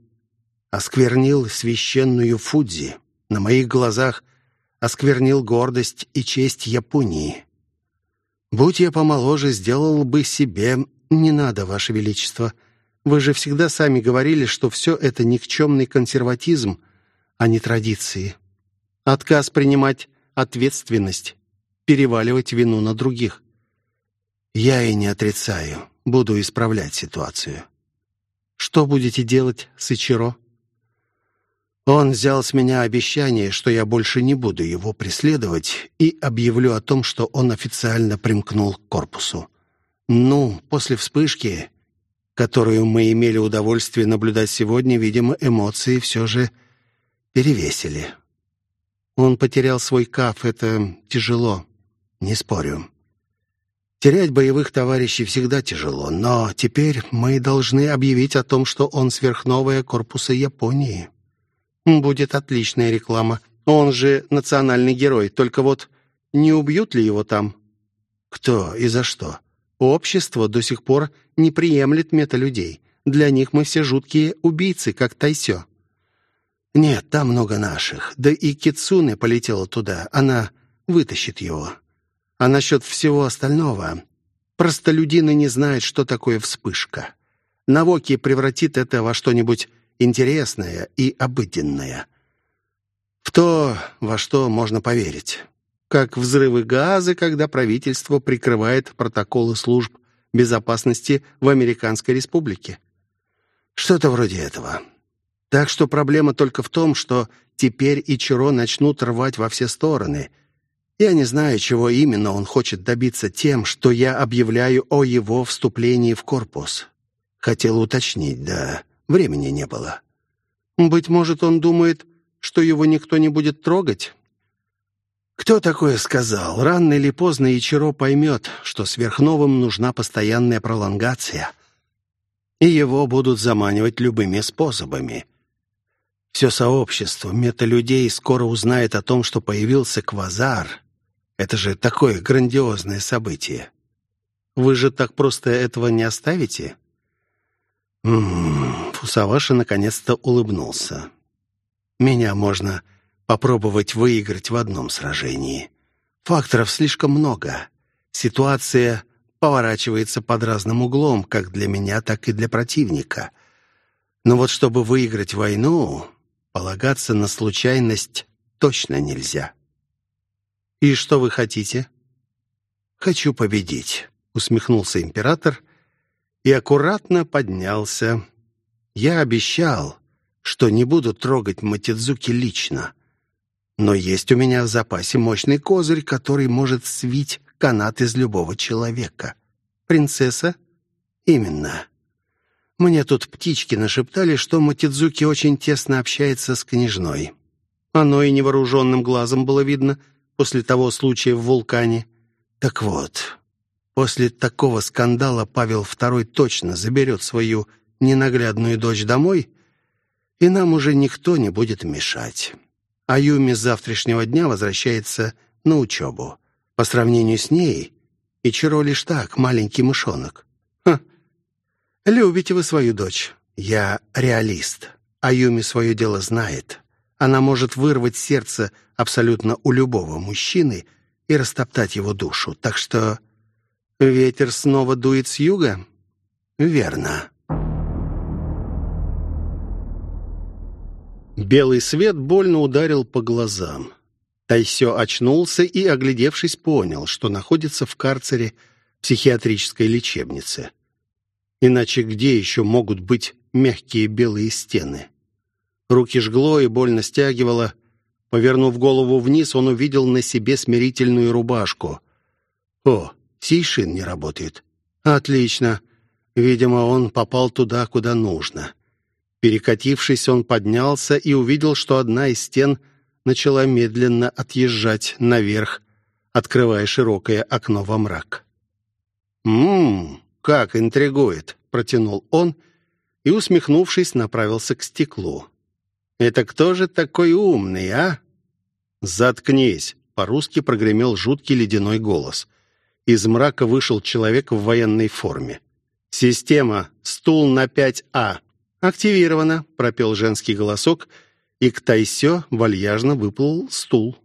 осквернил священную Фудзи, на моих глазах осквернил гордость и честь Японии. Будь я помоложе, сделал бы себе... Не надо, Ваше Величество. Вы же всегда сами говорили, что все это никчемный консерватизм, а не традиции. Отказ принимать ответственность, переваливать вину на других. Я и не отрицаю. Буду исправлять ситуацию. Что будете делать с Ичиро? Он взял с меня обещание, что я больше не буду его преследовать, и объявлю о том, что он официально примкнул к корпусу. Ну, после вспышки, которую мы имели удовольствие наблюдать сегодня, видимо, эмоции все же перевесили. Он потерял свой каф, это тяжело, не спорю. Терять боевых товарищей всегда тяжело, но теперь мы должны объявить о том, что он сверхновая корпуса Японии. Будет отличная реклама. Он же национальный герой. Только вот не убьют ли его там? Кто и за что? Общество до сих пор не приемлет металюдей. Для них мы все жуткие убийцы, как Тайсё. Нет, там много наших. Да и Кицуне полетела туда. Она вытащит его. А насчет всего остального... Простолюдины не знают, что такое вспышка. Навоки превратит это во что-нибудь интересное и обыденное. В то, во что можно поверить. Как взрывы газа, когда правительство прикрывает протоколы служб безопасности в Американской Республике. Что-то вроде этого. Так что проблема только в том, что теперь Ичиро начнут рвать во все стороны. Я не знаю, чего именно он хочет добиться тем, что я объявляю о его вступлении в корпус. Хотел уточнить, да Времени не было. Быть может, он думает, что его никто не будет трогать? Кто такое сказал? Рано или поздно Ичиро поймет, что сверхновым нужна постоянная пролонгация, и его будут заманивать любыми способами. Все сообщество металюдей скоро узнает о том, что появился квазар. Это же такое грандиозное событие. Вы же так просто этого не оставите? М-м, Фусаваши наконец-то улыбнулся. Меня можно попробовать выиграть в одном сражении. Факторов слишком много. Ситуация поворачивается под разным углом, как для меня, так и для противника. Но вот чтобы выиграть войну, полагаться на случайность точно нельзя. «И что вы хотите?» «Хочу победить», — усмехнулся император и аккуратно поднялся. Я обещал, что не буду трогать Матидзуки лично. Но есть у меня в запасе мощный козырь, который может свить канат из любого человека. Принцесса? Именно. Мне тут птички нашептали, что Матидзуки очень тесно общается с княжной. Оно и невооруженным глазом было видно после того случая в вулкане. Так вот, После такого скандала Павел II точно заберет свою ненаглядную дочь домой, и нам уже никто не будет мешать. А Юми с завтрашнего дня возвращается на учебу. По сравнению с ней, Ичиро лишь так, маленький мышонок. Ха. Любите вы свою дочь. Я реалист. А Юми свое дело знает. Она может вырвать сердце абсолютно у любого мужчины и растоптать его душу. Так что Ветер снова дует с юга? Верно. Белый свет больно ударил по глазам. Тайсё очнулся и, оглядевшись, понял, что находится в карцере психиатрической лечебницы. Иначе где еще могут быть мягкие белые стены? Руки жгло и больно стягивало. Повернув голову вниз, он увидел на себе смирительную рубашку. О, Сейшин не работает. Отлично. Видимо, он попал туда, куда нужно. Перекатившись, он поднялся и увидел, что одна из стен начала медленно отъезжать наверх, открывая широкое окно во мрак. «Ммм, как интригует!» — протянул он и, усмехнувшись, направился к стеклу. «Это кто же такой умный, а?» «Заткнись!» — по-русски прогремел жуткий ледяной голос. Из мрака вышел человек в военной форме. «Система. Стул на 5А». «Активировано», — пропел женский голосок, и к Тайсё вальяжно выплыл стул.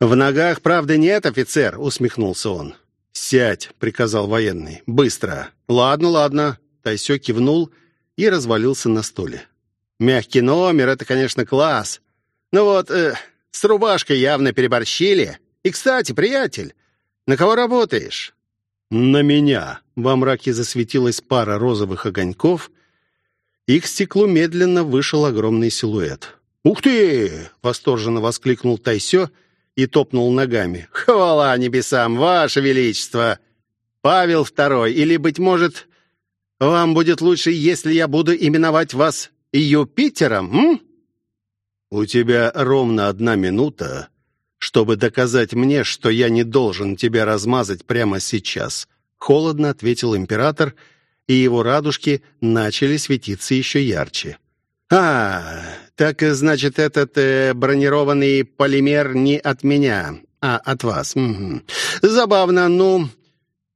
«В ногах правды нет, офицер!» — усмехнулся он. «Сядь!» — приказал военный. «Быстро!» «Ладно, ладно!» Тайсё кивнул и развалился на стуле. «Мягкий номер — это, конечно, класс. Но вот э, с рубашкой явно переборщили. И, кстати, приятель, на кого работаешь?» «На меня!» — во мраке засветилась пара розовых огоньков, и к стеклу медленно вышел огромный силуэт. «Ух ты!» — восторженно воскликнул Тайсё и топнул ногами. «Хвала небесам, ваше величество! Павел Второй, или, быть может, вам будет лучше, если я буду именовать вас Юпитером, м?» «У тебя ровно одна минута, чтобы доказать мне, что я не должен тебя размазать прямо сейчас», — холодно ответил император, и его радужки начали светиться еще ярче. «А, так, значит, этот э, бронированный полимер не от меня, а от вас. Угу. Забавно, ну...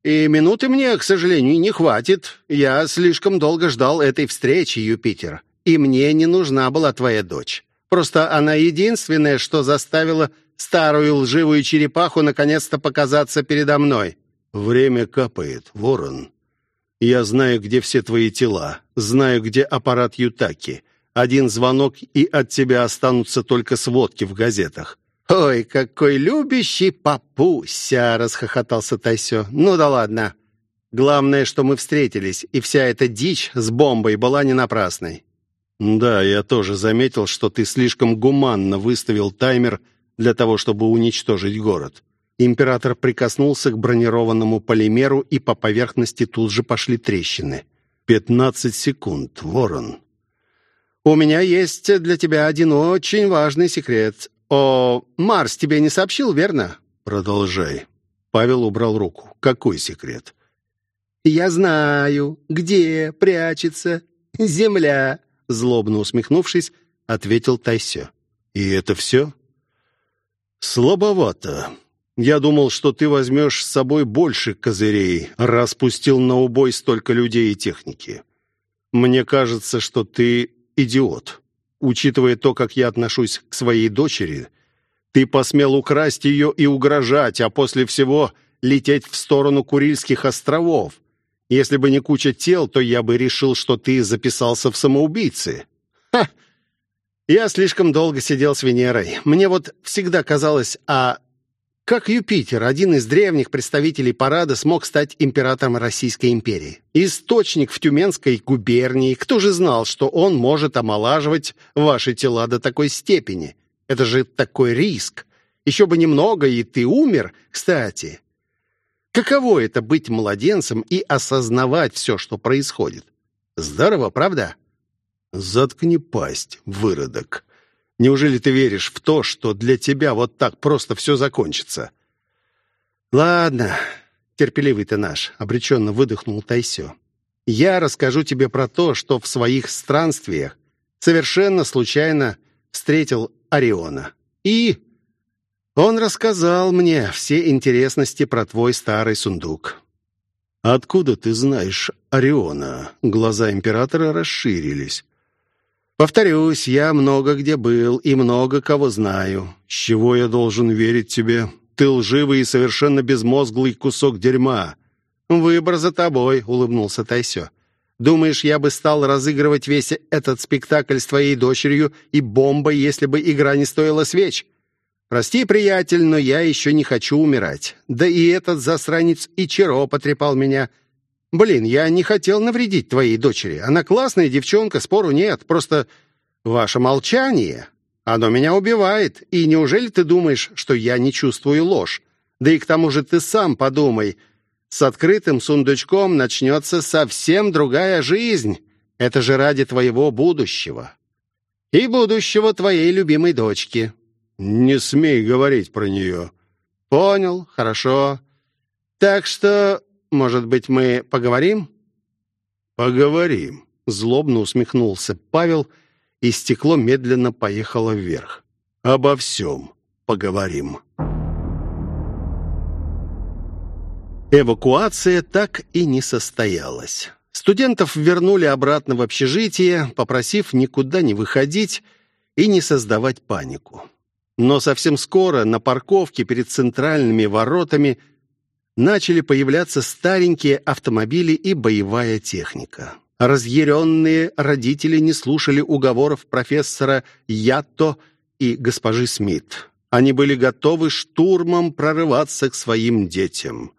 И минуты мне, к сожалению, не хватит. Я слишком долго ждал этой встречи, Юпитер. И мне не нужна была твоя дочь. Просто она единственная, что заставила старую лживую черепаху наконец-то показаться передо мной. Время капает, ворон. Я знаю, где все твои тела. Знаю, где аппарат Ютаки. Один звонок, и от тебя останутся только сводки в газетах». «Ой, какой любящий папуся!» — расхохотался Тайсё. «Ну да ладно. Главное, что мы встретились, и вся эта дичь с бомбой была не напрасной». «Да, я тоже заметил, что ты слишком гуманно выставил таймер для того, чтобы уничтожить город». Император прикоснулся к бронированному полимеру, и по поверхности тут же пошли трещины. «Пятнадцать секунд, Ворон. «У меня есть для тебя один очень важный секрет. О, Марс тебе не сообщил, верно?» «Продолжай». Павел убрал руку. «Какой секрет?» «Я знаю, где прячется земля», злобно усмехнувшись, ответил Тайсё. «И это все?» «Слабовато. Я думал, что ты возьмешь с собой больше козырей, распустил на убой столько людей и техники. Мне кажется, что ты идиот. Учитывая то, как я отношусь к своей дочери, ты посмел украсть ее и угрожать, а после всего лететь в сторону Курильских островов. Если бы не куча тел, то я бы решил, что ты записался в самоубийцы. Ха! Я слишком долго сидел с Венерой. Мне вот всегда казалось, а как Юпитер, один из древних представителей парада, смог стать императором Российской империи? Источник в Тюменской губернии. Кто же знал, что он может омолаживать ваши тела до такой степени? Это же такой риск. Еще бы немного, и ты умер. Кстати, каково это быть младенцем и осознавать все, что происходит? Здорово, правда? Заткни пасть, выродок. Неужели ты веришь в то, что для тебя вот так просто все закончится?» «Ладно, терпеливый ты наш», — обреченно выдохнул Тайсё. «Я расскажу тебе про то, что в своих странствиях совершенно случайно встретил Ориона. И он рассказал мне все интересности про твой старый сундук». «Откуда ты знаешь Ориона?» Глаза императора расширились. Повторюсь, я много где был и много кого знаю. С чего я должен верить тебе? Ты лживый и совершенно безмозглый кусок дерьма. Выбор за тобой, улыбнулся Тайсё. Думаешь, я бы стал разыгрывать весь этот спектакль с твоей дочерью и бомбой, если бы игра не стоила свеч? Прости, приятель, но я еще не хочу умирать. Да и этот засранец Ичиро потрепал меня. Блин, я не хотел навредить твоей дочери. Она классная девчонка, спору нет. Просто ваше молчание, оно меня убивает. И неужели ты думаешь, что я не чувствую ложь? Да и к тому же ты сам подумай. С открытым сундучком начнется совсем другая жизнь. Это же ради твоего будущего. И будущего твоей любимой дочки. Не смей говорить про нее. Понял, хорошо. Так что может быть, мы поговорим?» «Поговорим», — злобно усмехнулся Павел, и стекло медленно поехало вверх. «Обо всем поговорим». Эвакуация так и не состоялась. Студентов вернули обратно в общежитие, попросив никуда не выходить, и не создавать панику. Но совсем скоро на парковке перед центральными воротами начали появляться старенькие автомобили и боевая техника. Разъяренные родители не слушали уговоров профессора Ятто и госпожи Смит. Они были готовы штурмом прорываться к своим детям.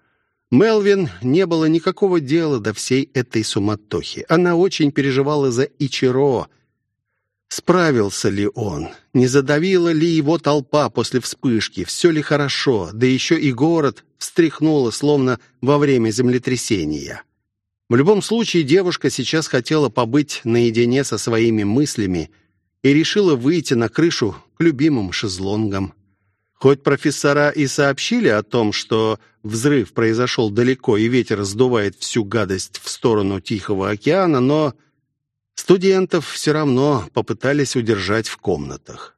Мелвин не было никакого дела до всей этой суматохи. Она очень переживала за Ичиро. Справился ли он? Не задавила ли его толпа после вспышки? Все ли хорошо? Да еще и город встряхнуло, словно во время землетрясения. В любом случае, девушка сейчас хотела побыть наедине со своими мыслями и решила выйти на крышу к любимым шезлонгам. Хоть профессора и сообщили о том, что взрыв произошел далеко и ветер сдувает всю гадость в сторону Тихого океана, но студентов все равно попытались удержать в комнатах.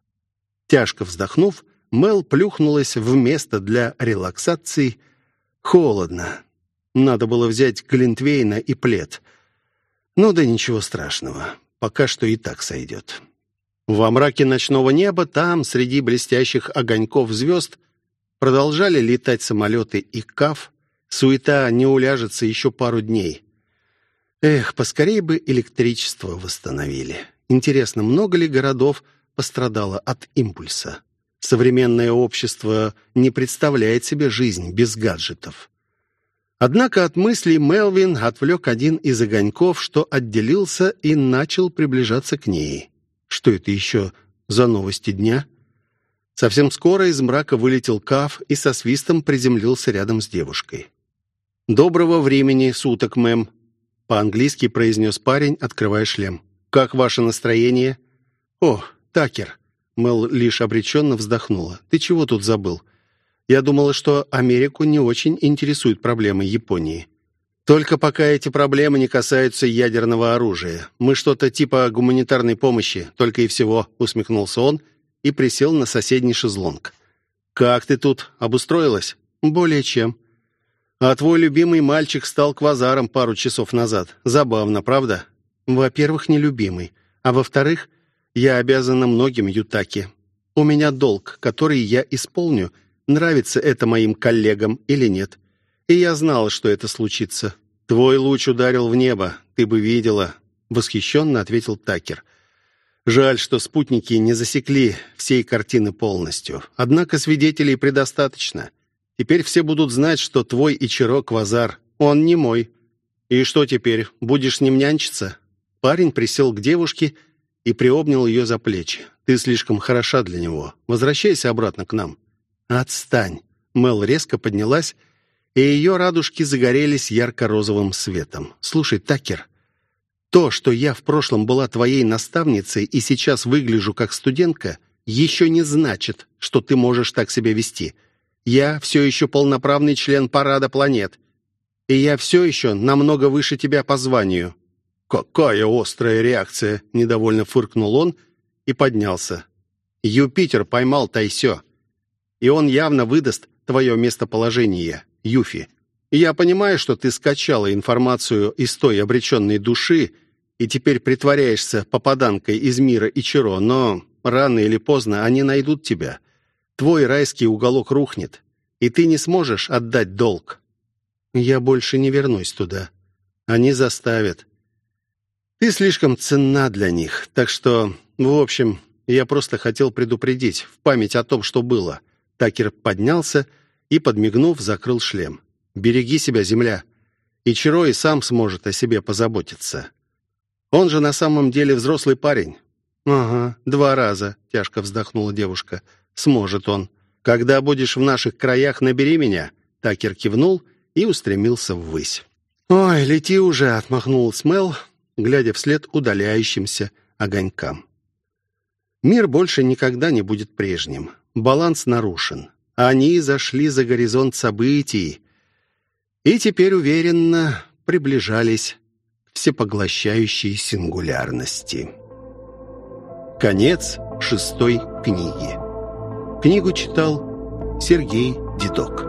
Тяжко вздохнув, Мел плюхнулась в место для релаксации. Холодно. Надо было взять Глинтвейна и плед. Ну да ничего страшного. Пока что и так сойдет. Во мраке ночного неба, там, среди блестящих огоньков звезд, продолжали летать самолеты и КАФ. Суета не уляжется еще пару дней. Эх, поскорее бы электричество восстановили. Интересно, много ли городов пострадало от импульса? Современное общество не представляет себе жизнь без гаджетов. Однако от мыслей Мелвин отвлек один из огоньков, что отделился и начал приближаться к ней. Что это еще за новости дня? Совсем скоро из мрака вылетел Каф и со свистом приземлился рядом с девушкой. «Доброго времени суток, мэм», — по-английски произнес парень, открывая шлем. «Как ваше настроение?» «О, Такер», — Мел лишь обреченно вздохнула. «Ты чего тут забыл? Я думала, что Америку не очень интересуют проблемы Японии. Только пока эти проблемы не касаются ядерного оружия. Мы что-то типа гуманитарной помощи, только и всего», — усмехнулся он и присел на соседний шезлонг. «Как ты тут? Обустроилась?» «Более чем». «А твой любимый мальчик стал квазаром пару часов назад. Забавно, правда?» «Во-первых, нелюбимый. А во-вторых, я обязана многим Ютаке. У меня долг, который я исполню, нравится это моим коллегам или нет. И я знала, что это случится. Твой луч ударил в небо, ты бы видела, восхищенно ответил Такер. Жаль, что спутники не засекли всей картины полностью. Однако свидетелей предостаточно. Теперь все будут знать, что твой Ичиро Квазар, он не мой. И что теперь, будешь с ним нянчиться? Парень присел к девушке и приобнял ее за плечи. Ты слишком хороша для него. Возвращайся обратно к нам. Отстань. Мел резко поднялась и ее радужки загорелись ярко-розовым светом. «Слушай, Такер, то, что я в прошлом была твоей наставницей и сейчас выгляжу как студентка, еще не значит, что ты можешь так себя вести. Я все еще полноправный член парада планет, и я все еще намного выше тебя по званию». «Какая острая реакция!» — недовольно фыркнул он и поднялся. «Юпитер поймал Тайсё, и он явно выдаст твое местоположение. Юфи. Я понимаю, что ты скачала информацию из той обреченной души и теперь притворяешься попаданкой из мира Ичиро, но рано или поздно они найдут тебя. Твой райский уголок рухнет, и ты не сможешь отдать долг. Я больше не вернусь туда. Они заставят. Ты слишком ценна для них, так что, в общем, я просто хотел предупредить, в память о том, что было. Такер поднялся и, подмигнув, закрыл шлем. «Береги себя, земля, и Чиро и сам сможет о себе позаботиться. Он же на самом деле взрослый парень». «Ага, два раза», — тяжко вздохнула девушка. «Сможет он. Когда будешь в наших краях, набери меня». Такер кивнул и устремился ввысь. «Ой, лети уже», — отмахнулась Мел, глядя вслед удаляющимся огонькам. Мир больше никогда не будет прежним. Баланс нарушен. Они зашли за горизонт событий и теперь уверенно приближались к всепоглощающей сингулярности. Конец шестой книги. Книгу читал Сергей Дедок.